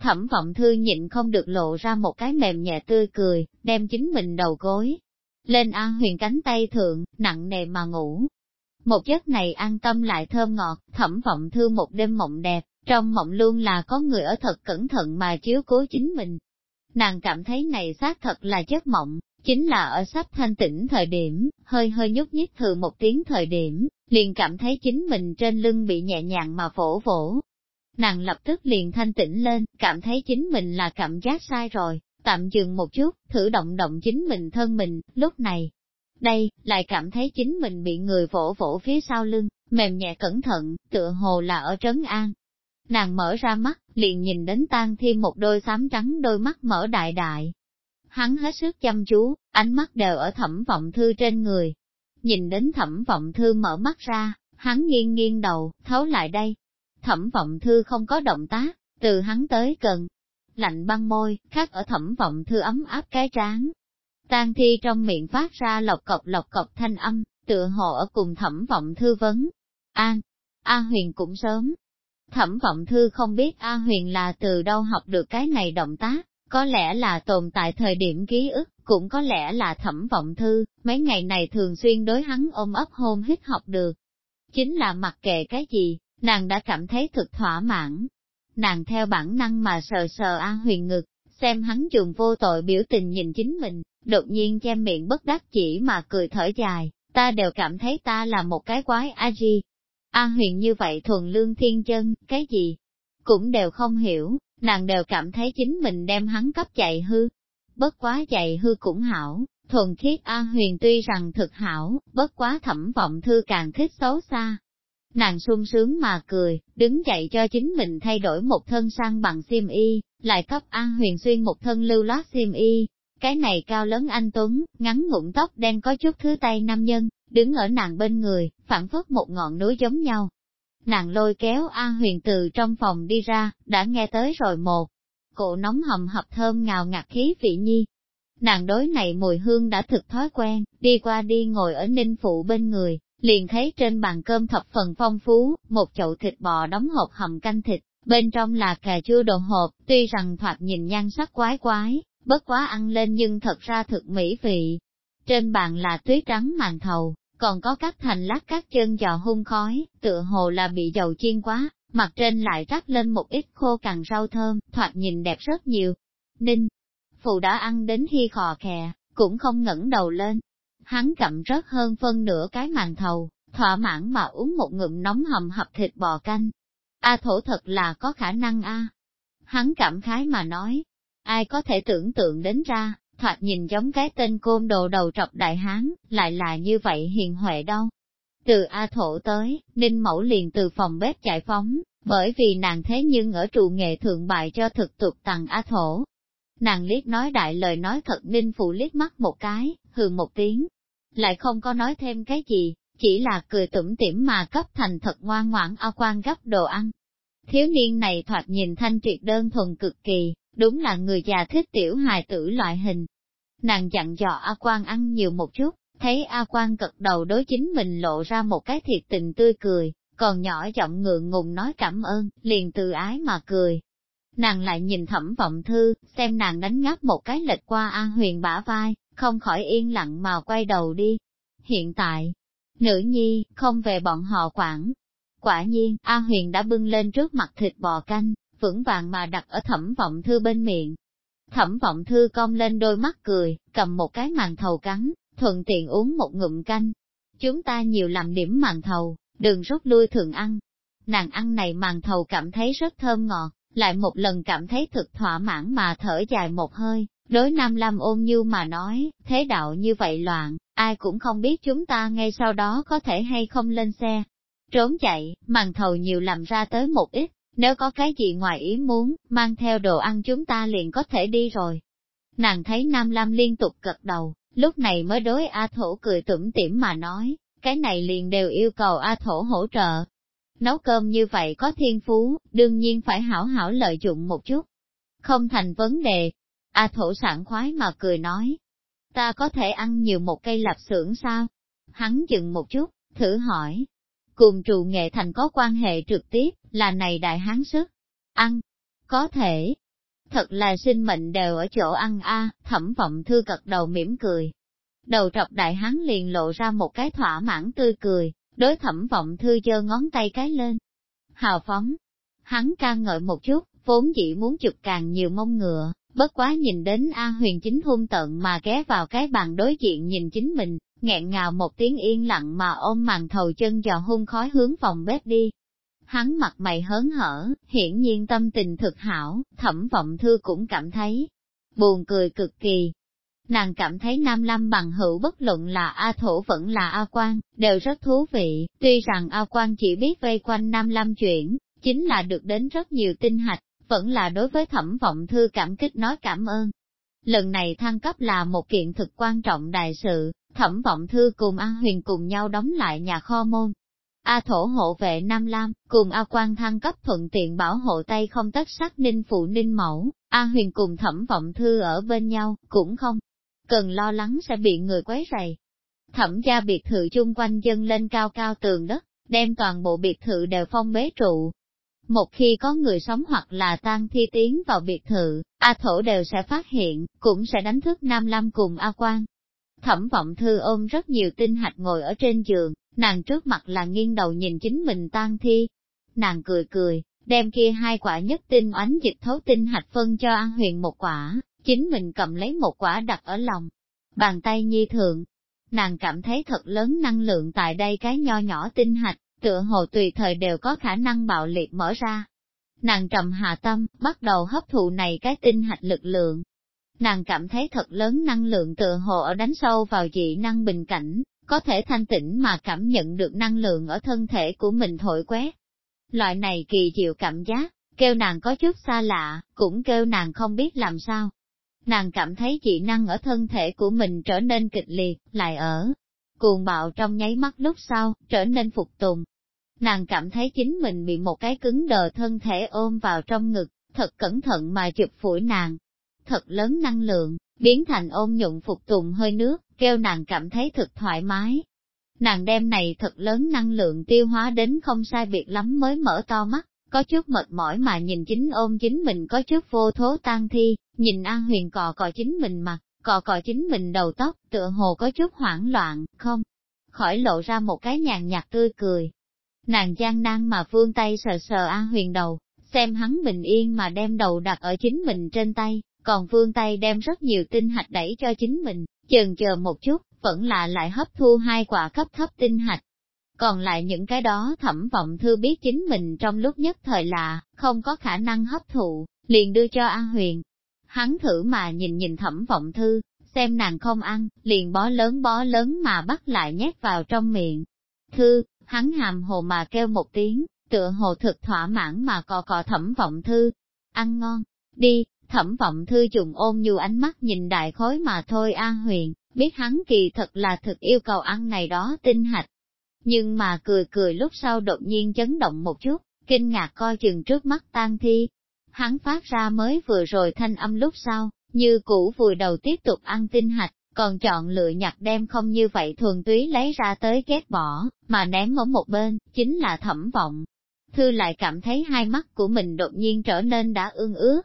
Thẩm vọng thư nhịn không được lộ ra một cái mềm nhẹ tươi cười, đem chính mình đầu gối. Lên a huyền cánh tay thượng, nặng nề mà ngủ. Một giấc này an tâm lại thơm ngọt, thẩm vọng thư một đêm mộng đẹp, trong mộng luôn là có người ở thật cẩn thận mà chiếu cố chính mình. Nàng cảm thấy này xác thật là giấc mộng, chính là ở sắp thanh tĩnh thời điểm, hơi hơi nhúc nhích thử một tiếng thời điểm, liền cảm thấy chính mình trên lưng bị nhẹ nhàng mà vỗ vỗ. Nàng lập tức liền thanh tĩnh lên, cảm thấy chính mình là cảm giác sai rồi, tạm dừng một chút, thử động động chính mình thân mình, lúc này. Đây, lại cảm thấy chính mình bị người vỗ vỗ phía sau lưng, mềm nhẹ cẩn thận, tựa hồ là ở trấn an. Nàng mở ra mắt, liền nhìn đến tan thêm một đôi xám trắng đôi mắt mở đại đại. Hắn hết sức chăm chú, ánh mắt đều ở thẩm vọng thư trên người. Nhìn đến thẩm vọng thư mở mắt ra, hắn nghiêng nghiêng đầu, thấu lại đây. Thẩm vọng thư không có động tác, từ hắn tới gần. Lạnh băng môi, khác ở thẩm vọng thư ấm áp cái trán. Tan thi trong miệng phát ra lọc cọc lọc cọc thanh âm, tựa hồ ở cùng thẩm vọng thư vấn. An, A Huyền cũng sớm. Thẩm vọng thư không biết A Huyền là từ đâu học được cái này động tác, có lẽ là tồn tại thời điểm ký ức, cũng có lẽ là thẩm vọng thư, mấy ngày này thường xuyên đối hắn ôm ấp hôn hít học được. Chính là mặc kệ cái gì, nàng đã cảm thấy thực thỏa mãn. Nàng theo bản năng mà sờ sờ A huyền ngực, xem hắn dùng vô tội biểu tình nhìn chính mình, đột nhiên che miệng bất đắc chỉ mà cười thở dài, ta đều cảm thấy ta là một cái quái a di. A huyền như vậy thuần lương thiên chân, cái gì? Cũng đều không hiểu, nàng đều cảm thấy chính mình đem hắn cấp chạy hư. Bất quá chạy hư cũng hảo, thuần khiết A huyền tuy rằng thực hảo, bất quá thẩm vọng thư càng thích xấu xa. Nàng sung sướng mà cười, đứng dậy cho chính mình thay đổi một thân sang bằng xiêm y, lại cấp A huyền xuyên một thân lưu loát xiêm y. Cái này cao lớn anh Tuấn, ngắn ngụm tóc đen có chút thứ tay nam nhân, đứng ở nàng bên người, phản phất một ngọn núi giống nhau, nàng lôi kéo A huyền từ trong phòng đi ra, đã nghe tới rồi một. Cổ nóng hầm hập thơm ngào ngạt khí vị nhi. Nàng đối này mùi hương đã thực thói quen, đi qua đi ngồi ở ninh phụ bên người, liền thấy trên bàn cơm thập phần phong phú, một chậu thịt bò đóng hộp hầm canh thịt, bên trong là cà chua đồ hộp, tuy rằng thoạt nhìn nhan sắc quái quái, bất quá ăn lên nhưng thật ra thực mỹ vị. Trên bàn là tuyết trắng màn thầu, còn có các thành lát các chân giò hung khói, tựa hồ là bị dầu chiên quá, mặt trên lại rắc lên một ít khô cằn rau thơm, thoạt nhìn đẹp rất nhiều. Ninh, phụ đã ăn đến khi khò khè, cũng không ngẩng đầu lên. Hắn cặm rất hơn phân nửa cái màn thầu, thỏa mãn mà uống một ngụm nóng hầm hập thịt bò canh. A thổ thật là có khả năng a. Hắn cảm khái mà nói, ai có thể tưởng tượng đến ra, thoạt nhìn giống cái tên côn đồ đầu trọc đại hán, lại là như vậy hiền huệ đâu. Từ A Thổ tới, Ninh Mẫu liền từ phòng bếp chạy phóng, bởi vì nàng thế nhưng ở trụ nghệ thượng bại cho thực tục tặng A Thổ. Nàng liếc nói đại lời nói thật Ninh Phụ liếc mắt một cái, hừ một tiếng, lại không có nói thêm cái gì, chỉ là cười tủm tỉm mà cấp thành thật ngoan ngoãn ao quan gấp đồ ăn. Thiếu niên này thoạt nhìn thanh triệt đơn thuần cực kỳ, đúng là người già thích tiểu hài tử loại hình. Nàng dặn dò A Quang ăn nhiều một chút, thấy A Quang cật đầu đối chính mình lộ ra một cái thiệt tình tươi cười, còn nhỏ giọng ngượng ngùng nói cảm ơn, liền từ ái mà cười. Nàng lại nhìn thẩm vọng thư, xem nàng đánh ngáp một cái lệch qua A huyền bả vai, không khỏi yên lặng mà quay đầu đi. Hiện tại, nữ nhi, không về bọn họ quản. Quả nhiên, A huyền đã bưng lên trước mặt thịt bò canh, vững vàng mà đặt ở thẩm vọng thư bên miệng. Thẩm vọng thư cong lên đôi mắt cười, cầm một cái màn thầu cắn, thuận tiện uống một ngụm canh. Chúng ta nhiều làm điểm màn thầu, đừng rút lui thường ăn. Nàng ăn này màn thầu cảm thấy rất thơm ngọt, lại một lần cảm thấy thực thỏa mãn mà thở dài một hơi, đối Nam Lam ôn như mà nói, thế đạo như vậy loạn, ai cũng không biết chúng ta ngay sau đó có thể hay không lên xe. Trốn chạy, màn thầu nhiều làm ra tới một ít, nếu có cái gì ngoài ý muốn, mang theo đồ ăn chúng ta liền có thể đi rồi. Nàng thấy Nam Lam liên tục gật đầu, lúc này mới đối A Thổ cười tủm tỉm mà nói, cái này liền đều yêu cầu A Thổ hỗ trợ. Nấu cơm như vậy có thiên phú, đương nhiên phải hảo hảo lợi dụng một chút. Không thành vấn đề. A Thổ sảng khoái mà cười nói, ta có thể ăn nhiều một cây lạp xưởng sao? Hắn dừng một chút, thử hỏi, cùng trụ nghệ thành có quan hệ trực tiếp, là này đại hán sức. Ăn, có thể. Thật là sinh mệnh đều ở chỗ ăn a thẩm vọng thư cật đầu mỉm cười. Đầu trọc đại hán liền lộ ra một cái thỏa mãn tươi cười, đối thẩm vọng thư giơ ngón tay cái lên. Hào phóng, hắn ca ngợi một chút, vốn dĩ muốn chụp càng nhiều mông ngựa, bất quá nhìn đến A huyền chính hung tận mà ghé vào cái bàn đối diện nhìn chính mình, nghẹn ngào một tiếng yên lặng mà ôm màn thầu chân dò hung khói hướng phòng bếp đi. Hắn mặt mày hớn hở, hiển nhiên tâm tình thực hảo, thẩm vọng thư cũng cảm thấy buồn cười cực kỳ. Nàng cảm thấy Nam Lâm bằng hữu bất luận là A Thổ vẫn là A Quan, đều rất thú vị, tuy rằng A Quan chỉ biết vây quanh Nam Lâm chuyển, chính là được đến rất nhiều tinh hạch, vẫn là đối với thẩm vọng thư cảm kích nói cảm ơn. Lần này thăng cấp là một kiện thực quan trọng đại sự, thẩm vọng thư cùng A Huyền cùng nhau đóng lại nhà kho môn. A thổ hộ vệ Nam Lam, cùng A quan thăng cấp thuận tiện bảo hộ tay không tất sắc ninh phụ ninh mẫu, A huyền cùng thẩm vọng thư ở bên nhau, cũng không cần lo lắng sẽ bị người quấy rầy. Thẩm gia biệt thự chung quanh dân lên cao cao tường đất, đem toàn bộ biệt thự đều phong bế trụ, một khi có người sống hoặc là tan thi tiến vào biệt thự, A Thổ đều sẽ phát hiện, cũng sẽ đánh thức Nam Lam cùng A Quan. Thẩm vọng thư ôm rất nhiều tinh hạch ngồi ở trên giường, nàng trước mặt là nghiêng đầu nhìn chính mình tan thi. Nàng cười cười, đem kia hai quả nhất tinh oánh dịch thấu tinh hạch phân cho An Huyền một quả, chính mình cầm lấy một quả đặt ở lòng. Bàn tay nhi thượng, nàng cảm thấy thật lớn năng lượng tại đây cái nho nhỏ tinh hạch, tựa hồ tùy thời đều có khả năng bạo liệt mở ra. Nàng trầm hạ tâm, bắt đầu hấp thụ này cái tinh hạch lực lượng. Nàng cảm thấy thật lớn năng lượng tựa hồ ở đánh sâu vào dị năng bình cảnh, có thể thanh tĩnh mà cảm nhận được năng lượng ở thân thể của mình thổi quét. Loại này kỳ diệu cảm giác, kêu nàng có chút xa lạ, cũng kêu nàng không biết làm sao. Nàng cảm thấy dị năng ở thân thể của mình trở nên kịch liệt, lại ở cuồng bạo trong nháy mắt lúc sau, trở nên phục tùng. Nàng cảm thấy chính mình bị một cái cứng đờ thân thể ôm vào trong ngực, thật cẩn thận mà chụp phủi nàng. Thật lớn năng lượng, biến thành ôm nhụng phục tùng hơi nước, kêu nàng cảm thấy thật thoải mái. Nàng đem này thật lớn năng lượng tiêu hóa đến không sai biệt lắm mới mở to mắt, có chút mệt mỏi mà nhìn chính ôm chính mình có chút vô thố tan thi, nhìn An Huyền cò cò chính mình mặt, cò cò chính mình đầu tóc, tựa hồ có chút hoảng loạn, không, khỏi lộ ra một cái nhàn nhạt tươi cười. Nàng gian nan mà phương tay sờ sờ An Huyền đầu, xem hắn bình yên mà đem đầu đặt ở chính mình trên tay, còn vương tay đem rất nhiều tinh hạch đẩy cho chính mình, chần chờ một chút, vẫn là lại hấp thu hai quả cấp thấp tinh hạch. Còn lại những cái đó thẩm vọng thư biết chính mình trong lúc nhất thời là, không có khả năng hấp thụ, liền đưa cho An Huyền. Hắn thử mà nhìn nhìn thẩm vọng thư, xem nàng không ăn, liền bó lớn bó lớn mà bắt lại nhét vào trong miệng. Thư, hắn hàm hồ mà kêu một tiếng, tựa hồ thực thỏa mãn mà cò cò thẩm vọng thư. Ăn ngon, đi, thẩm vọng thư trùng ôm nhu ánh mắt nhìn đại khối mà thôi an huyền, biết hắn kỳ thật là thực yêu cầu ăn này đó tinh hạch. Nhưng mà cười cười lúc sau đột nhiên chấn động một chút, kinh ngạc coi chừng trước mắt tan thi. Hắn phát ra mới vừa rồi thanh âm lúc sau, như cũ vùi đầu tiếp tục ăn tinh hạch, còn chọn lựa nhặt đem không như vậy thuần túy lấy ra tới ghét bỏ, mà ném ở một bên, chính là thẩm vọng. Thư lại cảm thấy hai mắt của mình đột nhiên trở nên đã ương ướt.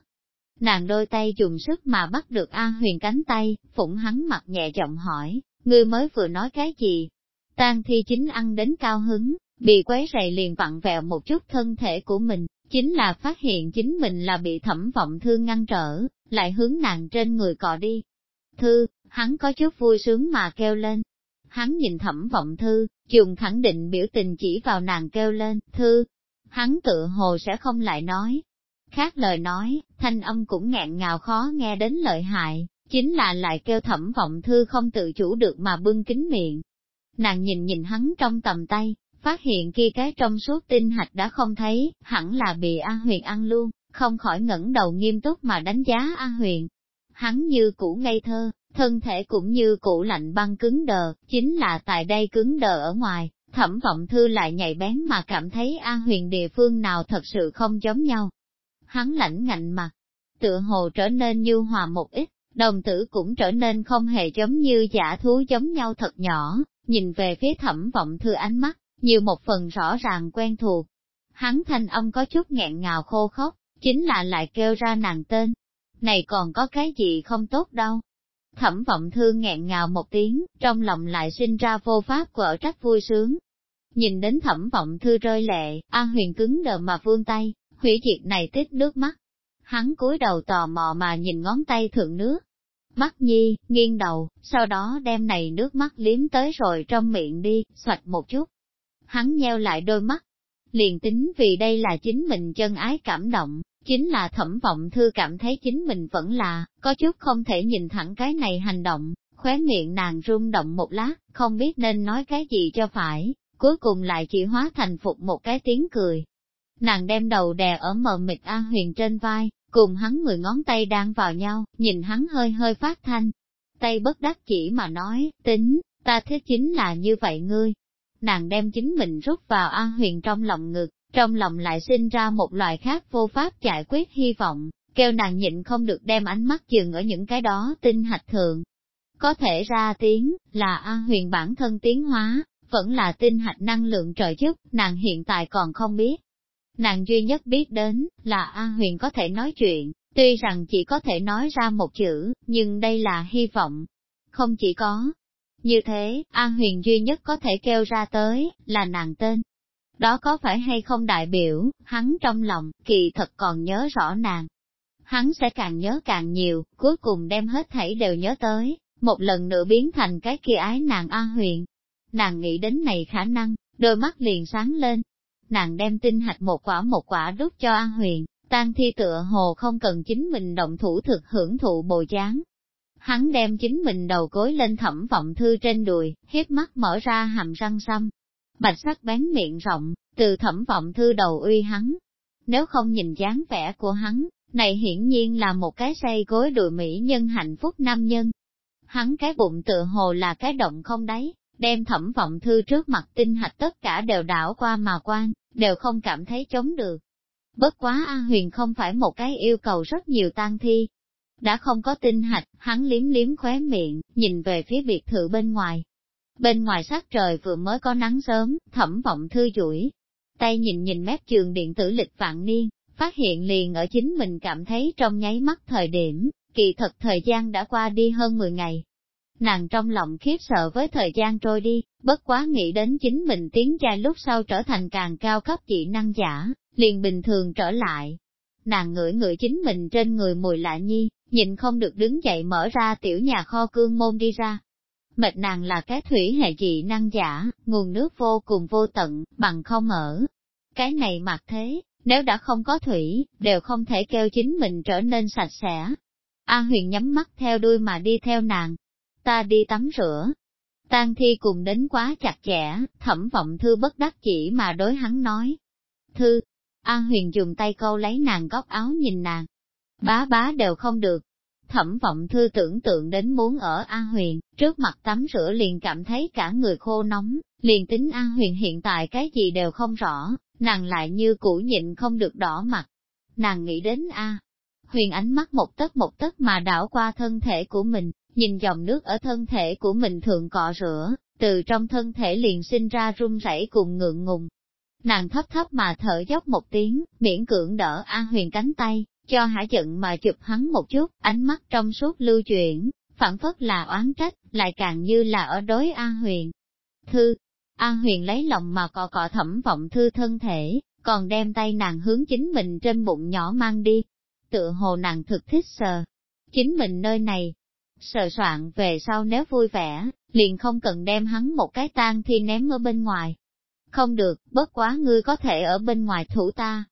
Nàng đôi tay dùng sức mà bắt được A huyền cánh tay, phụng hắn mặt nhẹ giọng hỏi, ngươi mới vừa nói cái gì? Tang thi chính ăn đến cao hứng, bị quấy rầy liền vặn vẹo một chút thân thể của mình, chính là phát hiện chính mình là bị thẩm vọng thương ngăn trở, lại hướng nàng trên người cọ đi. Thư, hắn có chút vui sướng mà kêu lên. Hắn nhìn thẩm vọng thư, dùng khẳng định biểu tình chỉ vào nàng kêu lên, thư. Hắn tự hồ sẽ không lại nói. Khác lời nói, thanh âm cũng ngẹn ngào khó nghe đến lợi hại, chính là lại kêu thẩm vọng thư không tự chủ được mà bưng kính miệng. Nàng nhìn nhìn hắn trong tầm tay, phát hiện kia cái trong suốt tinh hạch đã không thấy, hẳn là bị A Huyền ăn luôn, không khỏi ngẩng đầu nghiêm túc mà đánh giá A Huyền. Hắn như cũ ngây thơ, thân thể cũng như cũ lạnh băng cứng đờ, chính là tại đây cứng đờ ở ngoài, thẩm vọng thư lại nhạy bén mà cảm thấy A Huyền địa phương nào thật sự không giống nhau. Hắn lạnh ngạnh mặt, tựa hồ trở nên như hòa một ít, đồng tử cũng trở nên không hề giống như giả thú giống nhau thật nhỏ, nhìn về phía thẩm vọng thư ánh mắt, nhiều một phần rõ ràng quen thuộc. Hắn thanh âm có chút nghẹn ngào khô khóc, chính là lại kêu ra nàng tên. Này còn có cái gì không tốt đâu. Thẩm vọng thư nghẹn ngào một tiếng, trong lòng lại sinh ra vô pháp quở trách vui sướng. Nhìn đến thẩm vọng thư rơi lệ, a huyền cứng đờ mà vương tay, hủy diệt này tích nước mắt. Hắn cúi đầu tò mò mà nhìn ngón tay thượng nước. mắt nhi, nghiêng đầu, sau đó đem này nước mắt liếm tới rồi trong miệng đi, xoạch một chút. Hắn nheo lại đôi mắt, liền tính vì đây là chính mình chân ái cảm động, chính là thẩm vọng thư cảm thấy chính mình vẫn là, có chút không thể nhìn thẳng cái này hành động, khóe miệng nàng rung động một lát, không biết nên nói cái gì cho phải, cuối cùng lại chỉ hóa thành phục một cái tiếng cười. Nàng đem đầu đè ở mờ mịt A huyền trên vai, cùng hắn mười ngón tay đang vào nhau, nhìn hắn hơi hơi phát thanh. Tay bất đắc chỉ mà nói, tính, ta thế chính là như vậy ngươi. Nàng đem chính mình rút vào A huyền trong lòng ngực, trong lòng lại sinh ra một loại khác vô pháp giải quyết hy vọng, kêu nàng nhịn không được đem ánh mắt dừng ở những cái đó tinh hạch thượng. Có thể ra tiếng, là A huyền bản thân tiến hóa, vẫn là tinh hạch năng lượng trợ giúp, nàng hiện tại còn không biết. Nàng duy nhất biết đến, là A huyền có thể nói chuyện, tuy rằng chỉ có thể nói ra một chữ, nhưng đây là hy vọng. Không chỉ có như thế, A huyền duy nhất có thể kêu ra tới, là nàng tên, đó có phải hay không đại biểu, hắn trong lòng, kỳ thật còn nhớ rõ nàng. Hắn sẽ càng nhớ càng nhiều, cuối cùng đem hết thảy đều nhớ tới, một lần nữa biến thành cái kia ái nàng A huyền. Nàng nghĩ đến này khả năng, đôi mắt liền sáng lên. Nàng đem tinh hạch một quả một quả đút cho an huyền, tan thi tựa hồ không cần chính mình động thủ thực hưởng thụ bồi chán. Hắn đem chính mình đầu gối lên thẩm vọng thư trên đùi, hiếp mắt mở ra hàm răng xăm, bạch sắc bén miệng rộng, từ thẩm vọng thư đầu uy hắn. Nếu không nhìn dáng vẻ của hắn, này hiển nhiên là một cái say gối đùi mỹ nhân hạnh phúc nam nhân. Hắn cái bụng tựa hồ là cái động không đấy đem thẩm vọng thư trước mặt tinh hạch tất cả đều đảo qua mà quan, đều không cảm thấy chống được. Bất quá A Huyền không phải một cái yêu cầu rất nhiều tang thi. Đã không có tinh hạch, hắn liếm liếm khóe miệng, nhìn về phía biệt thự bên ngoài, Bên ngoài sát trời vừa mới có nắng sớm, thẩm vọng thư duỗi tay nhìn nhìn mép trường điện tử lịch vạn niên, phát hiện liền ở chính mình cảm thấy trong nháy mắt thời điểm, kỳ thật thời gian đã qua đi hơn 10 ngày. Nàng trong lòng khiếp sợ với thời gian trôi đi, bất quá nghĩ đến chính mình tiến giai lúc sau trở thành càng cao cấp dị năng giả, liền bình thường trở lại. Nàng ngửi ngửi chính mình trên người mùi lạ nhi, nhìn không được đứng dậy mở ra tiểu nhà kho cương môn đi ra, Mệt nàng là cái thủy hệ dị năng giả, nguồn nước vô cùng vô tận, bằng không ở. Cái này mặc thế, nếu đã không có thủy, đều không thể kêu chính mình trở nên sạch sẽ. A huyền nhắm mắt theo đuôi mà đi theo nàng. Ta đi tắm rửa. Tang thi cùng đến quá chặt chẽ, thẩm vọng thư bất đắc chỉ mà đối hắn nói. Thư, A huyền dùng tay câu lấy nàng góc áo nhìn nàng. Bá bá đều không được, Thẩm vọng thư tưởng tượng đến muốn ở A Huyền, trước mặt tắm rửa liền cảm thấy cả người khô nóng, liền tính A Huyền hiện tại cái gì đều không rõ, nàng lại như cũ nhịn không được đỏ mặt. Nàng nghĩ đến A. Huyền ánh mắt một tấc một tấc mà đảo qua thân thể của mình, nhìn dòng nước ở thân thể của mình thường cọ rửa, từ trong thân thể liền sinh ra run rẩy cùng ngượng ngùng. Nàng thấp thấp mà thở dốc một tiếng, miễn cưỡng đỡ A Huyền cánh tay, cho hả giận mà chụp hắn một chút, ánh mắt trong suốt lưu chuyển, phản phất là oán trách, lại càng như là ở đối A Huyền. Thư, A Huyền lấy lòng mà cọ cọ thẩm vọng thư thân thể, còn đem tay nàng hướng chính mình trên bụng nhỏ mang đi. Tựa hồ nàng thực thích sờ. Chính mình nơi này, sờ soạn về sau nếu vui vẻ, liền không cần đem hắn một cái tang thi ném ở bên ngoài. Không được, bất quá ngươi có thể ở bên ngoài thủ ta,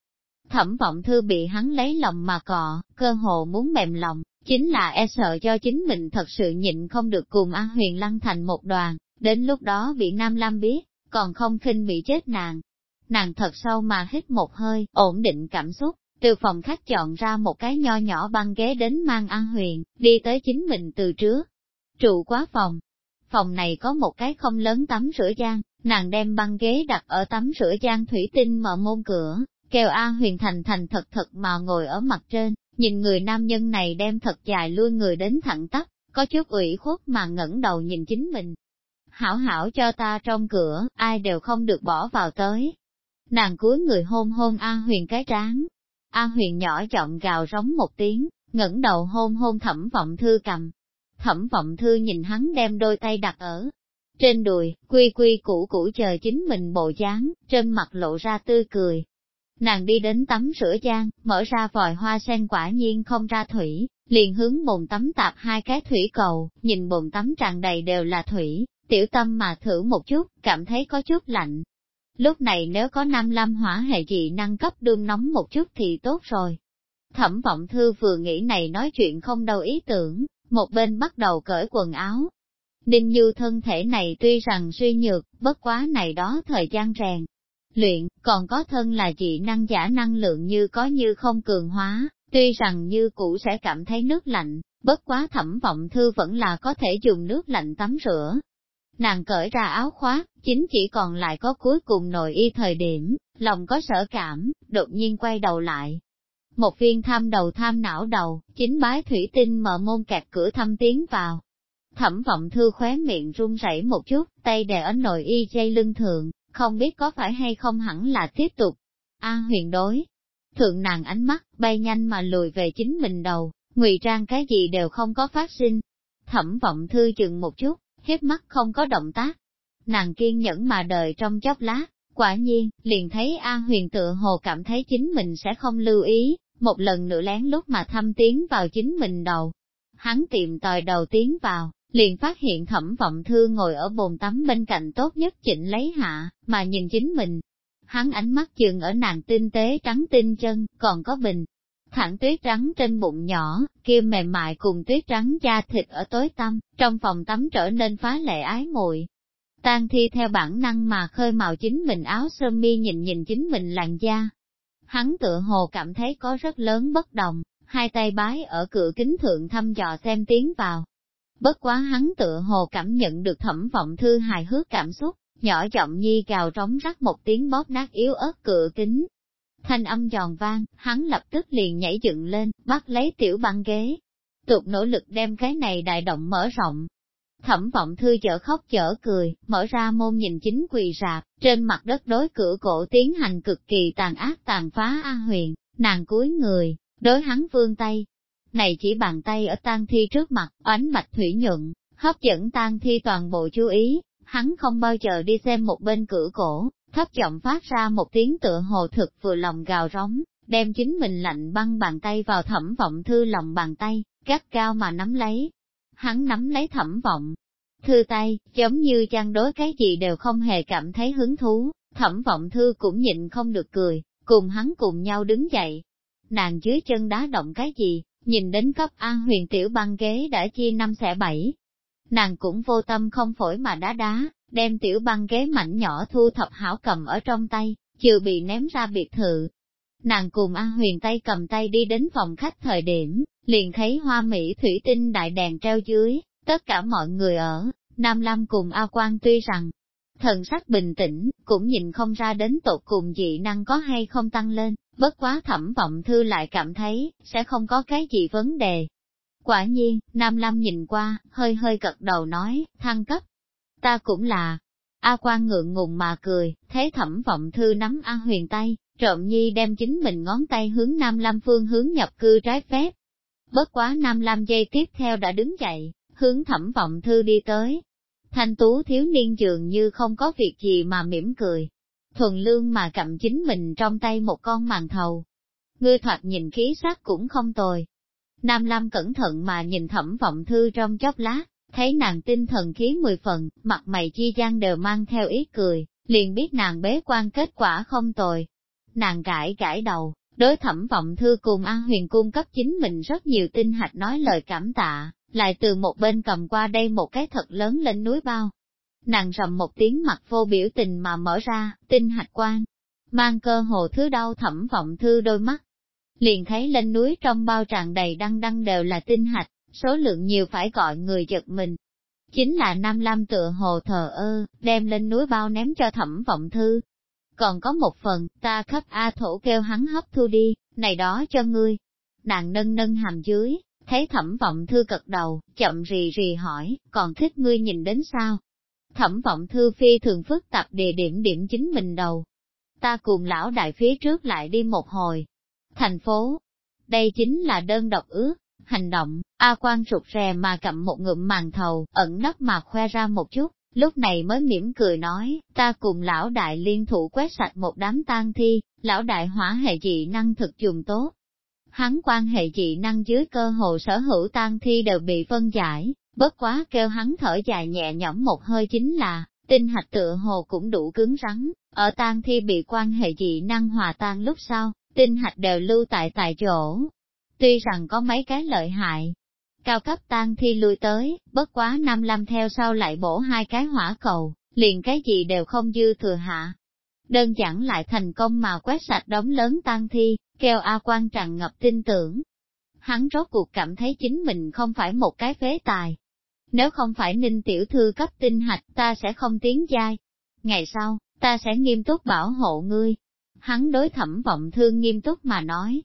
Thẩm vọng thư bị hắn lấy lòng mà cọ, cơ hồ muốn mềm lòng, chính là e sợ cho chính mình thật sự nhịn không được cùng An Huyền lăn thành một đoàn, đến lúc đó bị Nam Lam biết, còn không khinh bị chết nàng. Nàng thật sâu mà hít một hơi, ổn định cảm xúc, từ phòng khách chọn ra một cái nho nhỏ băng ghế đến mang An Huyền, đi tới chính mình từ trước. Trụ quá phòng. Phòng này có một cái không lớn tắm rửa gian, nàng đem băng ghế đặt ở tắm rửa gian thủy tinh mở môn cửa, kêu A huyền thành thành thật thật mà ngồi ở mặt trên, nhìn người nam nhân này đem thật dài lui người đến thẳng tắp, có chút ủy khuất mà ngẩng đầu nhìn chính mình. Hảo hảo cho ta trong cửa, ai đều không được bỏ vào tới. Nàng cúi người hôn hôn A huyền cái trán. A huyền nhỏ giọng gào rống một tiếng, ngẩng đầu hôn hôn thẩm vọng thư cầm. Thẩm vọng thư nhìn hắn đem đôi tay đặt ở trên đùi, quy quy củ củ chờ chính mình bộ dáng, trên mặt lộ ra tươi cười, Nàng đi đến tắm rửa gian, mở ra vòi hoa sen quả nhiên không ra thủy, liền hướng bồn tắm tạp hai cái thủy cầu, nhìn bồn tắm tràn đầy đều là thủy, tiểu tâm mà thử một chút, cảm thấy có chút lạnh. Lúc này nếu có nam lâm hỏa hệ dị năng cấp đương nóng một chút thì tốt rồi. Thẩm vọng thư vừa nghĩ này nói chuyện không đâu ý tưởng, một bên bắt đầu cởi quần áo. Ninh Như thân thể này tuy rằng suy nhược, bất quá này đó thời gian rèn. Luyện, còn có thân là dị năng giả năng lượng như có như không cường hóa, tuy rằng như cũ sẽ cảm thấy nước lạnh, bất quá thẩm vọng thư vẫn là có thể dùng nước lạnh tắm rửa. Nàng cởi ra áo khoác, chính chỉ còn lại có cuối cùng nội y thời điểm, lòng có sở cảm, đột nhiên quay đầu lại, một viên tham đầu tham não đầu, chính bái thủy tinh mở môn kẹt cửa thăm tiến vào. Thẩm vọng thư khóe miệng run rẩy một chút, tay đè ở nội y dây lưng thượng, không biết có phải hay không hẳn là tiếp tục. A huyền đối. Thượng nàng ánh mắt, bay nhanh mà lùi về chính mình đầu, ngụy trang cái gì đều không có phát sinh. Thẩm vọng thư chừng một chút, hết mắt không có động tác. Nàng kiên nhẫn mà đợi trong chốc lát, quả nhiên, liền thấy A huyền tựa hồ cảm thấy chính mình sẽ không lưu ý, một lần nữa lén lút mà thăm tiến vào chính mình đầu. Hắn tìm tòi đầu tiến vào, liền phát hiện thẩm vọng thư ngồi ở bồn tắm bên cạnh tốt nhất chỉnh lấy hạ, mà nhìn chính mình. Hắn ánh mắt dừng ở nàng tinh tế trắng tinh chân, còn có bình. Thẳng tuyết trắng trên bụng nhỏ, kia mềm mại cùng tuyết trắng da thịt ở tối tăm, trong phòng tắm trở nên phá lệ ái muội. tang thi theo bản năng mà khơi màu chính mình áo sơ mi nhìn nhìn chính mình làn da, Hắn tựa hồ cảm thấy có rất lớn bất đồng, hai tay bái ở cửa kính thượng thăm dò xem tiếng vào. Bất quá hắn tựa hồ cảm nhận được thẩm vọng thư hài hước cảm xúc, nhỏ giọng nhi cào trống rắc một tiếng bóp nát yếu ớt cửa kính. Thanh âm giòn vang, hắn lập tức liền nhảy dựng lên, bắt lấy tiểu băng ghế. Tục nỗ lực đem cái này đại động mở rộng, Thẩm vọng thư chở khóc chở cười, mở ra môn nhìn chính quỳ rạp, trên mặt đất đối cửa cổ tiến hành cực kỳ tàn ác tàn phá A huyền, nàng cúi người, đối hắn vương tay. Này chỉ bàn tay ở tang thi trước mặt, oánh mạch thủy nhuận, hấp dẫn tang thi toàn bộ chú ý, hắn không bao giờ đi xem một bên cửa cổ, thấp giọng phát ra một tiếng tựa hồ thực vừa lòng gào rống, đem chính mình lạnh băng bàn tay vào thẩm vọng thư lòng bàn tay, gắt cao mà nắm lấy, hắn nắm lấy thẩm vọng. Thư tay, giống như chăn đối cái gì đều không hề cảm thấy hứng thú, thẩm vọng thư cũng nhịn không được cười, cùng hắn cùng nhau đứng dậy. Nàng dưới chân đá động cái gì, nhìn đến cấp an huyền tiểu băng ghế đã chia năm xẻ bảy. Nàng cũng vô tâm không phổi mà đá đá, đem tiểu băng ghế mảnh nhỏ thu thập hảo cầm ở trong tay, chưa bị ném ra biệt thự. Nàng cùng An Huyền tay cầm tay đi đến phòng khách thời điểm, liền thấy hoa mỹ thủy tinh đại đèn treo dưới, tất cả mọi người ở, Nam Lam cùng A Quang tuy rằng, thần sắc bình tĩnh, cũng nhìn không ra đến tột cùng dị năng có hay không tăng lên, bất quá thẩm vọng thư lại cảm thấy, sẽ không có cái gì vấn đề. Quả nhiên, Nam Lam nhìn qua, hơi hơi gật đầu nói, thăng cấp. Ta cũng là. A Quang ngượng ngùng mà cười, thế thẩm vọng thư nắm A huyền tay, trộm nhi đem chính mình ngón tay hướng Nam Lam phương hướng nhập cư trái phép, Bất quá Nam Lam dây tiếp theo đã đứng dậy, hướng thẩm vọng thư đi tới. Thanh tú thiếu niên dường như không có việc gì mà mỉm cười. Thuần lương mà cầm chính mình trong tay một con màn thầu. Ngươi thoạt nhìn khí sắc cũng không tồi. Nam Lam cẩn thận mà nhìn thẩm vọng thư trong chốc lát, thấy nàng tinh thần khí mười phần, mặt mày chi gian đều mang theo ý cười, liền biết nàng bế quan kết quả không tồi. Nàng gãi gãi đầu, Đối thẩm vọng thư cùng An Huyền cung cấp chính mình rất nhiều tinh hạch nói lời cảm tạ, lại từ một bên cầm qua đây một cái thật lớn lên núi bao. Nàng rầm một tiếng mặt vô biểu tình mà mở ra, tinh hạch quan, mang cơ hồ thứ đau thẩm vọng thư đôi mắt. Liền thấy lên núi trong bao tràn đầy đăng đăng đều là tinh hạch, số lượng nhiều phải gọi người giật mình. Chính là Nam Lam tựa hồ thờ ơ, đem lên núi bao ném cho thẩm vọng thư, còn có một phần, ta khắp A thổ kêu hắn hấp thu đi, này đó cho ngươi. Nàng nâng nâng hàm dưới, thấy thẩm vọng thư cật đầu, chậm rì rì hỏi, còn thích ngươi nhìn đến sao? Thẩm vọng thư phi thường phức tạp địa điểm điểm chính mình đầu. Ta cùng lão đại phía trước lại đi một hồi. Thành phố, đây chính là đơn độc ước, hành động, A quan rụt rè mà cầm một ngụm màn thầu, ẩn nấp mà khoe ra một chút, lúc này mới mỉm cười nói, ta cùng lão đại liên thủ quét sạch một đám tang thi, lão đại hỏa hệ dị năng thực dùng tốt. hắn quan hệ dị năng dưới cơ hồ sở hữu tang thi đều bị phân giải, bất quá kêu hắn thở dài nhẹ nhõm một hơi chính là, tinh hạch tựa hồ cũng đủ cứng rắn, ở tang thi bị quan hệ dị năng hòa tan lúc sau, tinh hạch đều lưu tại tại chỗ. Tuy rằng có mấy cái lợi hại, cao cấp tang thi lui tới, bất quá năm lâm theo sau lại bổ hai cái hỏa cầu, liền cái gì đều không dư thừa hạ. Đơn giản lại thành công mà quét sạch đống lớn tang thi, kêu A quan tràn ngập tin tưởng. Hắn rốt cuộc cảm thấy chính mình không phải một cái phế tài. Nếu không phải ninh tiểu thư cấp tinh hạch ta sẽ không tiến giai. Ngày sau, ta sẽ nghiêm túc bảo hộ ngươi. Hắn đối thẩm vọng thương nghiêm túc mà nói.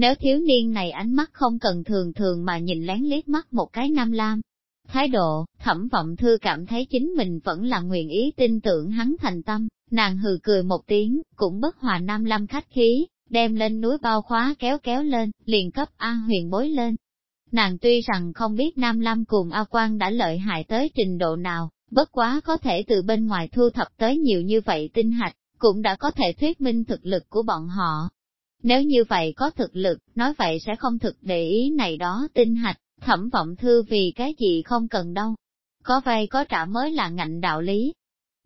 Nếu thiếu niên này ánh mắt không cần thường thường mà nhìn lén liếc mắt một cái nam lam, thái độ, thẩm vọng thư cảm thấy chính mình vẫn là nguyện ý tin tưởng hắn thành tâm, nàng hừ cười một tiếng, cũng bất hòa nam lam khách khí, đem lên núi bao khóa kéo kéo lên, liền cấp A huyền bối lên. Nàng tuy rằng không biết Nam Lam cùng A Quang đã lợi hại tới trình độ nào, bất quá có thể từ bên ngoài thu thập tới nhiều như vậy tinh hạch, cũng đã có thể thuyết minh thực lực của bọn họ. Nếu như vậy có thực lực, nói vậy sẽ không thực để ý này đó tinh hạch, thẩm vọng thư vì cái gì không cần đâu. Có vay có trả mới là ngạnh đạo lý.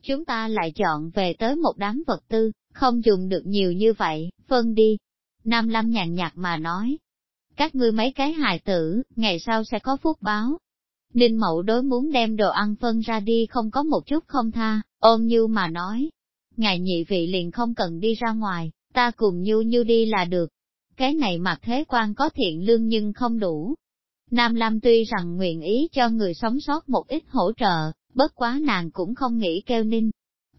Chúng ta lại chọn về tới một đám vật tư, không dùng được nhiều như vậy, phân đi. Nam Lâm nhàn nhạt mà nói. Các ngươi mấy cái hài tử, ngày sau sẽ có phúc báo. Ninh mẫu đối muốn đem đồ ăn phân ra đi không có một chút không tha, ôm như mà nói. Ngài nhị vị liền không cần đi ra ngoài, ta cùng nhu nhu đi là được. Cái này mặt thế quan có thiện lương nhưng không đủ. Nam Lam tuy rằng nguyện ý cho người sống sót một ít hỗ trợ, bất quá nàng cũng không nghĩ kêu ninh,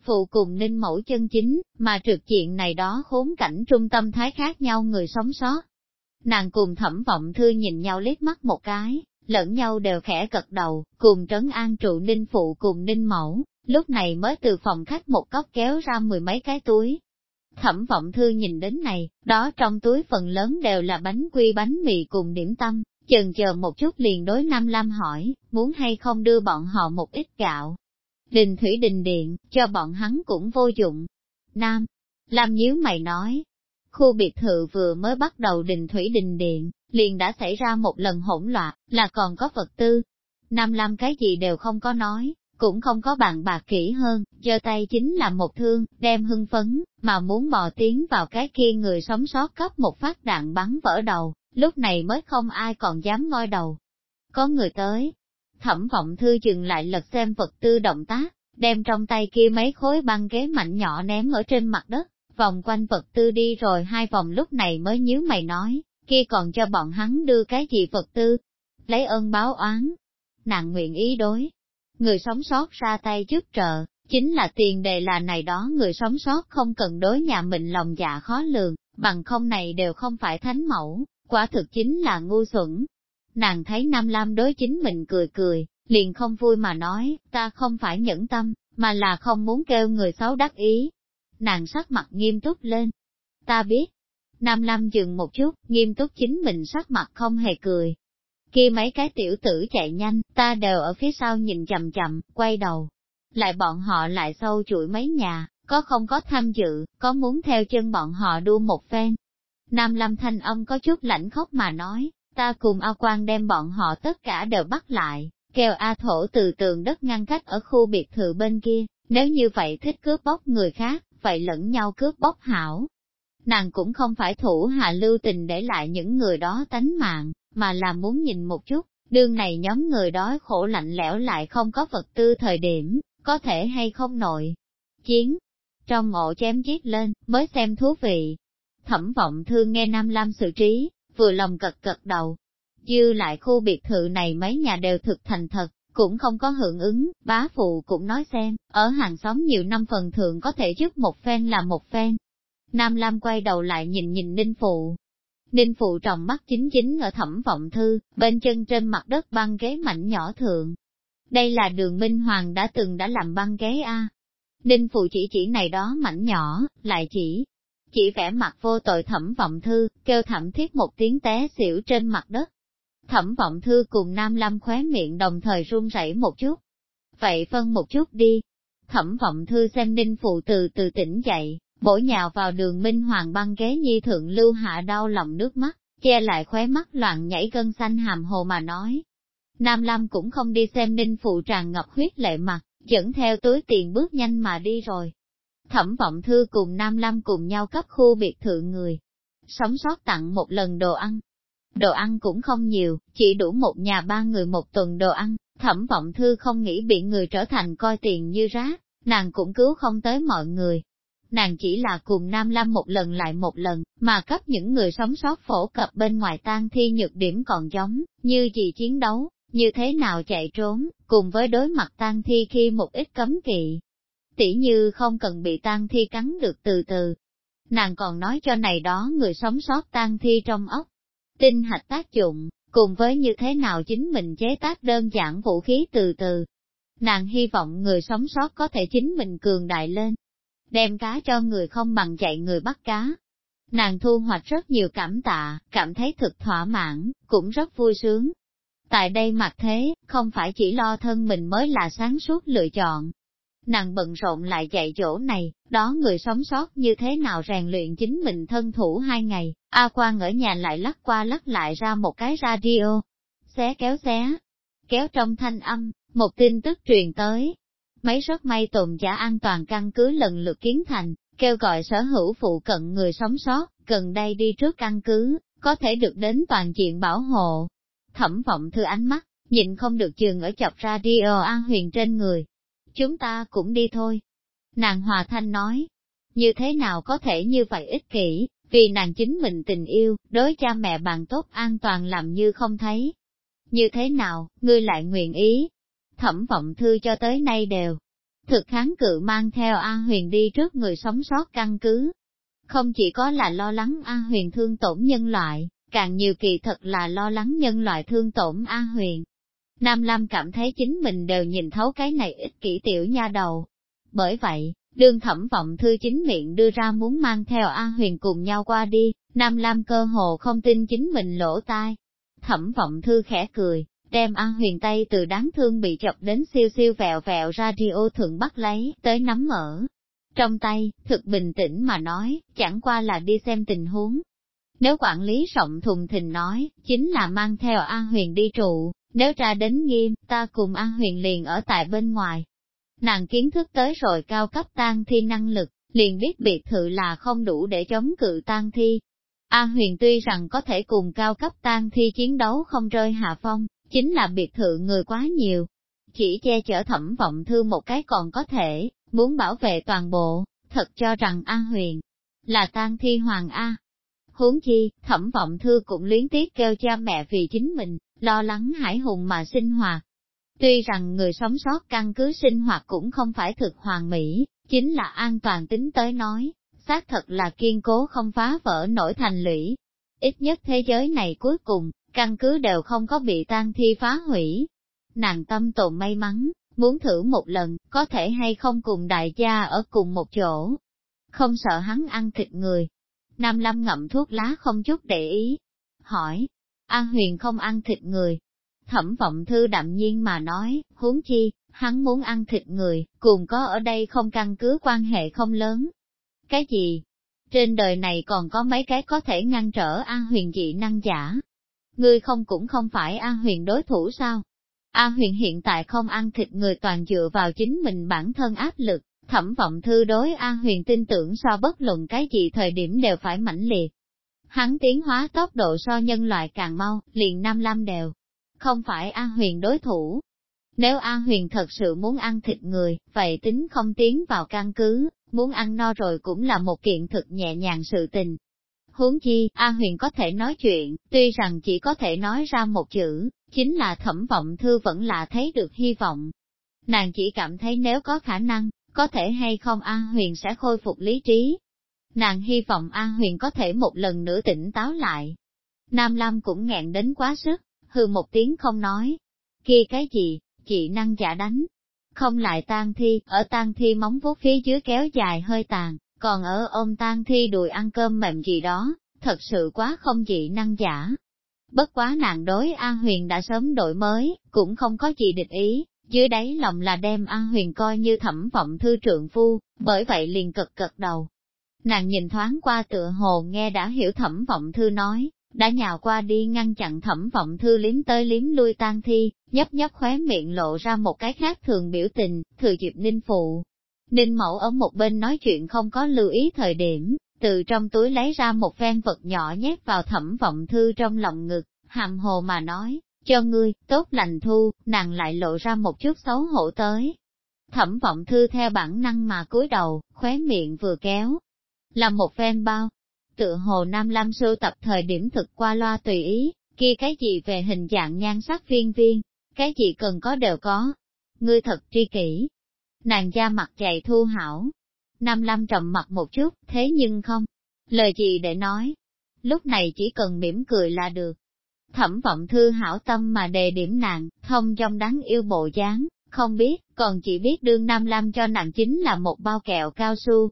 phụ cùng ninh mẫu chân chính, mà trực chuyện này đó khốn cảnh trung tâm thái khác nhau người sống sót. Nàng cùng thẩm vọng thư nhìn nhau liếc mắt một cái, lẫn nhau đều khẽ cật đầu, cùng trấn an trụ ninh phụ cùng ninh mẫu, lúc này mới từ phòng khách một cốc kéo ra mười mấy cái túi. Thẩm vọng thư nhìn đến này, đó trong túi phần lớn đều là bánh quy bánh mì cùng điểm tâm, chần chờ một chút liền đối Nam Lam hỏi, muốn hay không đưa bọn họ một ít gạo. Đình thủy đình điện, cho bọn hắn cũng vô dụng. Nam, Lam nhíu mày nói, khu biệt thự vừa mới bắt đầu đình thủy đình điện, liền đã xảy ra một lần hỗn loạn, là còn có vật tư. Nam Lam cái gì đều không có nói, cũng không có bàn bạc kỹ hơn, giơ tay chính là một thương, đem hưng phấn, mà muốn bò tiến vào cái kia người sống sót cấp một phát đạn bắn vỡ đầu, lúc này mới không ai còn dám ngoi đầu. Có người tới, thẩm vọng thư dừng lại lật xem vật tư động tác, đem trong tay kia mấy khối băng ghế mạnh nhỏ ném ở trên mặt đất, vòng quanh vật tư đi rồi hai vòng lúc này mới nhíu mày nói, kia còn cho bọn hắn đưa cái gì vật tư, lấy ơn báo oán. Nàng nguyện ý đối, người sống sót ra tay trước trợ, chính là tiền đề là này đó người sống sót không cần đối nhà mình lòng dạ khó lường, bằng không này đều không phải thánh mẫu, quả thực chính là ngu xuẩn. Nàng thấy Nam Lam đối chính mình cười cười, liền không vui mà nói, ta không phải nhẫn tâm, mà là không muốn kêu người xấu đắc ý. Nàng sắc mặt nghiêm túc lên. Ta biết. Nam Lam dừng một chút, nghiêm túc chính mình sắc mặt không hề cười. Kia mấy cái tiểu tử chạy nhanh, ta đều ở phía sau nhìn chậm chậm, quay đầu. Lại bọn họ lại sâu chuỗi mấy nhà, có không có tham dự, có muốn theo chân bọn họ đua một phen. Nam Lâm thanh âm có chút lãnh khóc mà nói, ta cùng A Quang đem bọn họ tất cả đều bắt lại, kêu A Thổ từ tường đất ngăn cách ở khu biệt thự bên kia, nếu như vậy thích cướp bóc người khác, vậy lẫn nhau cướp bóc hảo. Nàng cũng không phải thủ hạ lưu tình để lại những người đó tánh mạng, mà là muốn nhìn một chút, đương này nhóm người đói khổ lạnh lẽo lại không có vật tư thời điểm, có thể hay không nội. Chiến, trong ngộ chém giết lên, mới xem thú vị. Thẩm vọng thương nghe Nam Lam xử trí, vừa lòng cật cật đầu. Dư lại khu biệt thự này mấy nhà đều thực thành thật, cũng không có hưởng ứng, bá phụ cũng nói xem, ở hàng xóm nhiều năm phần thượng có thể giúp một phen là một phen. Nam Lam quay đầu lại nhìn nhìn Ninh Phụ. Ninh Phụ trọng mắt chính chính ở thẩm vọng thư, bên chân trên mặt đất băng ghế mảnh nhỏ thượng. Đây là đường Minh Hoàng đã từng đã làm băng ghế A. Ninh Phụ chỉ chỉ này đó mảnh nhỏ, lại chỉ, chỉ vẻ mặt vô tội thẩm vọng thư, kêu thẩm thiết một tiếng té xỉu trên mặt đất. Thẩm vọng thư cùng Nam Lâm khóe miệng đồng thời run rẩy một chút. Vậy phân một chút đi. Thẩm vọng thư xem ninh phụ từ từ tỉnh dậy, bổ nhào vào đường minh hoàng băng ghế nhi thượng lưu hạ đau lòng nước mắt, che lại khóe mắt loạn nhảy gân xanh hàm hồ mà nói. Nam Lam cũng không đi xem ninh phụ tràn ngập huyết lệ mặt, dẫn theo túi tiền bước nhanh mà đi rồi. Thẩm vọng thư cùng Nam Lam cùng nhau cấp khu biệt thự người. Sống sót tặng một lần đồ ăn. Đồ ăn cũng không nhiều, chỉ đủ một nhà ba người một tuần đồ ăn. Thẩm vọng thư không nghĩ bị người trở thành coi tiền như rác, nàng cũng cứu không tới mọi người. Nàng chỉ là cùng Nam Lam một lần lại một lần, mà cấp những người sống sót phổ cập bên ngoài tan thi nhược điểm còn giống, như gì chiến đấu, như thế nào chạy trốn, cùng với đối mặt tan thi khi một ít cấm kỵ. Tỉ như không cần bị tan thi cắn được từ từ. Nàng còn nói cho này đó người sống sót tan thi trong ốc. Tinh hạch tác dụng, cùng với như thế nào chính mình chế tác đơn giản vũ khí từ từ. Nàng hy vọng người sống sót có thể chính mình cường đại lên. Đem cá cho người không bằng chạy người bắt cá. Nàng thu hoạch rất nhiều cảm tạ, cảm thấy thực thỏa mãn, cũng rất vui sướng, Tại đây mặc thế, không phải chỉ lo thân mình mới là sáng suốt lựa chọn. Nàng bận rộn lại dạy chỗ này, đó người sống sót như thế nào rèn luyện chính mình thân thủ hai ngày, A Quang ở nhà lại lắc qua lắc lại ra một cái radio, xé kéo xé, kéo trong thanh âm, một tin tức truyền tới. Mấy rất may tồn giả an toàn căn cứ lần lượt kiến thành, kêu gọi sở hữu phụ cận người sống sót, gần đây đi trước căn cứ, có thể được đến toàn diện bảo hộ thẩm vọng thư ánh mắt, nhìn không được trường ở chọc radio An Huyền trên người. Chúng ta cũng đi thôi. Nàng Hòa Thanh nói, như thế nào có thể như vậy ích kỷ, vì nàng chính mình tình yêu, đối cha mẹ bạn tốt an toàn làm như không thấy. Như thế nào, ngươi lại nguyện ý? Thẩm vọng thư cho tới nay đều. Thực kháng cự mang theo A Huyền đi trước người sống sót căn cứ. Không chỉ có là lo lắng A Huyền thương tổn nhân loại, càng nhiều kỳ thật là lo lắng nhân loại thương tổn A Huyền. Nam Lam cảm thấy chính mình đều nhìn thấu cái này ích kỷ tiểu nha đầu. Bởi vậy, đương thẩm vọng thư chính miệng đưa ra muốn mang theo A Huyền cùng nhau qua đi, Nam Lam cơ hồ không tin chính mình lỗ tai. Thẩm vọng thư khẽ cười, đem A Huyền tay từ đáng thương bị chọc đến siêu siêu vẹo vẹo radio thượng bắt lấy, tới nắm mở. Trong tay, thực bình tĩnh mà nói, chẳng qua là đi xem tình huống, nếu quản lý rộng thùng thình nói, chính là mang theo An Huyền đi trụ, nếu ra đến nghiêm, ta cùng An Huyền liền ở tại bên ngoài. Nàng kiến thức tới rồi cao cấp tan thi năng lực, liền biết biệt thự là không đủ để chống cự tan thi. An Huyền tuy rằng có thể cùng cao cấp tan thi chiến đấu không rơi hạ phong, chính là biệt thự người quá nhiều. Chỉ che chở thẩm vọng thư một cái còn có thể, muốn bảo vệ toàn bộ, thật cho rằng An Huyền là tan thi hoàng A, Huống chi, thẩm vọng thư cũng luyến tiếc kêu cha mẹ vì chính mình, lo lắng hải hùng mà sinh hoạt. Tuy rằng người sống sót căn cứ sinh hoạt cũng không phải thực hoàn mỹ, chính là an toàn tính tới nói, xác thật là kiên cố không phá vỡ nổi thành lũy. Ít nhất thế giới này cuối cùng, căn cứ đều không có bị tan thi phá hủy. Nàng tâm tồn may mắn, muốn thử một lần, có thể hay không cùng đại gia ở cùng một chỗ. Không sợ hắn ăn thịt người, Nam Lâm ngậm thuốc lá không chút để ý. Hỏi, An Huyền không ăn thịt người. Thẩm vọng thư đạm nhiên mà nói, huống chi, hắn muốn ăn thịt người, cùng có ở đây không căn cứ quan hệ không lớn. Cái gì? Trên đời này còn có mấy cái có thể ngăn trở An Huyền dị năng giả. Ngươi không cũng không phải a Huyền đối thủ sao? a Huyền hiện tại không ăn thịt người toàn dựa vào chính mình bản thân áp lực, Thẩm vọng thư đối a Huyền tin tưởng so bất luận cái gì thời điểm đều phải mãnh liệt. Hắn tiến hóa tốc độ so nhân loại càng mau, liền năm lam đều. Không phải a Huyền đối thủ. Nếu a Huyền thật sự muốn ăn thịt người, vậy tính không tiến vào căn cứ, muốn ăn no rồi cũng là một kiện thực nhẹ nhàng sự tình. Huống chi, A Huyền có thể nói chuyện, tuy rằng chỉ có thể nói ra một chữ, chính là thẩm vọng thư vẫn là thấy được hy vọng. Nàng chỉ cảm thấy nếu có khả năng, có thể hay không A Huyền sẽ khôi phục lý trí. Nàng hy vọng A Huyền có thể một lần nữa tỉnh táo lại. Nam Lam cũng nghẹn đến quá sức, hừ một tiếng không nói. Kia cái gì, chị năng giả đánh. Không lại tan thi, ở tan thi móng vuốt phía dưới kéo dài hơi tàn, còn ở ôm tan thi đùi ăn cơm mềm gì đó, thật sự quá không dị năng giả. Bất quá nàng đối An Huyền đã sớm đổi mới, cũng không có gì địch ý, dưới đáy lòng là đem An Huyền coi như thẩm vọng thư trượng phu, bởi vậy liền cực cực đầu. Nàng nhìn thoáng qua tựa hồ nghe đã hiểu thẩm vọng thư nói, đã nhào qua đi ngăn chặn thẩm vọng thư liếm tới liếm lui tan thi, nhấp nhấp khóe miệng lộ ra một cái khác thường biểu tình, thừa dịp ninh phụ. Ninh mẫu ở một bên nói chuyện không có lưu ý thời điểm, từ trong túi lấy ra một phen vật nhỏ nhét vào thẩm vọng thư trong lòng ngực, hàm hồ mà nói, cho ngươi, tốt lành thu, nàng lại lộ ra một chút xấu hổ tới. Thẩm vọng thư theo bản năng mà cúi đầu, khóe miệng vừa kéo, làm một phen bao. Tự hồ Nam Lam sưu tập thời điểm thực qua loa tùy ý, kia cái gì về hình dạng nhan sắc viên viên, cái gì cần có đều có. Ngươi thật tri kỷ. Nàng da mặt dày thu hảo. Nam Lam trầm mặt một chút, thế nhưng không. Lời gì để nói. Lúc này chỉ cần mỉm cười là được. Thẩm vọng thư hảo tâm mà đề điểm nàng, thông trong đáng yêu bộ dáng, không biết, còn chỉ biết đương Nam Lam cho nàng chính là một bao kẹo cao su,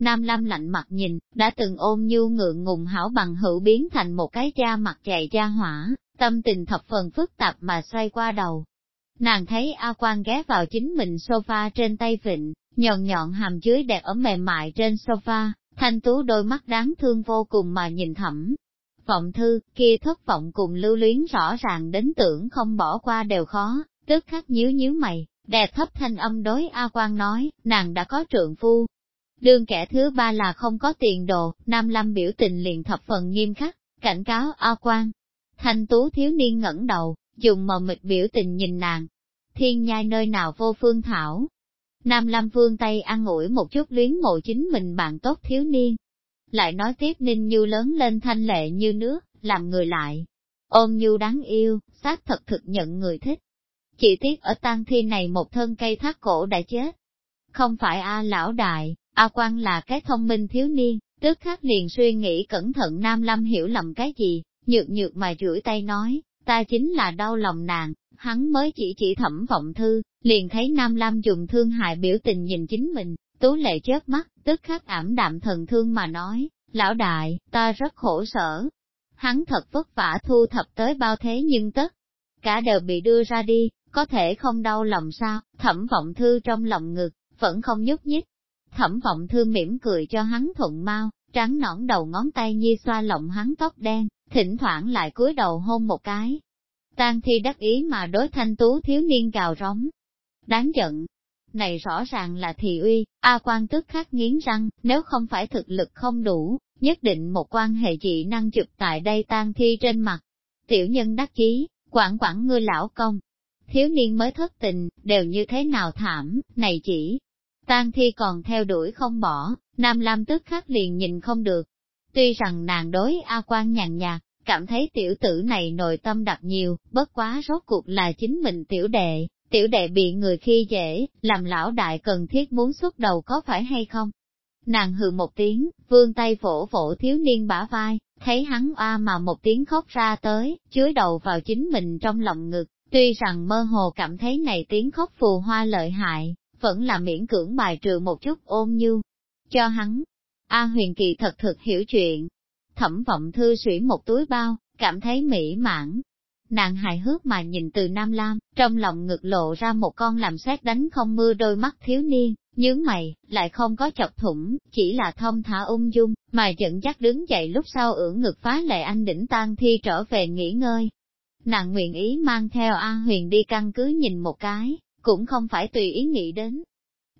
Nam Lam lạnh mặt nhìn, đã từng ôm nhu ngượng ngùng hảo bằng hữu biến thành một cái da mặt chạy da hỏa, tâm tình thập phần phức tạp mà xoay qua đầu. Nàng thấy A quang ghé vào chính mình sofa trên tay vịnh, nhọn nhọn hàm dưới đẹp ở mềm mại trên sofa, thanh tú đôi mắt đáng thương vô cùng mà nhìn thẳm. Vọng thư, kia thất vọng cùng lưu luyến rõ ràng đến tưởng không bỏ qua đều khó, tức khắc nhíu nhíu mày, đè thấp thanh âm đối A quang nói, nàng đã có trượng phu, Đương kẻ thứ ba là không có tiền đồ, Nam Lâm biểu tình liền thập phần nghiêm khắc, cảnh cáo A quang Thanh tú thiếu niên ngẩng đầu, dùng mờ mịt biểu tình nhìn nàng. Thiên nhai nơi nào vô phương thảo. Nam Lâm vương tay ăn ủi một chút luyến mộ chính mình bạn tốt thiếu niên. Lại nói tiếp Ninh Như lớn lên thanh lệ như nước, làm người lại. Ôm Như đáng yêu, xác thật thực nhận người thích. Chỉ tiếc ở tang thi này một thân cây thác cổ đã chết. Không phải A lão đại, A Quan là cái thông minh thiếu niên, tức khắc liền suy nghĩ cẩn thận Nam Lâm hiểu lầm cái gì, nhược nhược mà rủi tay nói, ta chính là đau lòng nàng, hắn mới chỉ chỉ thẩm vọng thư, liền thấy Nam Lam dùng thương hại biểu tình nhìn chính mình, tú lệ chớp mắt, tức khắc ảm đạm thần thương mà nói, lão đại, ta rất khổ sở. Hắn thật vất vả thu thập tới bao thế nhưng tất, cả đều bị đưa ra đi, có thể không đau lòng sao, thẩm vọng thư trong lòng ngực, vẫn không nhúc nhích, Thẩm vọng thư mỉm cười cho hắn thuận mau, trắng nõn đầu ngón tay nhi xoa lộng hắn tóc đen, thỉnh thoảng lại cúi đầu hôn một cái. Tang thi đắc ý mà đối thanh tú thiếu niên gào rống. Đáng giận. Này rõ ràng là thị uy, A quan tức khắc nghiến răng, nếu không phải thực lực không đủ, nhất định một quan hệ dị năng chụp tại đây tang thi trên mặt. Tiểu nhân đắc chí, quản quản ngươi lão công. Thiếu niên mới thất tình, đều như thế nào thảm, này chỉ, Tang thi còn theo đuổi không bỏ, Nam Lam tức khắc liền nhìn không được. Tuy rằng nàng đối A Quan nhàn nhạt, cảm thấy tiểu tử này nội tâm đặc nhiều, bất quá rốt cuộc là chính mình tiểu đệ, tiểu đệ bị người khi dễ, làm lão đại cần thiết muốn xuất đầu có phải hay không? Nàng hừ một tiếng, vương tay phổ phổ thiếu niên bả vai, thấy hắn oa mà một tiếng khóc ra tới, chứa đầu vào chính mình trong lòng ngực, tuy rằng mơ hồ cảm thấy này tiếng khóc phù hoa lợi hại, vẫn là miễn cưỡng bài trừ một chút ôm như. Cho hắn, A huyền kỳ thật thực hiểu chuyện. Thẩm vọng thư sủy một túi bao, cảm thấy mỹ mãn. Nàng hài hước mà nhìn từ Nam Lam, trong lòng ngực lộ ra một con làm xét đánh không mưa đôi mắt thiếu niên, nhướng mày, lại không có chọc thủng, chỉ là thông thả ung dung, mà dẫn dắt đứng dậy lúc sau ưỡn ngực phá lệ anh đỉnh tan thi trở về nghỉ ngơi. Nàng nguyện ý mang theo A huyền đi căn cứ nhìn một cái, cũng không phải tùy ý nghĩ đến.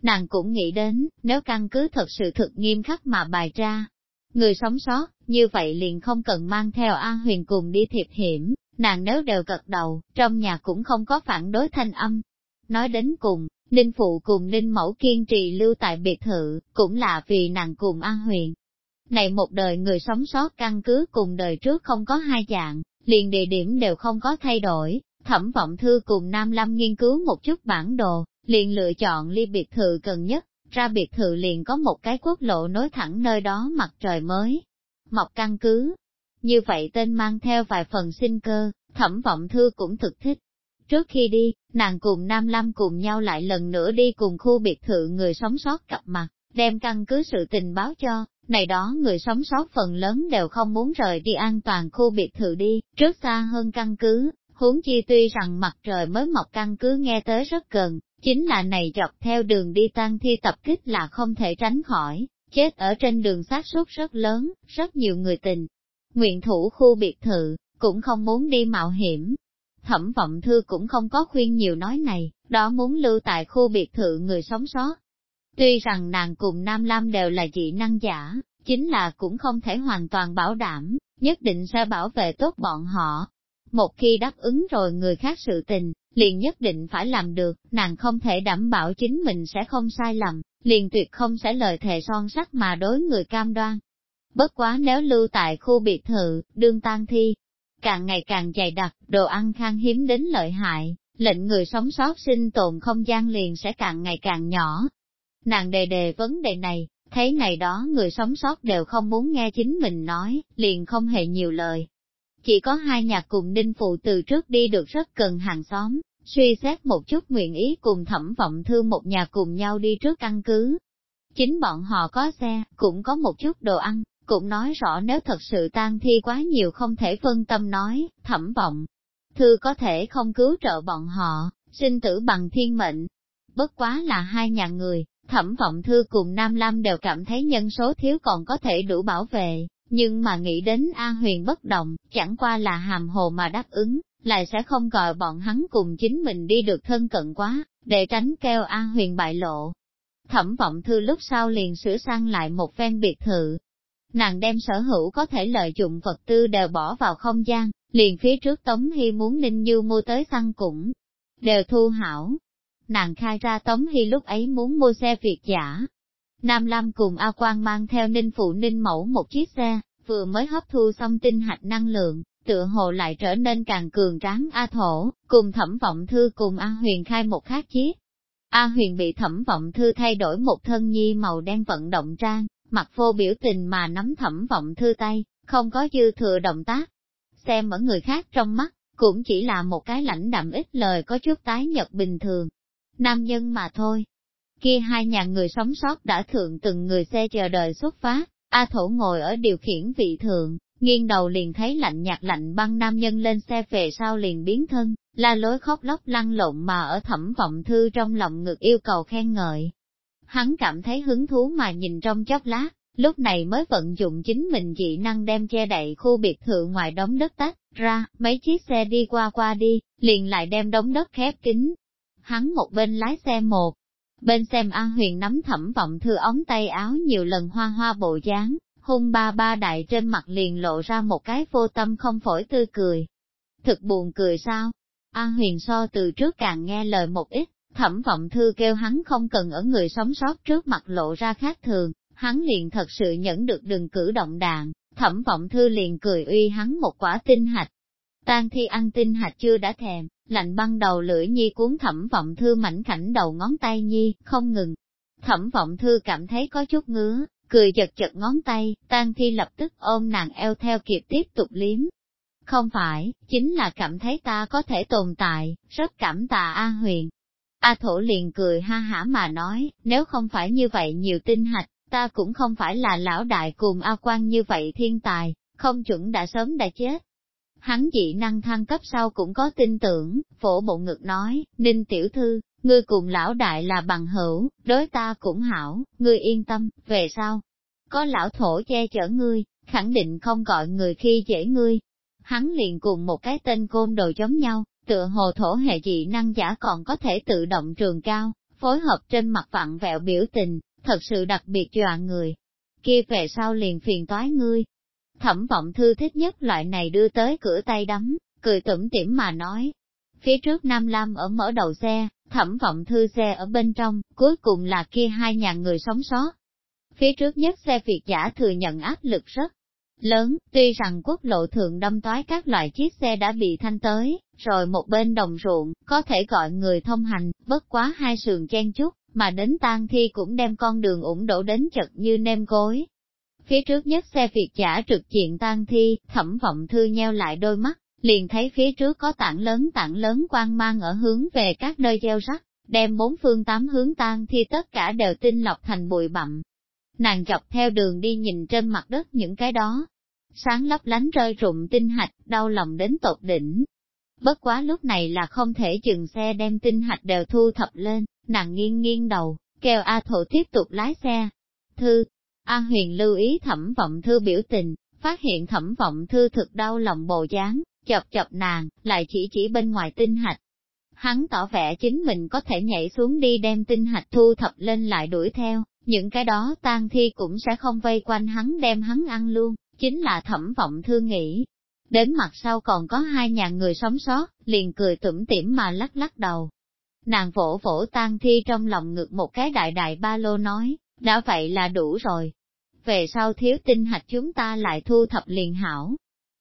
Nàng cũng nghĩ đến, nếu căn cứ thật sự thực nghiêm khắc mà bài ra, người sống sót, như vậy liền không cần mang theo A huyền cùng đi thiệp hiểm, nàng nếu đều gật đầu, trong nhà cũng không có phản đối thanh âm. Nói đến cùng, Ninh Phụ cùng Ninh Mẫu kiên trì lưu tại biệt thự, cũng là vì nàng cùng A huyền. Này một đời người sống sót căn cứ cùng đời trước không có hai dạng, liền địa điểm đều không có thay đổi, Thẩm vọng thư cùng Nam Lâm nghiên cứu một chút bản đồ, liền lựa chọn ly biệt thự gần nhất, ra biệt thự liền có một cái quốc lộ nối thẳng nơi đó mặt trời mới. Mọc căn cứ. Như vậy tên mang theo vài phần sinh cơ, thẩm vọng thư cũng thực thích. Trước khi đi, nàng cùng Nam Lâm cùng nhau lại lần nữa đi cùng khu biệt thự người sống sót cặp mặt, đem căn cứ sự tình báo cho, này đó người sống sót phần lớn đều không muốn rời đi an toàn khu biệt thự đi, trước xa hơn căn cứ, Huống chi tuy rằng mặt trời mới mọc căn cứ nghe tới rất gần, chính là này dọc theo đường đi tăng thi tập kích là không thể tránh khỏi, chết ở trên đường xác suất rất lớn, rất nhiều người tình. nguyện thủ khu biệt thự, cũng không muốn đi mạo hiểm. Thẩm vọng thư cũng không có khuyên nhiều nói này, đó muốn lưu tại khu biệt thự người sống sót. Tuy rằng nàng cùng Nam Lam đều là dị năng giả, chính là cũng không thể hoàn toàn bảo đảm, nhất định sẽ bảo vệ tốt bọn họ. Một khi đáp ứng rồi người khác sự tình, liền nhất định phải làm được, nàng không thể đảm bảo chính mình sẽ không sai lầm, liền tuyệt không sẽ lời thề son sắt mà đối người cam đoan. Bất quá nếu lưu tại khu biệt thự, đương tan thi, càng ngày càng dày đặc, đồ ăn khan hiếm đến lợi hại, lệnh người sống sót sinh tồn không gian liền sẽ càng ngày càng nhỏ. Nàng đề đề vấn đề này, thấy này đó người sống sót đều không muốn nghe chính mình nói, liền không hề nhiều lời. Chỉ có hai nhà cùng Đinh Phụ từ trước đi được rất cần hàng xóm, suy xét một chút nguyện ý cùng thẩm vọng thư một nhà cùng nhau đi trước căn cứ. Chính bọn họ có xe, cũng có một chút đồ ăn, cũng nói rõ nếu thật sự tan thi quá nhiều không thể phân tâm nói, thẩm vọng. Thư có thể không cứu trợ bọn họ, sinh tử bằng thiên mệnh. Bất quá là hai nhà người, thẩm vọng thư cùng Nam Lam đều cảm thấy nhân số thiếu còn có thể đủ bảo vệ, nhưng mà nghĩ đến A huyền bất động, chẳng qua là hàm hồ mà đáp ứng, lại sẽ không gọi bọn hắn cùng chính mình đi được thân cận quá, để tránh kêu A huyền bại lộ. Thẩm vọng thư lúc sau liền sửa sang lại một phen biệt thự. Nàng đem sở hữu có thể lợi dụng vật tư đều bỏ vào không gian, liền phía trước Tống Hy muốn Ninh Như mua tới xăng cũng đều thu hảo. Nàng khai ra Tống Hy lúc ấy muốn mua xe Việt giả. Nam Lam cùng A Quang mang theo Ninh Phụ Ninh Mẫu một chiếc xe, vừa mới hấp thu xong tinh hạch năng lượng, tựa hồ lại trở nên càng cường tráng A Thổ, cùng thẩm vọng thư cùng A Huyền khai một khác chiếc. A Huyền bị thẩm vọng thư thay đổi một thân nhi màu đen vận động trang, mặt vô biểu tình mà nắm thẩm vọng thư tay, không có dư thừa động tác. Xem ở người khác trong mắt, cũng chỉ là một cái lãnh đạm ít lời có chút tái nhật bình thường. Nam nhân mà thôi. Kia hai nhà người sống sót đã thượng từng người xe chờ đợi xuất phát, A Thổ ngồi ở điều khiển vị thượng, nghiêng đầu liền thấy lạnh nhạt lạnh băng nam nhân lên xe về sau liền biến thân, la lối khóc lóc lăn lộn mà ở thẩm vọng thư trong lòng ngực yêu cầu khen ngợi. Hắn cảm thấy hứng thú mà nhìn trong chốc lát, lúc này mới vận dụng chính mình dị năng đem che đậy khu biệt thự ngoài đống đất tách ra, mấy chiếc xe đi qua qua đi, liền lại đem đống đất khép kín. Hắn một bên lái xe một, bên xem An Huyền nắm thẩm vọng thư ống tay áo nhiều lần hoa hoa bộ dáng, hung ba ba đại trên mặt liền lộ ra một cái vô tâm không phổi tươi cười. Thực buồn cười sao? An huyền so từ trước càng nghe lời một ít, thẩm vọng thư kêu hắn không cần ở người sống sót trước mặt lộ ra khác thường, hắn liền thật sự nhẫn được đừng cử động đạn, thẩm vọng thư liền cười uy hắn một quả tinh hạch. Tan thi ăn tinh hạch chưa đã thèm, lạnh băng đầu lưỡi nhi cuốn thẩm vọng thư mảnh khảnh đầu ngón tay nhi, không ngừng. Thẩm vọng thư cảm thấy có chút ngứa, cười giật giật ngón tay, tan thi lập tức ôm nàng eo theo kịp tiếp tục liếm. Không phải, chính là cảm thấy ta có thể tồn tại, rất cảm tạ A huyền. A thổ liền cười ha hả mà nói, nếu không phải như vậy nhiều tinh hạch, ta cũng không phải là lão đại cùng A quan như vậy thiên tài, không chuẩn đã sớm đã chết. Hắn dị năng thăng cấp sau cũng có tin tưởng, phổ bộ ngực nói, Ninh tiểu thư, ngươi cùng lão đại là bằng hữu, đối ta cũng hảo, ngươi yên tâm, về sau. Có lão thổ che chở ngươi, khẳng định không gọi người khi dễ ngươi. Hắn liền cùng một cái tên côn đồ giống nhau, tựa hồ thổ hệ dị năng giả còn có thể tự động trường cao, phối hợp trên mặt vặn vẹo biểu tình, thật sự đặc biệt dọa người. Kia về sau liền phiền toái ngươi. Thẩm vọng thư thích nhất loại này đưa tới cửa tay đấm, cười tủm tỉm mà nói. Phía trước Nam Lam ở mở đầu xe, thẩm vọng thư xe ở bên trong, cuối cùng là kia hai nhà người sống sót. Phía trước nhất xe Việt giả thừa nhận áp lực rất lớn, tuy rằng quốc lộ thượng đâm toái các loại chiếc xe đã bị thanh tới, rồi một bên đồng ruộng, có thể gọi người thông hành, bất quá hai sườn chen chút, mà đến tang thi cũng đem con đường ủng đổ đến chật như nêm cối. Phía trước nhất xe Việt giả trực diện tang thi, thẩm vọng thư nheo lại đôi mắt, liền thấy phía trước có tảng lớn tảng lớn quang mang ở hướng về các nơi gieo rắc, đem bốn phương tám hướng tang thi tất cả đều tinh lọc thành bụi bặm. Nàng dọc theo đường đi nhìn trên mặt đất những cái đó, sáng lấp lánh rơi rụng tinh hạch, đau lòng đến tột đỉnh. Bất quá lúc này là không thể dừng xe đem tinh hạch đều thu thập lên, nàng nghiêng nghiêng đầu, kêu A Thổ tiếp tục lái xe. Thư, A Huyền lưu ý thẩm vọng thư biểu tình, phát hiện thẩm vọng thư thực đau lòng bồ dáng, chọc chọc nàng, lại chỉ chỉ bên ngoài tinh hạch. Hắn tỏ vẻ chính mình có thể nhảy xuống đi đem tinh hạch thu thập lên lại đuổi theo, những cái đó tang thi cũng sẽ không vây quanh hắn đem hắn ăn luôn, chính là thẩm vọng thư nghĩ. Đến mặt sau còn có hai nhà người sống sót, liền cười tủm tỉm mà lắc lắc đầu. Nàng vỗ vỗ tang thi trong lòng ngực một cái đại đại ba lô nói, đã vậy là đủ rồi. Về sau thiếu tinh hạch chúng ta lại thu thập liền hảo.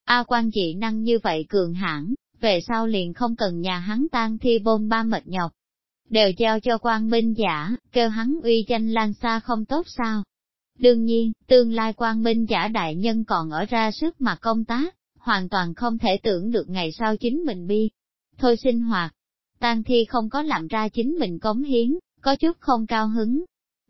A quan dị năng như vậy cường hãn về sau liền không cần nhà hắn tan thi bôn ba mệt nhọc. Đều giao cho quan minh giả, kêu hắn uy danh lan xa không tốt sao. Đương nhiên, tương lai quan minh giả đại nhân còn ở ra sức mà công tác, hoàn toàn không thể tưởng được ngày sau chính mình bi. Thôi sinh hoạt, tan thi không có làm ra chính mình cống hiến, có chút không cao hứng.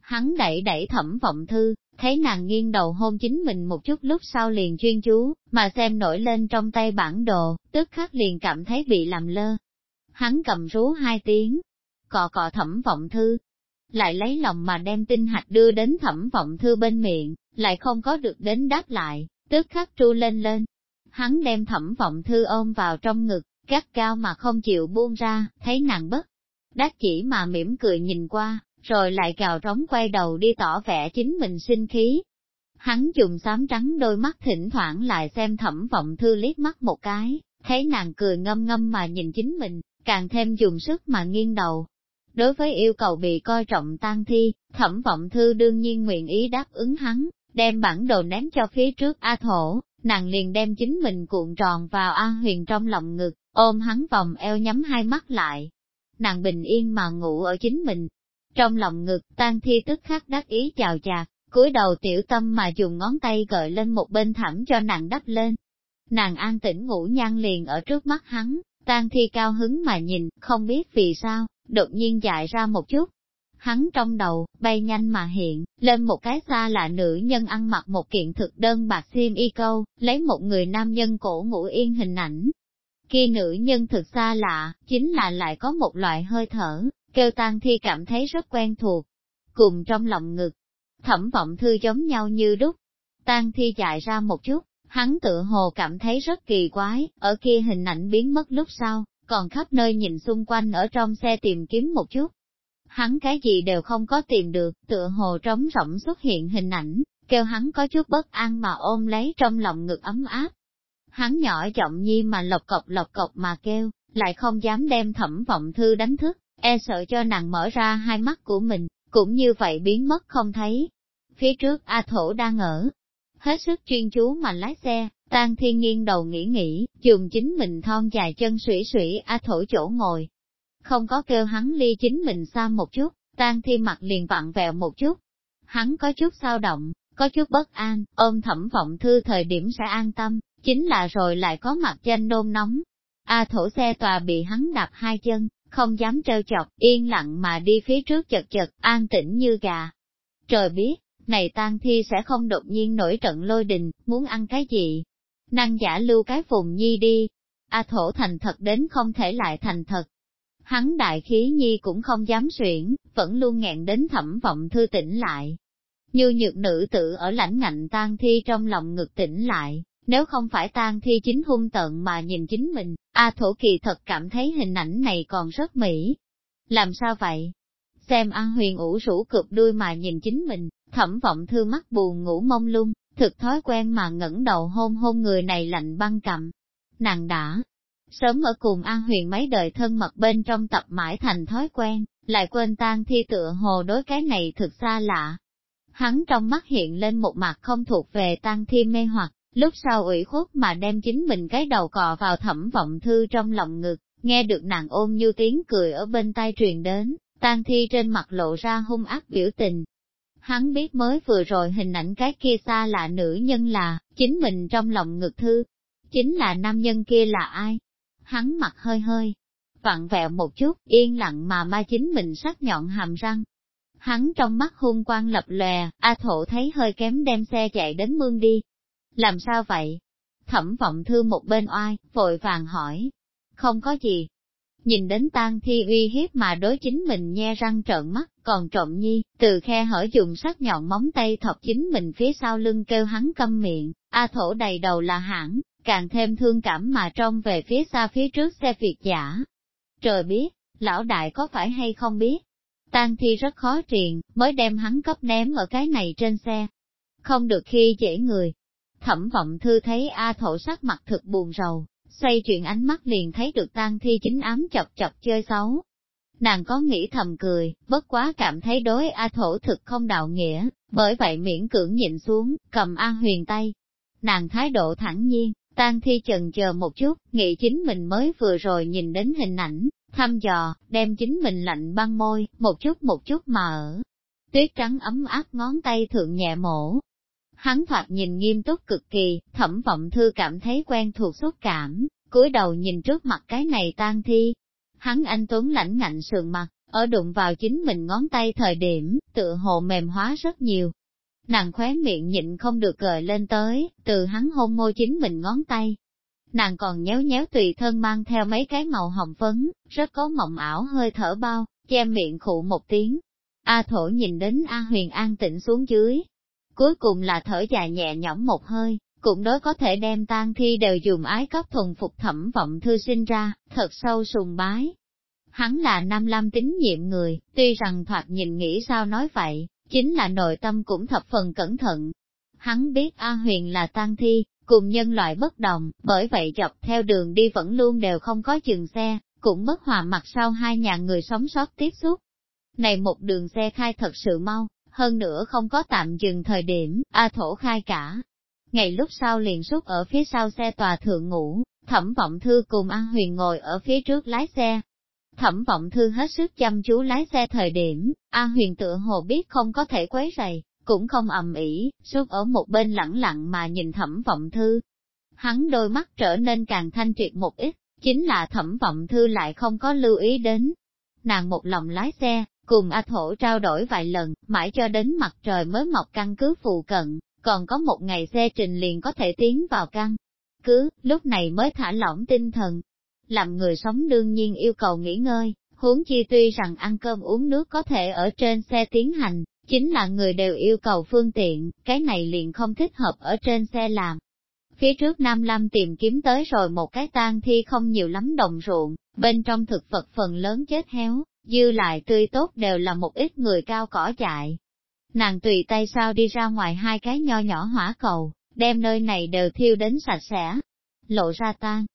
Hắn đẩy đẩy thẩm vọng thư, thấy nàng nghiêng đầu hôn chính mình một chút lúc sau liền chuyên chú, mà xem nổi lên trong tay bản đồ, tức khắc liền cảm thấy bị làm lơ. Hắn cầm rú hai tiếng, cọ cọ thẩm vọng thư, lại lấy lòng mà đem tinh hạch đưa đến thẩm vọng thư bên miệng, lại không có được đến đáp lại, tức khắc tru lên lên. Hắn đem thẩm vọng thư ôm vào trong ngực, gắt cao mà không chịu buông ra, thấy nàng bất. Đắc chỉ mà mỉm cười nhìn qua, rồi lại gào trống quay đầu đi tỏ vẻ chính mình sinh khí. Hắn dùng xám trắng đôi mắt thỉnh thoảng lại xem thẩm vọng thư liếc mắt một cái, thấy nàng cười ngâm ngâm mà nhìn chính mình, càng thêm dùng sức mà nghiêng đầu. Đối với yêu cầu bị coi trọng tan thi, thẩm vọng thư đương nhiên nguyện ý đáp ứng hắn, đem bản đồ ném cho phía trước A thổ, nàng liền đem chính mình cuộn tròn vào A huyền trong lòng ngực, ôm hắn vòng eo nhắm hai mắt lại. Nàng bình yên mà ngủ ở chính mình, trong lòng ngực, tan thi tức khắc đắc ý chào chạc, cúi đầu tiểu tâm mà dùng ngón tay gợi lên một bên thẳm cho nàng đắp lên. Nàng an tĩnh ngủ nhan liền ở trước mắt hắn, tan thi cao hứng mà nhìn, không biết vì sao, đột nhiên dại ra một chút. Hắn trong đầu, bay nhanh mà hiện, lên một cái xa lạ nữ nhân ăn mặc một kiện thực đơn bạc xiêm y câu, lấy một người nam nhân cổ ngủ yên hình ảnh. Khi nữ nhân thực xa lạ, chính là lại có một loại hơi thở, kêu tang thi cảm thấy rất quen thuộc. Cùng trong lòng ngực, thẩm vọng thư giống nhau như đúc. Tang thi chạy ra một chút, hắn tự hồ cảm thấy rất kỳ quái, ở kia hình ảnh biến mất lúc sau, còn khắp nơi nhìn xung quanh ở trong xe tìm kiếm một chút. Hắn cái gì đều không có tìm được, tựa hồ trống rỗng xuất hiện hình ảnh, kêu hắn có chút bất an mà ôm lấy trong lòng ngực ấm áp. Hắn nhỏ giọng nhi mà lộc cọc lộc cọc mà kêu, lại không dám đem thẩm vọng thư đánh thức, e sợ cho nàng mở ra hai mắt của mình, cũng như vậy biến mất không thấy. Phía trước A Thổ đang ở, hết sức chuyên chú mà lái xe, Tang Thiên nghiêng đầu nghĩ nghĩ, dùng chính mình thon dài chân sủy sủy A Thổ chỗ ngồi. Không có kêu hắn ly chính mình xa một chút, Tang Thiên mặt liền vặn vẹo một chút. Hắn có chút sao động, có chút bất an, ôm thẩm vọng thư thời điểm sẽ an tâm, chính là rồi lại có mặt danh nôn nóng. A thổ xe tòa bị hắn đạp hai chân, không dám trêu chọc, yên lặng mà đi phía trước chật chật, an tĩnh như gà. Trời biết, này tang thi sẽ không đột nhiên nổi trận lôi đình, muốn ăn cái gì? Năng giả lưu cái phùng nhi đi. A thổ thành thật đến không thể lại thành thật. Hắn đại khí nhi cũng không dám xuyển, vẫn luôn nghẹn đến thẩm vọng thư tỉnh lại. Như nhược nữ tử ở lãnh ngạnh tang thi trong lòng ngực tỉnh lại, nếu không phải tang thi chính hung tận mà nhìn chính mình, A Thổ Kỳ thật cảm thấy hình ảnh này còn rất mỹ. Làm sao vậy? Xem A Huyền ủ rũ cực đuôi mà nhìn chính mình, thẩm vọng thư mắt buồn ngủ mông lung, thực thói quen mà ngẩng đầu hôn hôn người này lạnh băng cầm. Nàng đã sớm ở cùng A Huyền mấy đời thân mật bên trong tập mãi thành thói quen, lại quên tang thi tựa hồ đối cái này thực xa lạ. Hắn trong mắt hiện lên một mặt không thuộc về tang thi mê hoặc, Lúc sau ủy khuất mà đem chính mình cái đầu cọ vào thẩm vọng thư trong lòng ngực, nghe được nàng ôm như tiếng cười ở bên tai truyền đến, tan thi trên mặt lộ ra hung ác biểu tình. Hắn biết mới vừa rồi hình ảnh cái kia xa là nữ nhân là, chính mình trong lòng ngực thư. Chính là nam nhân kia là ai? Hắn mặt hơi hơi, vặn vẹo một chút, yên lặng mà ma chính mình sắc nhọn hàm răng. Hắn trong mắt hung quang lập lòe, A thổ thấy hơi kém đem xe chạy đến mương đi, làm sao vậy? Thẩm vọng thư một bên oai, vội vàng hỏi. Không có gì. Nhìn đến tang thi uy hiếp mà đối chính mình nhe răng trợn mắt, còn trộm nhi, từ khe hở dùng sắc nhọn móng tay thọc chính mình phía sau lưng kêu hắn câm miệng, A thổ đầy đầu là hãng, càng thêm thương cảm mà trông về phía xa phía trước xe Việt giả. Trời biết, lão đại có phải hay không biết, tang thi rất khó triền, mới đem hắn cấp ném ở cái này trên xe. Không được khi dễ người. Thẩm vọng thư thấy A thổ sắc mặt thực buồn rầu, xoay chuyện ánh mắt liền thấy được tang thi chính ám chọc chọc chơi xấu. Nàng có nghĩ thầm cười, bất quá cảm thấy đối A thổ thực không đạo nghĩa, bởi vậy miễn cưỡng nhịn xuống, cầm A huyền tay. Nàng thái độ thẳng nhiên, tang thi chần chờ một chút, nghĩ chính mình mới vừa rồi nhìn đến hình ảnh, thăm dò, đem chính mình lạnh băng môi, một chút một chút mà ở. Tuyết trắng ấm áp ngón tay thượng nhẹ mổ. Hắn thoạt nhìn nghiêm túc cực kỳ, thẩm vọng thư cảm thấy quen thuộc xúc cảm, cúi đầu nhìn trước mặt cái này tan thi. Hắn anh Tuấn lãnh ngạnh sườn mặt, ở đụng vào chính mình ngón tay thời điểm, tựa hồ mềm hóa rất nhiều. Nàng khóe miệng nhịn không được gợi lên tới, từ hắn hôn môi chính mình ngón tay, nàng còn nhéo nhéo tùy thân mang theo mấy cái màu hồng phấn, rất có mộng ảo hơi thở bao, che miệng khụ một tiếng. A thổ nhìn đến A huyền an tĩnh xuống dưới. Cuối cùng là thở dài nhẹ nhõm một hơi, cũng đối có thể đem tan thi đều dùng ái cấp thuần phục thẩm vọng thư sinh ra, thật sâu sùng bái. Hắn là nam lam tín nhiệm người, tuy rằng thoạt nhìn nghĩ sao nói vậy, chính là nội tâm cũng thập phần cẩn thận. Hắn biết A huyền là tan thi, cùng nhân loại bất đồng, bởi vậy dọc theo đường đi vẫn luôn đều không có chừng xe, cũng bất hòa mặt sau hai nhà người sống sót tiếp xúc. Này một đường xe khai thật sự mau, hơn nữa không có tạm dừng thời điểm, A thổ khai cả. Ngày lúc sau liền xuất ở phía sau xe tòa thượng ngủ, thẩm vọng thư cùng An Huyền ngồi ở phía trước lái xe. Thẩm vọng thư hết sức chăm chú lái xe thời điểm, An Huyền tựa hồ biết không có thể quấy rầy, cũng không ầm ĩ, suốt ở một bên lẳng lặng mà nhìn thẩm vọng thư. Hắn đôi mắt trở nên càng thanh triệt một ít, chính là thẩm vọng thư lại không có lưu ý đến. Nàng một lòng lái xe, cùng A Thổ trao đổi vài lần, mãi cho đến mặt trời mới mọc căn cứ phụ cận, còn có một ngày xe trình liền có thể tiến vào căn. Cứ, lúc này mới thả lỏng tinh thần. Làm người sống đương nhiên yêu cầu nghỉ ngơi, huống chi tuy rằng ăn cơm uống nước có thể ở trên xe tiến hành, chính là người đều yêu cầu phương tiện, cái này liền không thích hợp ở trên xe làm. Phía trước Nam Lam tìm kiếm tới rồi một cái tang thi không nhiều lắm đồng ruộng, bên trong thực vật phần lớn chết héo, dư lại tươi tốt đều là một ít người cao cỏ dại. Nàng tùy tay sao đi ra ngoài hai cái nho nhỏ hỏa cầu, đem nơi này đều thiêu đến sạch sẽ, lộ ra tan.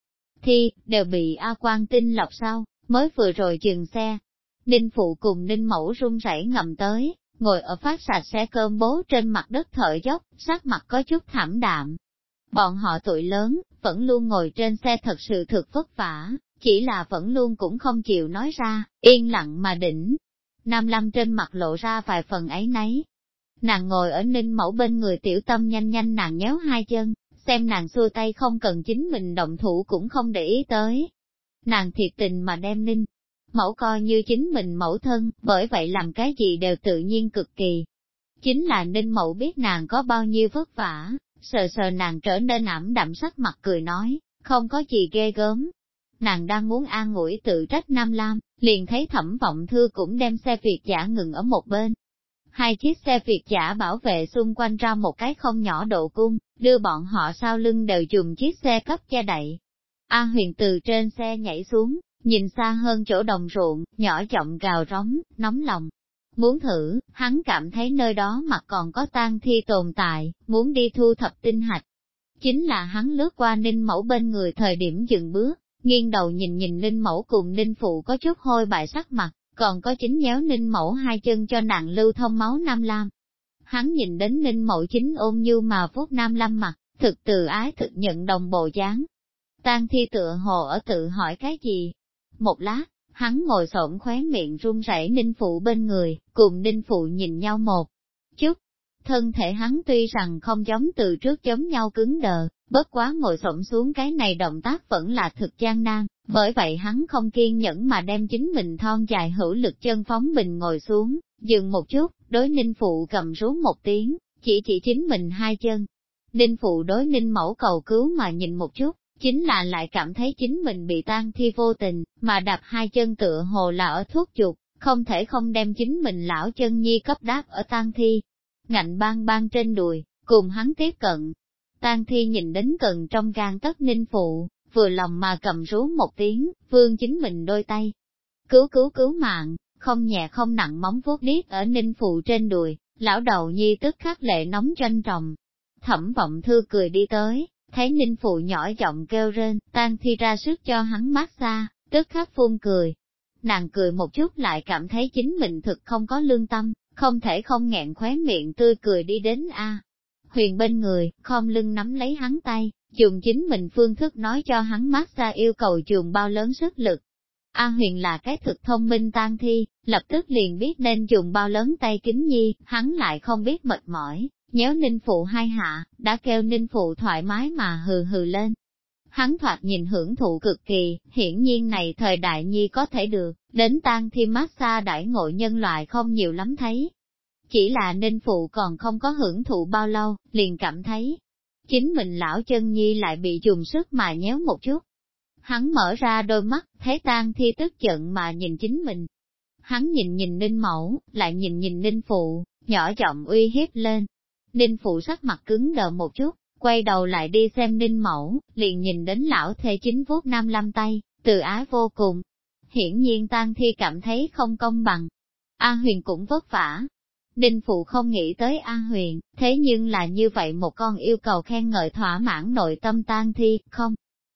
Thi, đều bị A quan tinh lọc sau, mới vừa rồi dừng xe. Ninh Phụ cùng Ninh Mẫu run rẩy ngầm tới, ngồi ở phát sạch sẽ cơm bố trên mặt đất thở dốc, sắc mặt có chút thảm đạm. Bọn họ tuổi lớn, vẫn luôn ngồi trên xe thật sự thực vất vả, chỉ là vẫn luôn cũng không chịu nói ra, yên lặng mà đỉnh. Nam Lâm trên mặt lộ ra vài phần ấy nấy. Nàng ngồi ở ninh mẫu bên người tiểu tâm nhanh nhanh nàng nhéo hai chân, xem nàng xua tay không cần chính mình động thủ cũng không để ý tới. Nàng thiệt tình mà đem ninh, mẫu coi như chính mình mẫu thân, bởi vậy làm cái gì đều tự nhiên cực kỳ. Chính là Ninh Mẫu biết nàng có bao nhiêu vất vả, sờ sờ nàng trở nên ảm đạm sắc mặt cười nói, không có gì ghê gớm. Nàng đang muốn an ủi tự trách Nam Lam, liền thấy thẩm vọng thư cũng đem xe Việt giả ngừng ở một bên. Hai chiếc xe Việt giả bảo vệ xung quanh ra một cái không nhỏ độ cung, đưa bọn họ sau lưng đều dùng chiếc xe cấp che đậy. A huyền từ trên xe nhảy xuống, Nhìn xa hơn chỗ đồng ruộng, nhỏ giọng gào rống, nóng lòng. Muốn thử, hắn cảm thấy nơi đó mặt còn có tang thi tồn tại, muốn đi thu thập tinh hạch. Chính là hắn lướt qua ninh mẫu bên người thời điểm dừng bước, nghiêng đầu nhìn nhìn ninh mẫu cùng ninh phụ có chút hôi bại sắc mặt, còn có chính nhéo ninh mẫu hai chân cho nàng lưu thông máu nam lam. Hắn nhìn đến ninh mẫu chính ôm như mà vuốt nam lam mặt, thực từ ái thực nhận đồng bộ dáng. Tang thi tựa hồ ở tự hỏi cái gì, một lát, hắn ngồi xổm khóe miệng run rẩy ninh phụ bên người, cùng ninh phụ nhìn nhau một chút. Thân thể hắn tuy rằng không giống từ trước giống nhau cứng đờ, bất quá ngồi xổm xuống cái này động tác vẫn là thực gian nan, bởi vậy hắn không kiên nhẫn mà đem chính mình thon dài hữu lực chân phóng bình ngồi xuống, dừng một chút, đối ninh phụ cầm rú một tiếng, chỉ chỉ chính mình hai chân. Ninh phụ đối ninh mẫu cầu cứu mà nhìn một chút, chính là lại cảm thấy chính mình bị tan thi vô tình, mà đạp hai chân tựa hồ là ở thuốc chuột, không thể không đem chính mình lão chân nhi cấp đáp ở tan thi. Ngạnh bang bang trên đùi, cùng hắn tiếp cận. Tang thi nhìn đến cần trong gan tất ninh phụ, vừa lòng mà cầm rú một tiếng, vương chính mình đôi tay. Cứu cứu cứu mạng, không nhẹ không nặng móng vuốt điếc ở ninh phụ trên đùi, lão đầu nhi tức khắc lệ nóng tranh trọng. Thẩm vọng thư cười đi tới, thấy ninh phụ nhỏ giọng kêu rên, tan thi ra sức cho hắn mát xa, tức khắc phun cười. Nàng cười một chút lại cảm thấy chính mình thực không có lương tâm, không thể không nghẹn khóe miệng tươi cười đi đến A. Huyền bên người, khom lưng nắm lấy hắn tay, dùng chính mình phương thức nói cho hắn mát xa yêu cầu trường bao lớn sức lực. A huyền là cái thực thông minh tan thi, lập tức liền biết nên dùng bao lớn tay kính nhi, hắn lại không biết mệt mỏi, nhéo ninh phụ hai hạ, đã kêu ninh phụ thoải mái mà hừ hừ lên. Hắn thoạt nhìn hưởng thụ cực kỳ, hiển nhiên này thời đại nhi có thể được, đến tan thi massage đãi ngộ nhân loại không nhiều lắm thấy. Chỉ là ninh phụ còn không có hưởng thụ bao lâu, liền cảm thấy, chính mình lão chân nhi lại bị dùng sức mà nhéo một chút. Hắn mở ra đôi mắt, thấy tan thi tức giận mà nhìn chính mình. Hắn nhìn nhìn ninh mẫu, lại nhìn nhìn ninh phụ, nhỏ giọng uy hiếp lên, Ninh phụ sắc mặt cứng đờ một chút, quay đầu lại đi xem ninh mẫu, liền nhìn đến lão thê chính vuốt nam lam tay, từ ái vô cùng. Hiển nhiên tan thi cảm thấy không công bằng. A huyền cũng vất vả. Ninh phụ không nghĩ tới A huyền, thế nhưng là như vậy một con yêu cầu khen ngợi thỏa mãn nội tâm tan thi, không.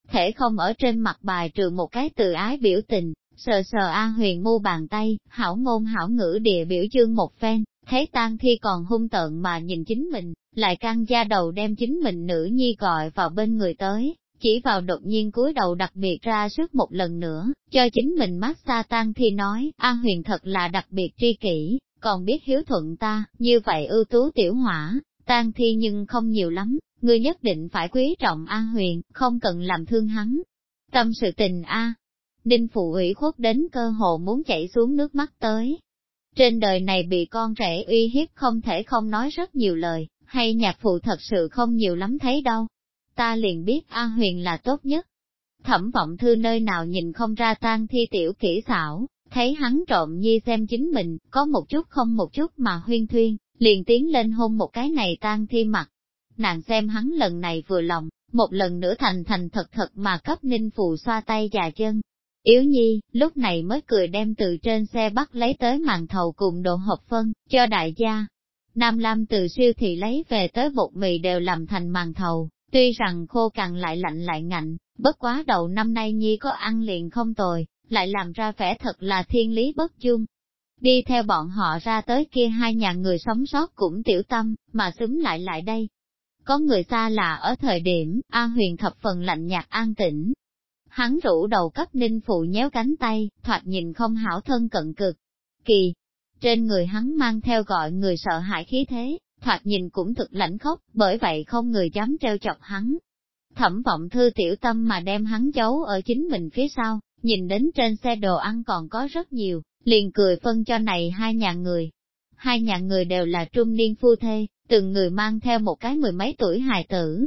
Thể không ở trên mặt bài trừ một cái từ ái biểu tình, sờ sờ A huyền mu bàn tay, hảo ngôn hảo ngữ địa biểu dương một phen, thấy Tan thi còn hung tợn mà nhìn chính mình, lại căng da đầu đem chính mình nữ nhi gọi vào bên người tới, chỉ vào đột nhiên cúi đầu đặc biệt ra sức một lần nữa, cho chính mình mát xa Tan thi nói, A huyền thật là đặc biệt tri kỷ, còn biết hiếu thuận ta, như vậy ưu tú tiểu hỏa, tan thi nhưng không nhiều lắm, ngươi nhất định phải quý trọng A huyền, không cần làm thương hắn. Tâm sự tình A, Đinh Phụ ủy khuất đến cơ hồ muốn chảy xuống nước mắt tới, trên đời này bị con rể uy hiếp không thể không nói rất nhiều lời, hay nhạc phụ thật sự không nhiều lắm thấy đâu. Ta liền biết A Huyền là tốt nhất. Thẩm vọng thư nơi nào nhìn không ra tan thi tiểu kỹ xảo, thấy hắn trộm nhi xem chính mình, có một chút không một chút mà huyên thuyên, liền tiến lên hôn một cái này tan thi mặt. Nàng xem hắn lần này vừa lòng, một lần nữa thành thành thật thật mà cấp ninh phù xoa tay già chân, Yếu nhi, lúc này mới cười đem từ trên xe bắt lấy tới màn thầu cùng đồ hộp phân, cho đại gia. Nam Lam từ siêu thị lấy về tới bột mì đều làm thành màn thầu, tuy rằng khô cằn lại lạnh lại ngạnh, bất quá đầu năm nay nhi có ăn liền không tồi, lại làm ra vẻ thật là thiên lý bất chung. Đi theo bọn họ ra tới kia hai nhà người sống sót cũng tiểu tâm, mà xúm lại lại đây. Có người xa lạ ở thời điểm, A huyền thập phần lạnh nhạt an tĩnh, Hắn rủ đầu cấp ninh phụ nhéo cánh tay, thoạt nhìn không hảo thân cận cực. Kỳ, trên người hắn mang theo gọi người sợ hãi khí thế, thoạt nhìn cũng thực lãnh khốc, bởi vậy không người dám treo chọc hắn. Thẩm vọng thư tiểu tâm mà đem hắn giấu ở chính mình phía sau, nhìn đến trên xe đồ ăn còn có rất nhiều, liền cười phân cho này hai nhà người. Hai nhà người đều là trung niên phu thê, từng người mang theo một cái mười mấy tuổi hài tử,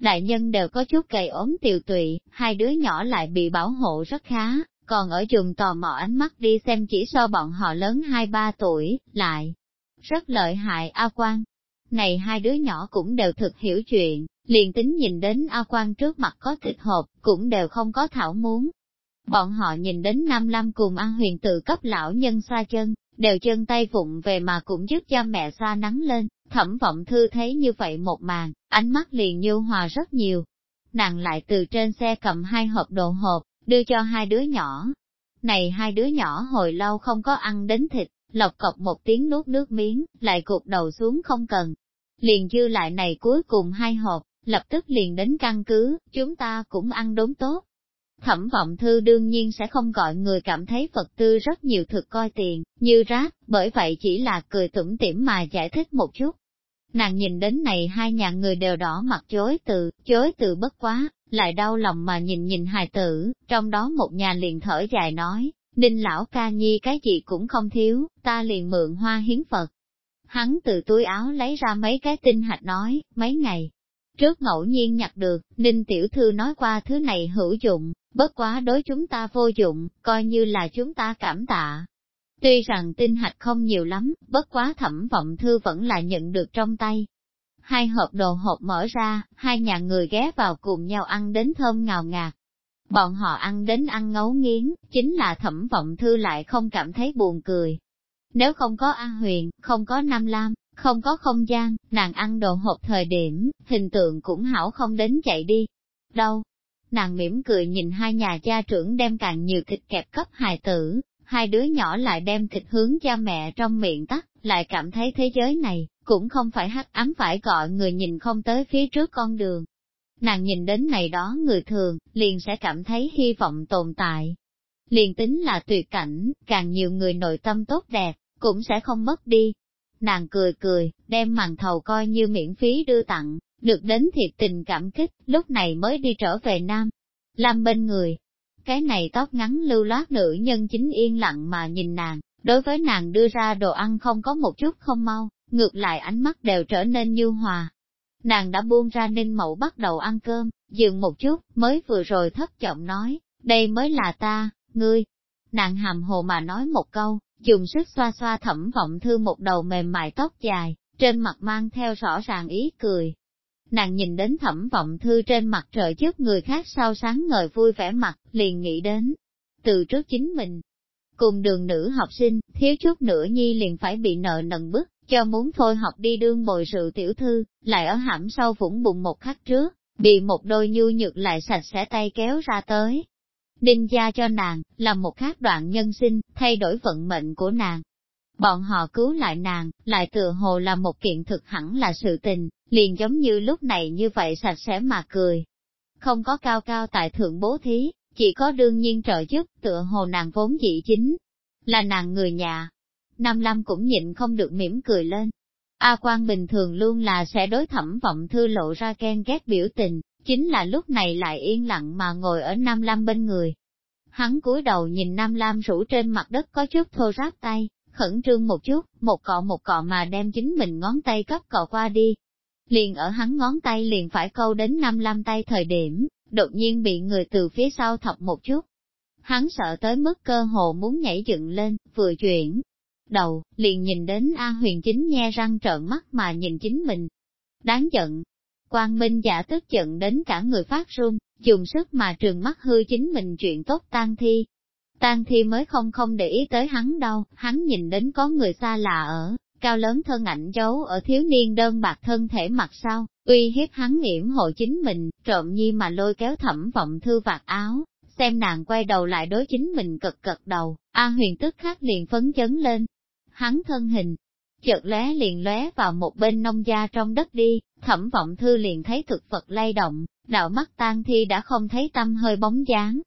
Đại nhân đều có chút gầy ốm tiều tụy, hai đứa nhỏ lại bị bảo hộ rất khá, còn ở trường tò mò ánh mắt đi xem chỉ so bọn họ lớn hai ba tuổi, lại rất lợi hại A quang Này hai đứa nhỏ cũng đều thực hiểu chuyện, liền tính nhìn đến A quang trước mặt có thịt hộp, cũng đều không có thảo muốn. Bọn họ nhìn đến Nam Lam cùng An Huyền tự cấp lão nhân xoa chân, đều chân tay vụng về mà cũng giúp cho mẹ xoa nắng lên, thẩm vọng thư thấy như vậy một màn, ánh mắt liền nhu hòa rất nhiều. Nàng lại từ trên xe cầm hai hộp đồ hộp, đưa cho hai đứa nhỏ. Này hai đứa nhỏ hồi lâu không có ăn đến thịt, lọc cọc một tiếng nuốt nước miếng, lại cụt đầu xuống không cần. Liền dư lại này cuối cùng hai hộp, lập tức liền đến căn cứ, chúng ta cũng ăn đốn tốt. Thẩm vọng thư đương nhiên sẽ không gọi người cảm thấy Phật tư rất nhiều thực coi tiền, như rác, bởi vậy chỉ là cười tủm tỉm mà giải thích một chút. Nàng nhìn đến này hai nhà người đều đỏ mặt chối từ, chối từ bất quá, lại đau lòng mà nhìn nhìn hài tử, trong đó một nhà liền thở dài nói, "Ninh lão ca nhi cái gì cũng không thiếu, ta liền mượn hoa hiến Phật. Hắn từ túi áo lấy ra mấy cái tinh hạch nói, mấy ngày, Trước ngẫu nhiên nhặt được, Ninh Tiểu Thư nói qua thứ này hữu dụng, bất quá đối chúng ta vô dụng, coi như là chúng ta cảm tạ. Tuy rằng tinh hạch không nhiều lắm, bất quá thẩm vọng thư vẫn là nhận được trong tay. Hai hộp đồ hộp mở ra, hai nhà người ghé vào cùng nhau ăn đến thơm ngào ngạt. Bọn họ ăn đến ăn ngấu nghiến, chính là thẩm vọng thư lại không cảm thấy buồn cười. Nếu không có A Huyền, không có Nam Lam, không có không gian, nàng ăn đồ hộp thời điểm, hình tượng cũng hảo không đến chạy đi. Đâu? Nàng mỉm cười nhìn hai nhà cha trưởng đem càng nhiều thịt kẹp cấp hài tử, hai đứa nhỏ lại đem thịt hướng cha mẹ trong miệng tắt, lại cảm thấy thế giới này, cũng không phải hắc ám phải gọi người nhìn không tới phía trước con đường. Nàng nhìn đến này đó người thường, liền sẽ cảm thấy hy vọng tồn tại. Liền tính là tuyệt cảnh, càng nhiều người nội tâm tốt đẹp, cũng sẽ không mất đi. Nàng cười cười, đem màn thầu coi như miễn phí đưa tặng, được đến thiệt tình cảm kích, lúc này mới đi trở về Nam. Lam bên người, cái này tóc ngắn lưu loát nữ nhân chính yên lặng mà nhìn nàng, đối với nàng đưa ra đồ ăn không có một chút không mau, ngược lại ánh mắt đều trở nên như hòa. Nàng đã buông ra ninh mẫu bắt đầu ăn cơm, dừng một chút, mới vừa rồi thấp giọng nói, đây mới là ta, ngươi. Nàng hàm hồ mà nói một câu, dùng sức xoa xoa thẩm vọng thư một đầu mềm mại tóc dài, trên mặt mang theo rõ ràng ý cười, Nàng nhìn đến thẩm vọng thư trên mặt trời trước người khác sau sáng ngời vui vẻ mặt, liền nghĩ đến. Từ trước chính mình, cùng đường nữ học sinh, thiếu chút nữa nhi liền phải bị nợ nần bức, cho muốn thôi học đi đương bồi sự tiểu thư, lại ở hãm sau vũng bụng một khắc trước, bị một đôi nhu nhược lại sạch sẽ tay kéo ra tới. Đinh gia cho nàng, là một khác đoạn nhân sinh, thay đổi vận mệnh của nàng. Bọn họ cứu lại nàng, lại tựa hồ là một kiện thực hẳn là sự tình, liền giống như lúc này như vậy sạch sẽ mà cười. Không có cao cao tại thượng bố thí, chỉ có đương nhiên trợ giúp, tựa hồ nàng vốn dị chính, là nàng người nhà. Nam Lam cũng nhịn không được mỉm cười lên. A Quang bình thường luôn là sẽ đối thẩm vọng thư lộ ra ghen ghét biểu tình, chính là lúc này lại yên lặng mà ngồi ở Nam Lam bên người. Hắn cúi đầu nhìn Nam Lam rủ trên mặt đất có chút thô ráp tay, khẩn trương một chút, một cọ một cọ mà đem chính mình ngón tay cấp cọ qua đi, liền ở hắn ngón tay liền phải câu đến nam lam tay thời điểm, đột nhiên bị người từ phía sau thọc một chút. Hắn sợ tới mức cơ hồ muốn nhảy dựng lên, vừa chuyển. Đầu, liền nhìn đến A huyền chính nhe răng trợn mắt mà nhìn chính mình. Đáng giận. Quang Minh giả tức giận đến cả người phát run, dùng sức mà trường mắt hư chính mình chuyện tốt tan thi. Tan thi mới không không để ý tới hắn đâu, hắn nhìn đến có người xa lạ ở, cao lớn thân ảnh giấu ở thiếu niên đơn bạc thân thể mặt sau, uy hiếp hắn yểm hộ chính mình, trộm nhi mà lôi kéo thẩm vọng thư vạt áo, xem nàng quay đầu lại đối chính mình cực cật đầu, A huyền tức khắc liền phấn chấn lên. Hắn thân hình, chợt lóe liền lóe vào một bên nông gia trong đất đi, thẩm vọng thư liền thấy thực vật lay động, đạo mắt tan thi đã không thấy tâm hơi bóng dáng.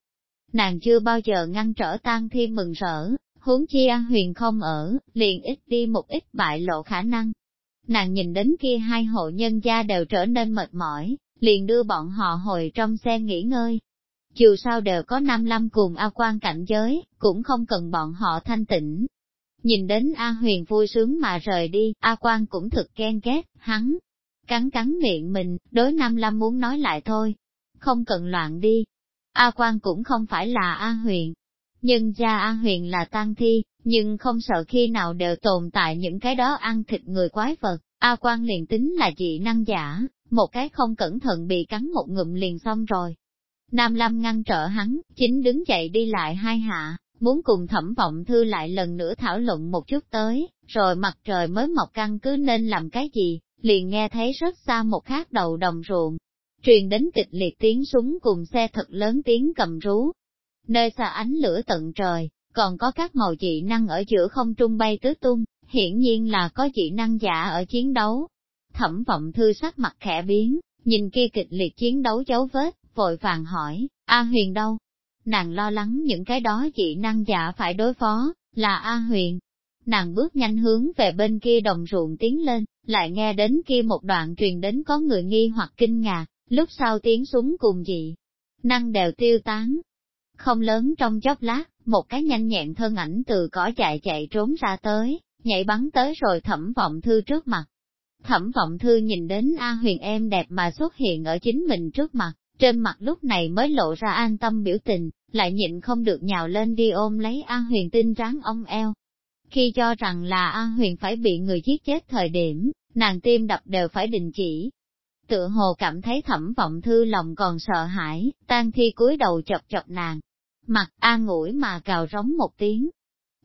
Nàng chưa bao giờ ngăn trở tan thi mừng rỡ, huống chi An Huyền không ở, liền ít đi một ít bại lộ khả năng. Nàng nhìn đến kia hai hộ nhân gia đều trở nên mệt mỏi, liền đưa bọn họ hồi trong xe nghỉ ngơi. Dù sao đều có năm lâm cùng ao quan cảnh giới, cũng không cần bọn họ thanh tịnh. Nhìn đến A Huyền vui sướng mà rời đi, A quan cũng thực ghen ghét, hắn cắn cắn miệng mình, đối Nam Lâm muốn nói lại thôi. Không cần loạn đi. A quan cũng không phải là A Huyền, nhưng gia A huyền là tang thi, nhưng không sợ khi nào đều tồn tại những cái đó ăn thịt người quái vật. A quan liền tính là dị năng giả, một cái không cẩn thận bị cắn một ngụm liền xong rồi. Nam Lâm ngăn trở hắn, chính đứng dậy đi lại hai hạ, muốn cùng thẩm vọng thư lại lần nữa thảo luận một chút tới, rồi mặt trời mới mọc căn cứ nên làm cái gì, liền nghe thấy rất xa một khác đầu đồng ruộng. Truyền đến kịch liệt tiếng súng cùng xe thật lớn tiếng cầm rú, nơi xa ánh lửa tận trời, còn có các màu dị năng ở giữa không trung bay tứ tung, hiển nhiên là có dị năng giả ở chiến đấu. Thẩm vọng thư sắc mặt khẽ biến, nhìn kia kịch liệt chiến đấu dấu vết, vội vàng hỏi, A Huyền đâu? Nàng lo lắng những cái đó dị năng giả phải đối phó, là A Huyền. Nàng bước nhanh hướng về bên kia đồng ruộng tiến lên, lại nghe đến kia một đoạn truyền đến có người nghi hoặc kinh ngạc, lúc sau tiếng súng cùng dị. Năng đều tiêu tán, không lớn trong chốc lát, một cái nhanh nhẹn thân ảnh từ cỏ chạy chạy trốn ra tới, nhảy bắn tới rồi thẩm vọng thư trước mặt. Thẩm vọng thư nhìn đến A huyền em đẹp mà xuất hiện ở chính mình trước mặt, trên mặt lúc này mới lộ ra an tâm biểu tình, lại nhịn không được nhào lên đi ôm lấy A huyền tinh ráng ông eo. Khi cho rằng là A Huyền phải bị người giết chết thời điểm, nàng tim đập đều phải đình chỉ. Tựa hồ cảm thấy thẩm vọng thư lòng còn sợ hãi, tan thi cúi đầu chọc chọc nàng. Mặt an ngủi mà cào rống một tiếng.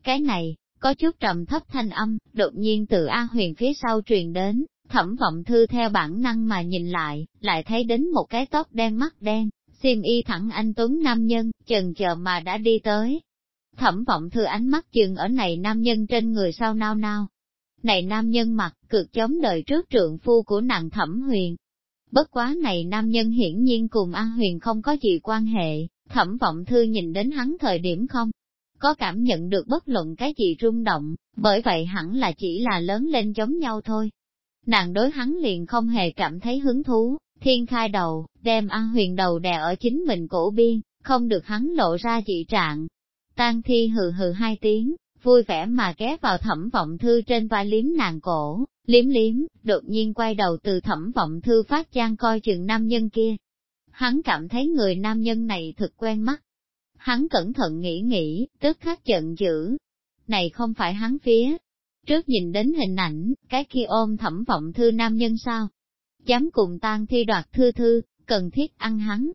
Cái này, có chút trầm thấp thanh âm, đột nhiên từ A Huyền phía sau truyền đến, thẩm vọng thư theo bản năng mà nhìn lại, lại thấy đến một cái tóc đen mắt đen, xiêm y thẳng anh Tuấn nam nhân, chần chờ mà đã đi tới. Thẩm vọng thư ánh mắt dừng ở này nam nhân trên người sau nao nao. Này nam nhân mặt, cực chống đời trước trượng phu của nàng thẩm huyền. Bất quá này nam nhân hiển nhiên cùng An Huyền không có gì quan hệ, thẩm vọng thư nhìn đến hắn thời điểm không, có cảm nhận được bất luận cái gì rung động, bởi vậy hẳn là chỉ là lớn lên giống nhau thôi. Nàng đối hắn liền không hề cảm thấy hứng thú, thiên khai đầu, đem An Huyền đầu đè ở chính mình cổ biên, không được hắn lộ ra dị trạng. Tan thi hừ hừ hai tiếng, vui vẻ mà ghé vào thẩm vọng thư trên vai liếm nàng cổ, liếm liếm, đột nhiên quay đầu từ thẩm vọng thư phát trang coi chừng nam nhân kia. Hắn cảm thấy người nam nhân này thật quen mắt. Hắn cẩn thận nghĩ nghĩ, tức khắc giận dữ. Này không phải hắn phía. Trước nhìn đến hình ảnh, cái kia ôm thẩm vọng thư nam nhân sao? Dám cùng tan thi đoạt thư thư, cần thiết ăn hắn,